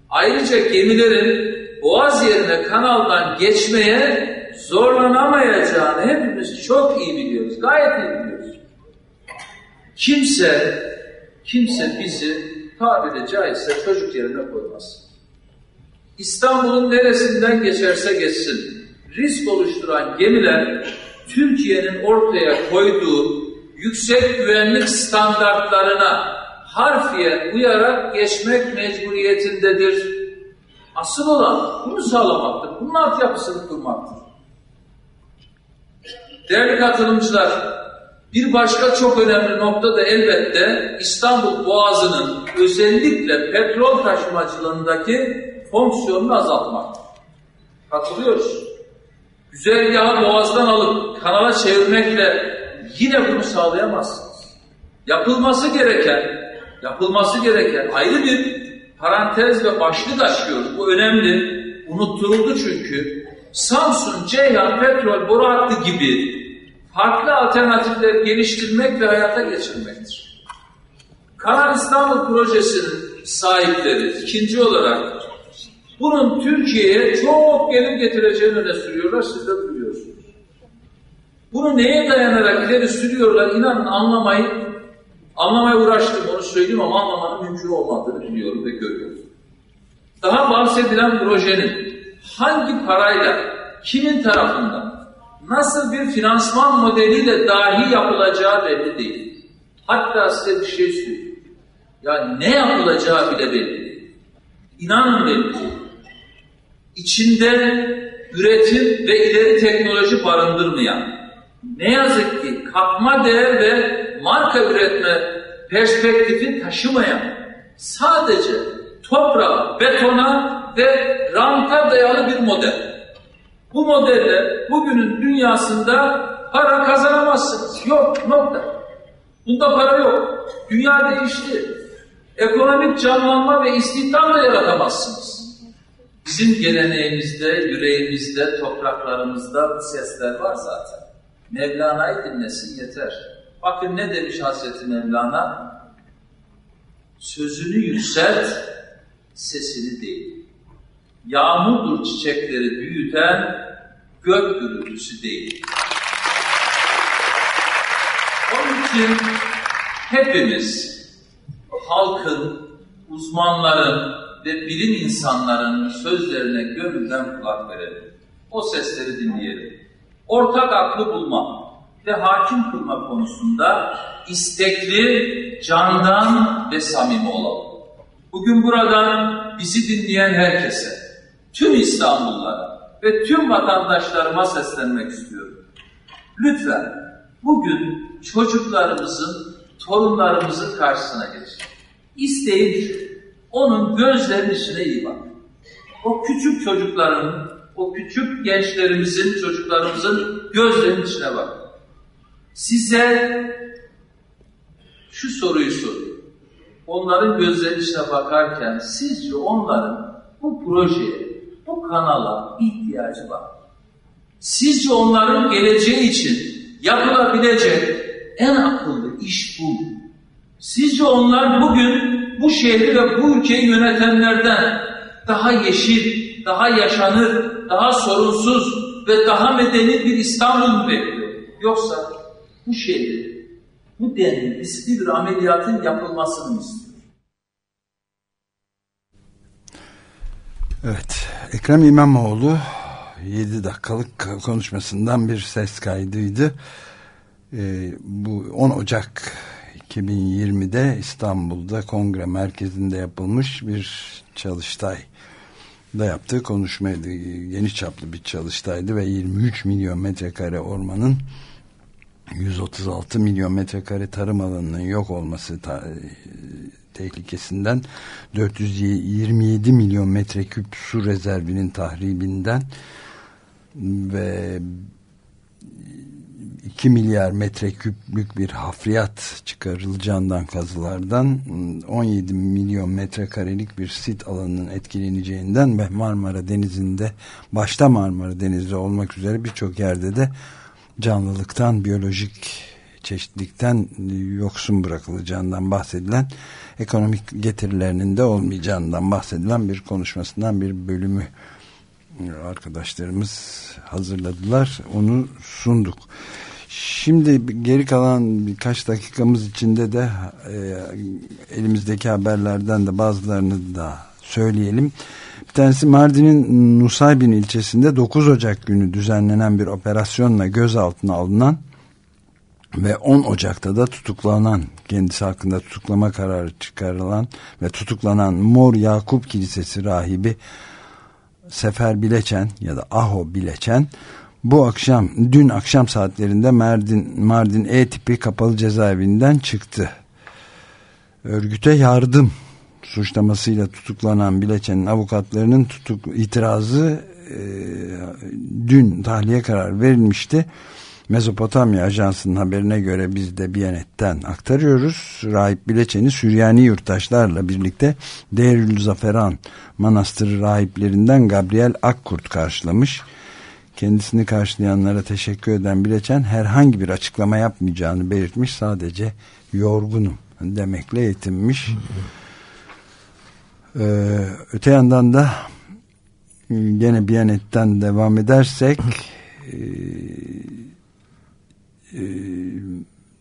ayrıca gemilerin boğaz yerine kanaldan geçmeye zorlanamayacağını hepimiz çok iyi biliyoruz. Gayet iyi biliyoruz. Kimse, kimse bizi tabiri caizse çocuk yerine koymaz. İstanbul'un neresinden geçerse geçsin, risk oluşturan gemiler Türkiye'nin ortaya koyduğu yüksek güvenlik standartlarına harfiyen uyarak geçmek mecburiyetindedir. Asıl olan bunu sağlamaktır. Bunun altyapısını kurmaktır. Değerli katılımcılar, bir başka çok önemli nokta da elbette İstanbul Boğazı'nın özellikle petrol taşımacılığındaki fonksiyonunu azaltmak. Katılıyoruz. Güzergahı boğazdan alıp kanala çevirmekle yine bunu sağlayamazsınız. Yapılması gereken, yapılması gereken ayrı bir parantez ve başlık açıyoruz. Bu önemli. Unutturuldu çünkü. Samsun, Ceyhan, petrol boru hattı gibi farklı alternatifler geliştirmek ve hayata geçirmektir. Kanal İstanbul projesinin sahipleri ikinci olarak bunun Türkiye'ye çok gelir getireceğini öne sürüyorlar, siz de duyuyorsunuz. Bunu neye dayanarak ileri sürüyorlar, inanın anlamayı, anlamaya uğraştım onu söyleyeyim ama anlamanın mümkün olmadığını biliyorum ve görüyorum. Daha bahsedilen projenin hangi parayla, kimin tarafından, nasıl bir finansman modeliyle dahi yapılacağı belli değil. Hatta size bir şey söyleyeyim. Yani ne yapılacağı bile belli değil. İnanın belli içinde üretim ve ileri teknoloji barındırmayan, ne yazık ki katma değer ve marka üretme perspektifi taşımayan, sadece toprağa, betona ve ranta dayalı bir model. Bu modelle bugünün dünyasında para kazanamazsınız. Yok, nokta. Bunda para yok. Dünya değişti. Ekonomik canlanma ve istihdam da yaratamazsınız. Bizim geleneğimizde, yüreğimizde, topraklarımızda bu sesler var zaten. Mevlana'yı dinlesin yeter. Bakın ne demiş Hazreti Mevlana? Sözünü yükselt, sesini değil. Yağmurdur çiçekleri büyüten, gök gürültüsü değil. Onun için hepimiz halkın, uzmanların ve bilim insanlarının sözlerine gönülden kulak verelim. O sesleri dinleyelim. Ortak aklı bulma ve hakim kılma konusunda istekli, candan ve samimi olalım. Bugün buradan bizi dinleyen herkese, tüm İstanbullulara ve tüm vatandaşlarıma seslenmek istiyorum. Lütfen bugün çocuklarımızın, torunlarımızın karşısına geçin. İsteyin şu, onun gözlerinin içine iyi bak. O küçük çocukların, o küçük gençlerimizin, çocuklarımızın gözlerinin içine bak. Size şu soruyu soruyorum. Onların gözlerinin içine bakarken sizce onların bu projeye, bu kanala ihtiyacı var. Sizce onların geleceği için yapılabilecek en akıllı iş bu. Sizce onlar bugün bu şehri ve bu ülkeyi yönetenlerden daha yeşil, daha yaşanır, daha sorunsuz ve daha medeni bir İstanbul mu bekliyor? Yoksa bu şehri, bu denli riskli bir ameliyatın yapılmasını istiyor? Evet, Ekrem İmamoğlu 7 dakikalık konuşmasından bir ses kaydıydı. Ee, bu 10 Ocak 2020'de İstanbul'da kongre merkezinde yapılmış bir çalıştay da yaptığı konuşmaydı. Geniş çaplı bir çalıştaydı ve 23 milyon metrekare ormanın 136 milyon metrekare tarım alanının yok olması tehlikesinden 427 milyon metreküp su rezervinin tahribinden ve 2 milyar metreküplük bir hafriyat çıkarılacağından kazılardan 17 milyon metrekarelik bir sit alanının etkileneceğinden ve Marmara Denizi'nde başta Marmara Denizi olmak üzere birçok yerde de canlılıktan, biyolojik çeşitlikten yoksun bırakılacağından bahsedilen ekonomik getirilerinin de olmayacağından bahsedilen bir konuşmasından bir bölümü arkadaşlarımız hazırladılar. Onu sunduk. Şimdi geri kalan birkaç dakikamız içinde de e, elimizdeki haberlerden de bazılarını da söyleyelim. Bir tanesi Mardin'in Nusaybin ilçesinde 9 Ocak günü düzenlenen bir operasyonla gözaltına alınan ve 10 Ocak'ta da tutuklanan kendisi hakkında tutuklama kararı çıkarılan ve tutuklanan Mor Yakup Kilisesi rahibi Sefer Bileçen ya da Aho Bileçen bu akşam dün akşam saatlerinde Mardin, Mardin E tipi kapalı cezaevinden çıktı. Örgüte yardım suçlamasıyla tutuklanan Bileçen'in avukatlarının tutuk itirazı e, dün tahliye karar verilmişti. Mezopotamya Ajansı'nın haberine göre biz de Biyanet'ten aktarıyoruz. Rahip Bileçen'i Süryani yurttaşlarla birlikte Deirül Zaferan Manastırı rahiplerinden Gabriel Akkurt karşılamış. Kendisini karşılayanlara teşekkür eden Bileçen herhangi bir açıklama yapmayacağını belirtmiş. Sadece yorgunum demekle yetinmiş. Ee, öte yandan da gene Biyanet'ten devam edersek e, e,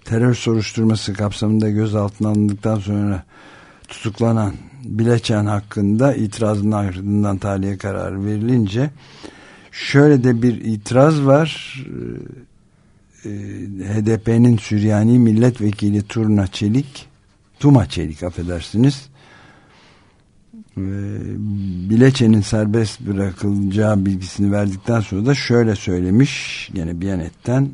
terör soruşturması kapsamında gözaltına alındıktan sonra tutuklanan Bileçen hakkında itirazın ardından tahliye kararı verilince şöyle de bir itiraz var. E, HDP'nin Süryani milletvekili Turna Çelik Tuma Çelik affedersiniz. Bileçe'nin serbest bırakılacağı bilgisini verdikten sonra da şöyle söylemiş gene Biyanet'ten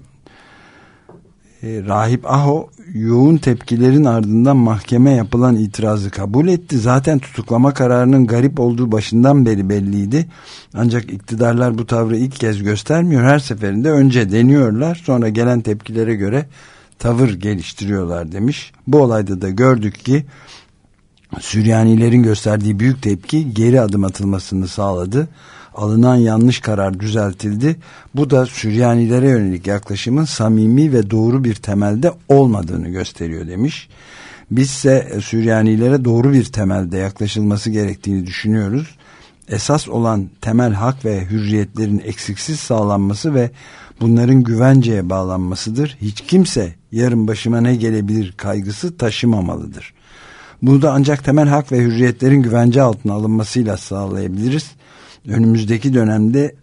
e, Rahip Aho yoğun tepkilerin ardından mahkeme yapılan itirazı kabul etti. Zaten tutuklama kararının garip olduğu başından beri belliydi. Ancak iktidarlar bu tavrı ilk kez göstermiyor. Her seferinde önce deniyorlar sonra gelen tepkilere göre tavır geliştiriyorlar demiş. Bu olayda da gördük ki Süryanilerin gösterdiği büyük tepki geri adım atılmasını sağladı. Alınan yanlış karar düzeltildi. Bu da Süryanilere yönelik yaklaşımın samimi ve doğru bir temelde olmadığını gösteriyor demiş. Bizse Süryanilere doğru bir temelde yaklaşılması gerektiğini düşünüyoruz. Esas olan temel hak ve hürriyetlerin eksiksiz sağlanması ve bunların güvenceye bağlanmasıdır. Hiç kimse yarın başıma ne gelebilir kaygısı taşımamalıdır. Bunu da ancak temel hak ve hürriyetlerin güvence altına alınmasıyla sağlayabiliriz. Önümüzdeki dönemde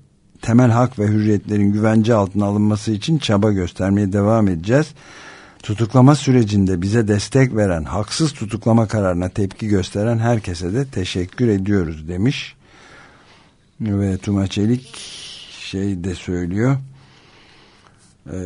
temel hak ve hürriyetlerin güvence altına alınması için çaba göstermeye devam edeceğiz. Tutuklama sürecinde bize destek veren, haksız tutuklama kararına tepki gösteren herkese de teşekkür ediyoruz demiş. Ve Tuma Çelik şey de söylüyor. Ee,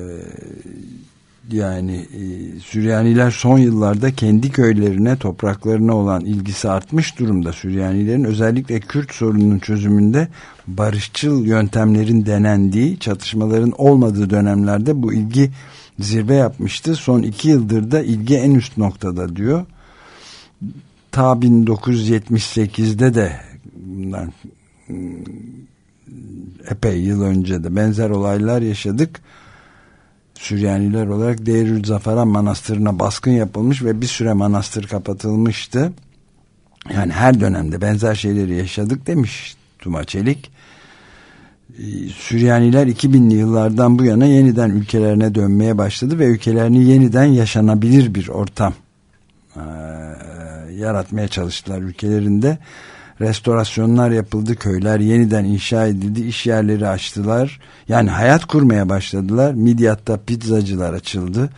yani e, Süryaniler son yıllarda kendi köylerine, topraklarına olan ilgisi artmış durumda. Süryanilerin özellikle Kürt sorununun çözümünde barışçıl yöntemlerin denendiği, çatışmaların olmadığı dönemlerde bu ilgi zirve yapmıştı. Son iki yıldır da ilgi en üst noktada diyor. Ta 1978'de de bundan epey yıl önce de benzer olaylar yaşadık. Süryaniler olarak Deirül Zafaran Manastırı'na baskın yapılmış ve bir süre manastır kapatılmıştı. Yani her dönemde benzer şeyleri yaşadık demiş Tuma Çelik. Süryaniler 2000'li yıllardan bu yana yeniden ülkelerine dönmeye başladı ve ülkelerini yeniden yaşanabilir bir ortam e, yaratmaya çalıştılar ülkelerinde. Restorasyonlar yapıldı, köyler yeniden inşa edildi, iş yerleri açtılar. Yani hayat kurmaya başladılar. Midyat'ta pizzacılar açıldı.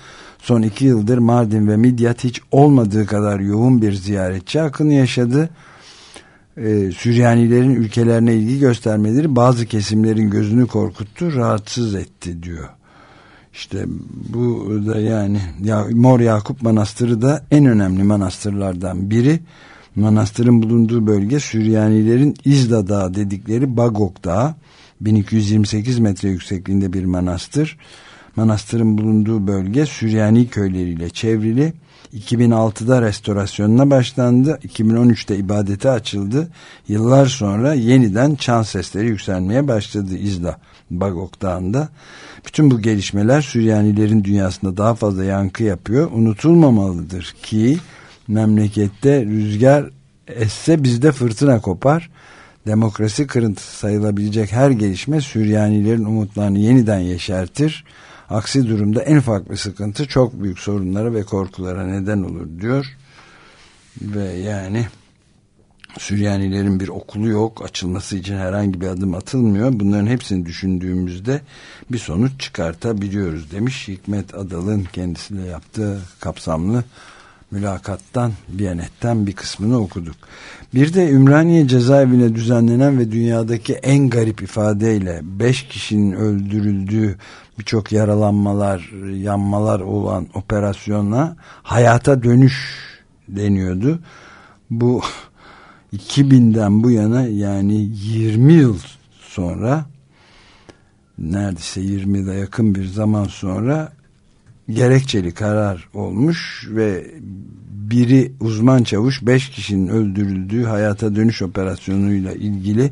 Son iki yıldır Mardin ve Midyat hiç olmadığı kadar yoğun bir ziyaretçi akını yaşadı e, Süryanilerin ülkelerine ilgi göstermeleri bazı kesimlerin gözünü korkuttu, rahatsız etti diyor. İşte bu da yani ya, Mor Yakup Manastırı da en önemli manastırlardan biri. Manastırın bulunduğu bölge Süryanilerin İzda Dağı dedikleri Bagok Dağı. 1228 metre yüksekliğinde bir manastır. Manastırın bulunduğu bölge Süryani köyleriyle çevrili 2006'da restorasyonuna başlandı. 2013'te ibadete açıldı. Yıllar sonra yeniden çan sesleri yükselmeye başladı İzla Bagok Dağı'nda. Bütün bu gelişmeler Süryanilerin dünyasında daha fazla yankı yapıyor. Unutulmamalıdır ki memlekette rüzgar esse bizde fırtına kopar. Demokrasi kırıntısı sayılabilecek her gelişme Süryanilerin umutlarını yeniden yeşertir Aksi durumda en ufak bir sıkıntı çok büyük sorunlara ve korkulara neden olur diyor. Ve yani Süryanilerin bir okulu yok. Açılması için herhangi bir adım atılmıyor. Bunların hepsini düşündüğümüzde bir sonuç çıkartabiliyoruz demiş. Hikmet Adal'ın kendisiyle yaptığı kapsamlı mülakattan, Biyanet'ten bir kısmını okuduk. Bir de Ümraniye cezaevine düzenlenen ve dünyadaki en garip ifadeyle beş kişinin öldürüldüğü birçok yaralanmalar, yanmalar olan operasyona hayata dönüş deniyordu. Bu 2000'den bu yana yani 20 yıl sonra neredeyse 20 yıla yakın bir zaman sonra gerekçeli karar olmuş ve biri uzman çavuş 5 kişinin öldürüldüğü hayata dönüş operasyonuyla ilgili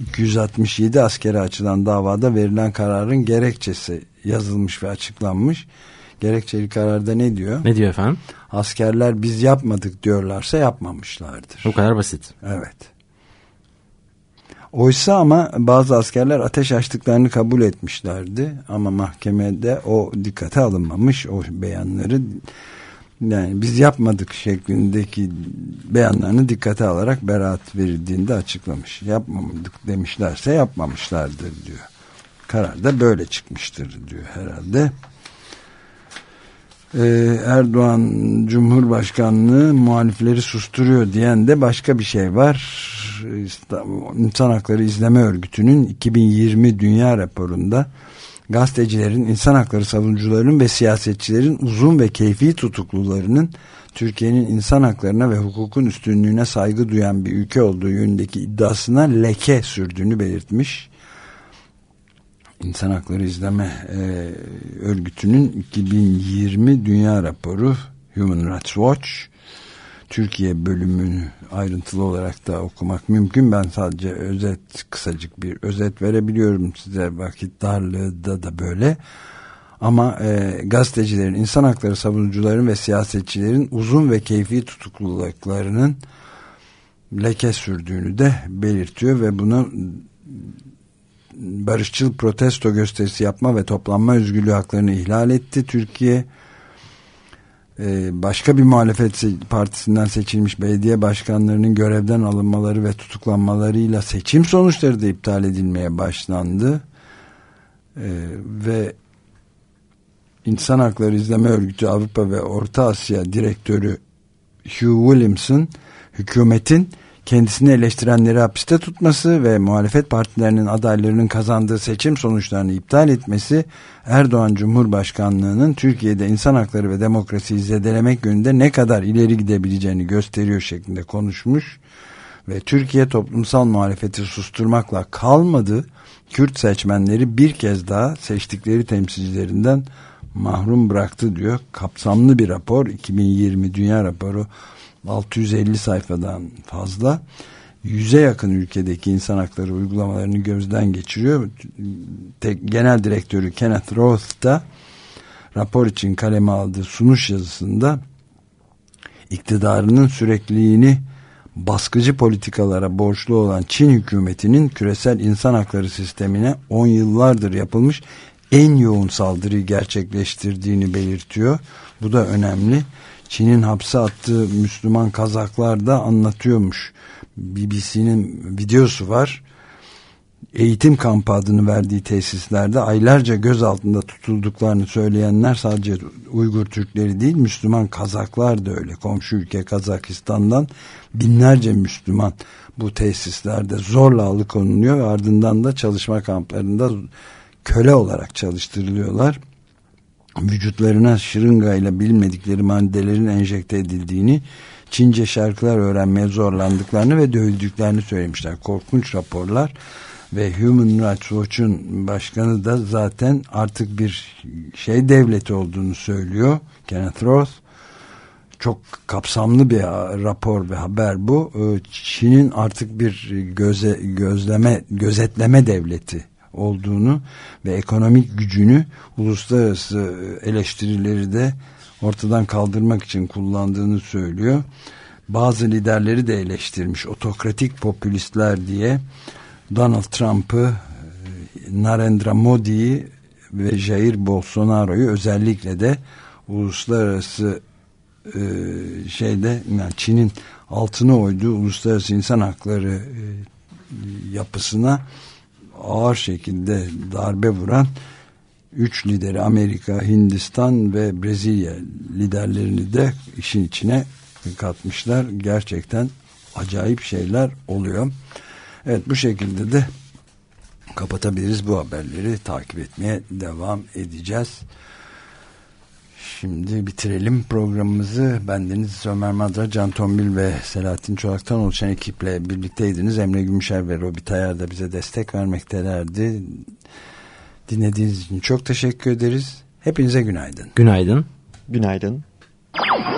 267 askere açılan davada verilen kararın gerekçesi yazılmış ve açıklanmış. Gerekçeli kararda ne diyor? Ne diyor efendim? Askerler biz yapmadık diyorlarsa yapmamışlardır. O kadar basit. Evet. Oysa ama bazı askerler ateş açtıklarını kabul etmişlerdi ama mahkemede o dikkate alınmamış o beyanları yani biz yapmadık şeklindeki beyanlarını dikkate alarak beraat verildiğinde açıklamış. Yapmadık demişlerse yapmamışlardır diyor. Karar da böyle çıkmıştır diyor herhalde. Ee, Erdoğan Cumhurbaşkanlığı muhalifleri susturuyor diyen de başka bir şey var. İnsan Hakları İzleme Örgütü'nün 2020 Dünya raporunda gazetecilerin, insan hakları savunucularının ve siyasetçilerin uzun ve keyfi tutuklularının Türkiye'nin insan haklarına ve hukukun üstünlüğüne saygı duyan bir ülke olduğu yönündeki iddiasına leke sürdüğünü belirtmiş. İnsan Hakları İzleme e, Örgütü'nün 2020 Dünya Raporu Human Rights Watch Türkiye bölümünü ayrıntılı olarak da okumak mümkün. Ben sadece özet, kısacık bir özet verebiliyorum size vakit darlığı da da böyle. Ama e, gazetecilerin, insan hakları savunucuların ve siyasetçilerin uzun ve keyfi tutukluluklarının leke sürdüğünü de belirtiyor ve bunu barışçıl protesto gösterisi yapma ve toplanma özgürlüğü haklarını ihlal etti. Türkiye e, başka bir muhalefet partisinden seçilmiş belediye başkanlarının görevden alınmaları ve tutuklanmalarıyla seçim sonuçları da iptal edilmeye başlandı. E, ve İnsan Hakları İzleme Örgütü Avrupa ve Orta Asya Direktörü Hugh Williamson hükümetin kendisini eleştirenleri hapiste tutması ve muhalefet partilerinin adaylarının kazandığı seçim sonuçlarını iptal etmesi Erdoğan Cumhurbaşkanlığı'nın Türkiye'de insan hakları ve demokrasiyi zedelemek yönünde ne kadar ileri gidebileceğini gösteriyor şeklinde konuşmuş ve Türkiye toplumsal muhalefeti susturmakla kalmadı Kürt seçmenleri bir kez daha seçtikleri temsilcilerinden mahrum bıraktı diyor. Kapsamlı bir rapor 2020 Dünya raporu 650 sayfadan fazla yüze yakın ülkedeki insan hakları uygulamalarını gözden geçiriyor. Tek, genel direktörü Kenneth Roth da rapor için kaleme aldığı sunuş yazısında iktidarının sürekliliğini baskıcı politikalara borçlu olan Çin hükümetinin küresel insan hakları sistemine 10 yıllardır yapılmış en yoğun saldırıyı gerçekleştirdiğini belirtiyor. Bu da önemli. Çin'in hapse attığı Müslüman Kazaklar da anlatıyormuş. BBC'nin videosu var. Eğitim kampı adını verdiği tesislerde aylarca gözaltında tutulduklarını söyleyenler sadece Uygur Türkleri değil Müslüman Kazaklar da öyle. Komşu ülke Kazakistan'dan binlerce Müslüman bu tesislerde zorla alıkonuluyor ve ardından da çalışma kamplarında köle olarak çalıştırılıyorlar vücutlarına şırınga ile bilmedikleri maddelerin enjekte edildiğini, Çince şarkılar öğrenmeye zorlandıklarını ve dövüldüklerini söylemişler. Korkunç raporlar ve Human Rights Watch'un başkanı da zaten artık bir şey devleti olduğunu söylüyor. Kenneth Roth. Çok kapsamlı bir rapor ve haber bu. Çin'in artık bir göze, gözleme, gözetleme devleti olduğunu ve ekonomik gücünü uluslararası eleştirileri de ortadan kaldırmak için kullandığını söylüyor. Bazı liderleri de eleştirmiş otokratik popülistler diye Donald Trump'ı Narendra Modi'yi ve Jair Bolsonaro'yu özellikle de uluslararası e, şeyde yani Çin'in altına oyduğu uluslararası insan hakları e, yapısına ağır şekilde darbe vuran üç lideri Amerika, Hindistan ve Brezilya liderlerini de işin içine katmışlar. Gerçekten acayip şeyler oluyor. Evet bu şekilde de kapatabiliriz bu haberleri takip etmeye devam edeceğiz. Şimdi bitirelim programımızı. Bendeniz Ömer Madra, Can Tombil ve Selahattin Çolak'tan oluşan ekiple birlikteydiniz. Emre Gümüşer ve Robi Tayar da bize destek vermektelerdi. Dinlediğiniz için çok teşekkür ederiz. Hepinize günaydın. Günaydın. Günaydın. günaydın.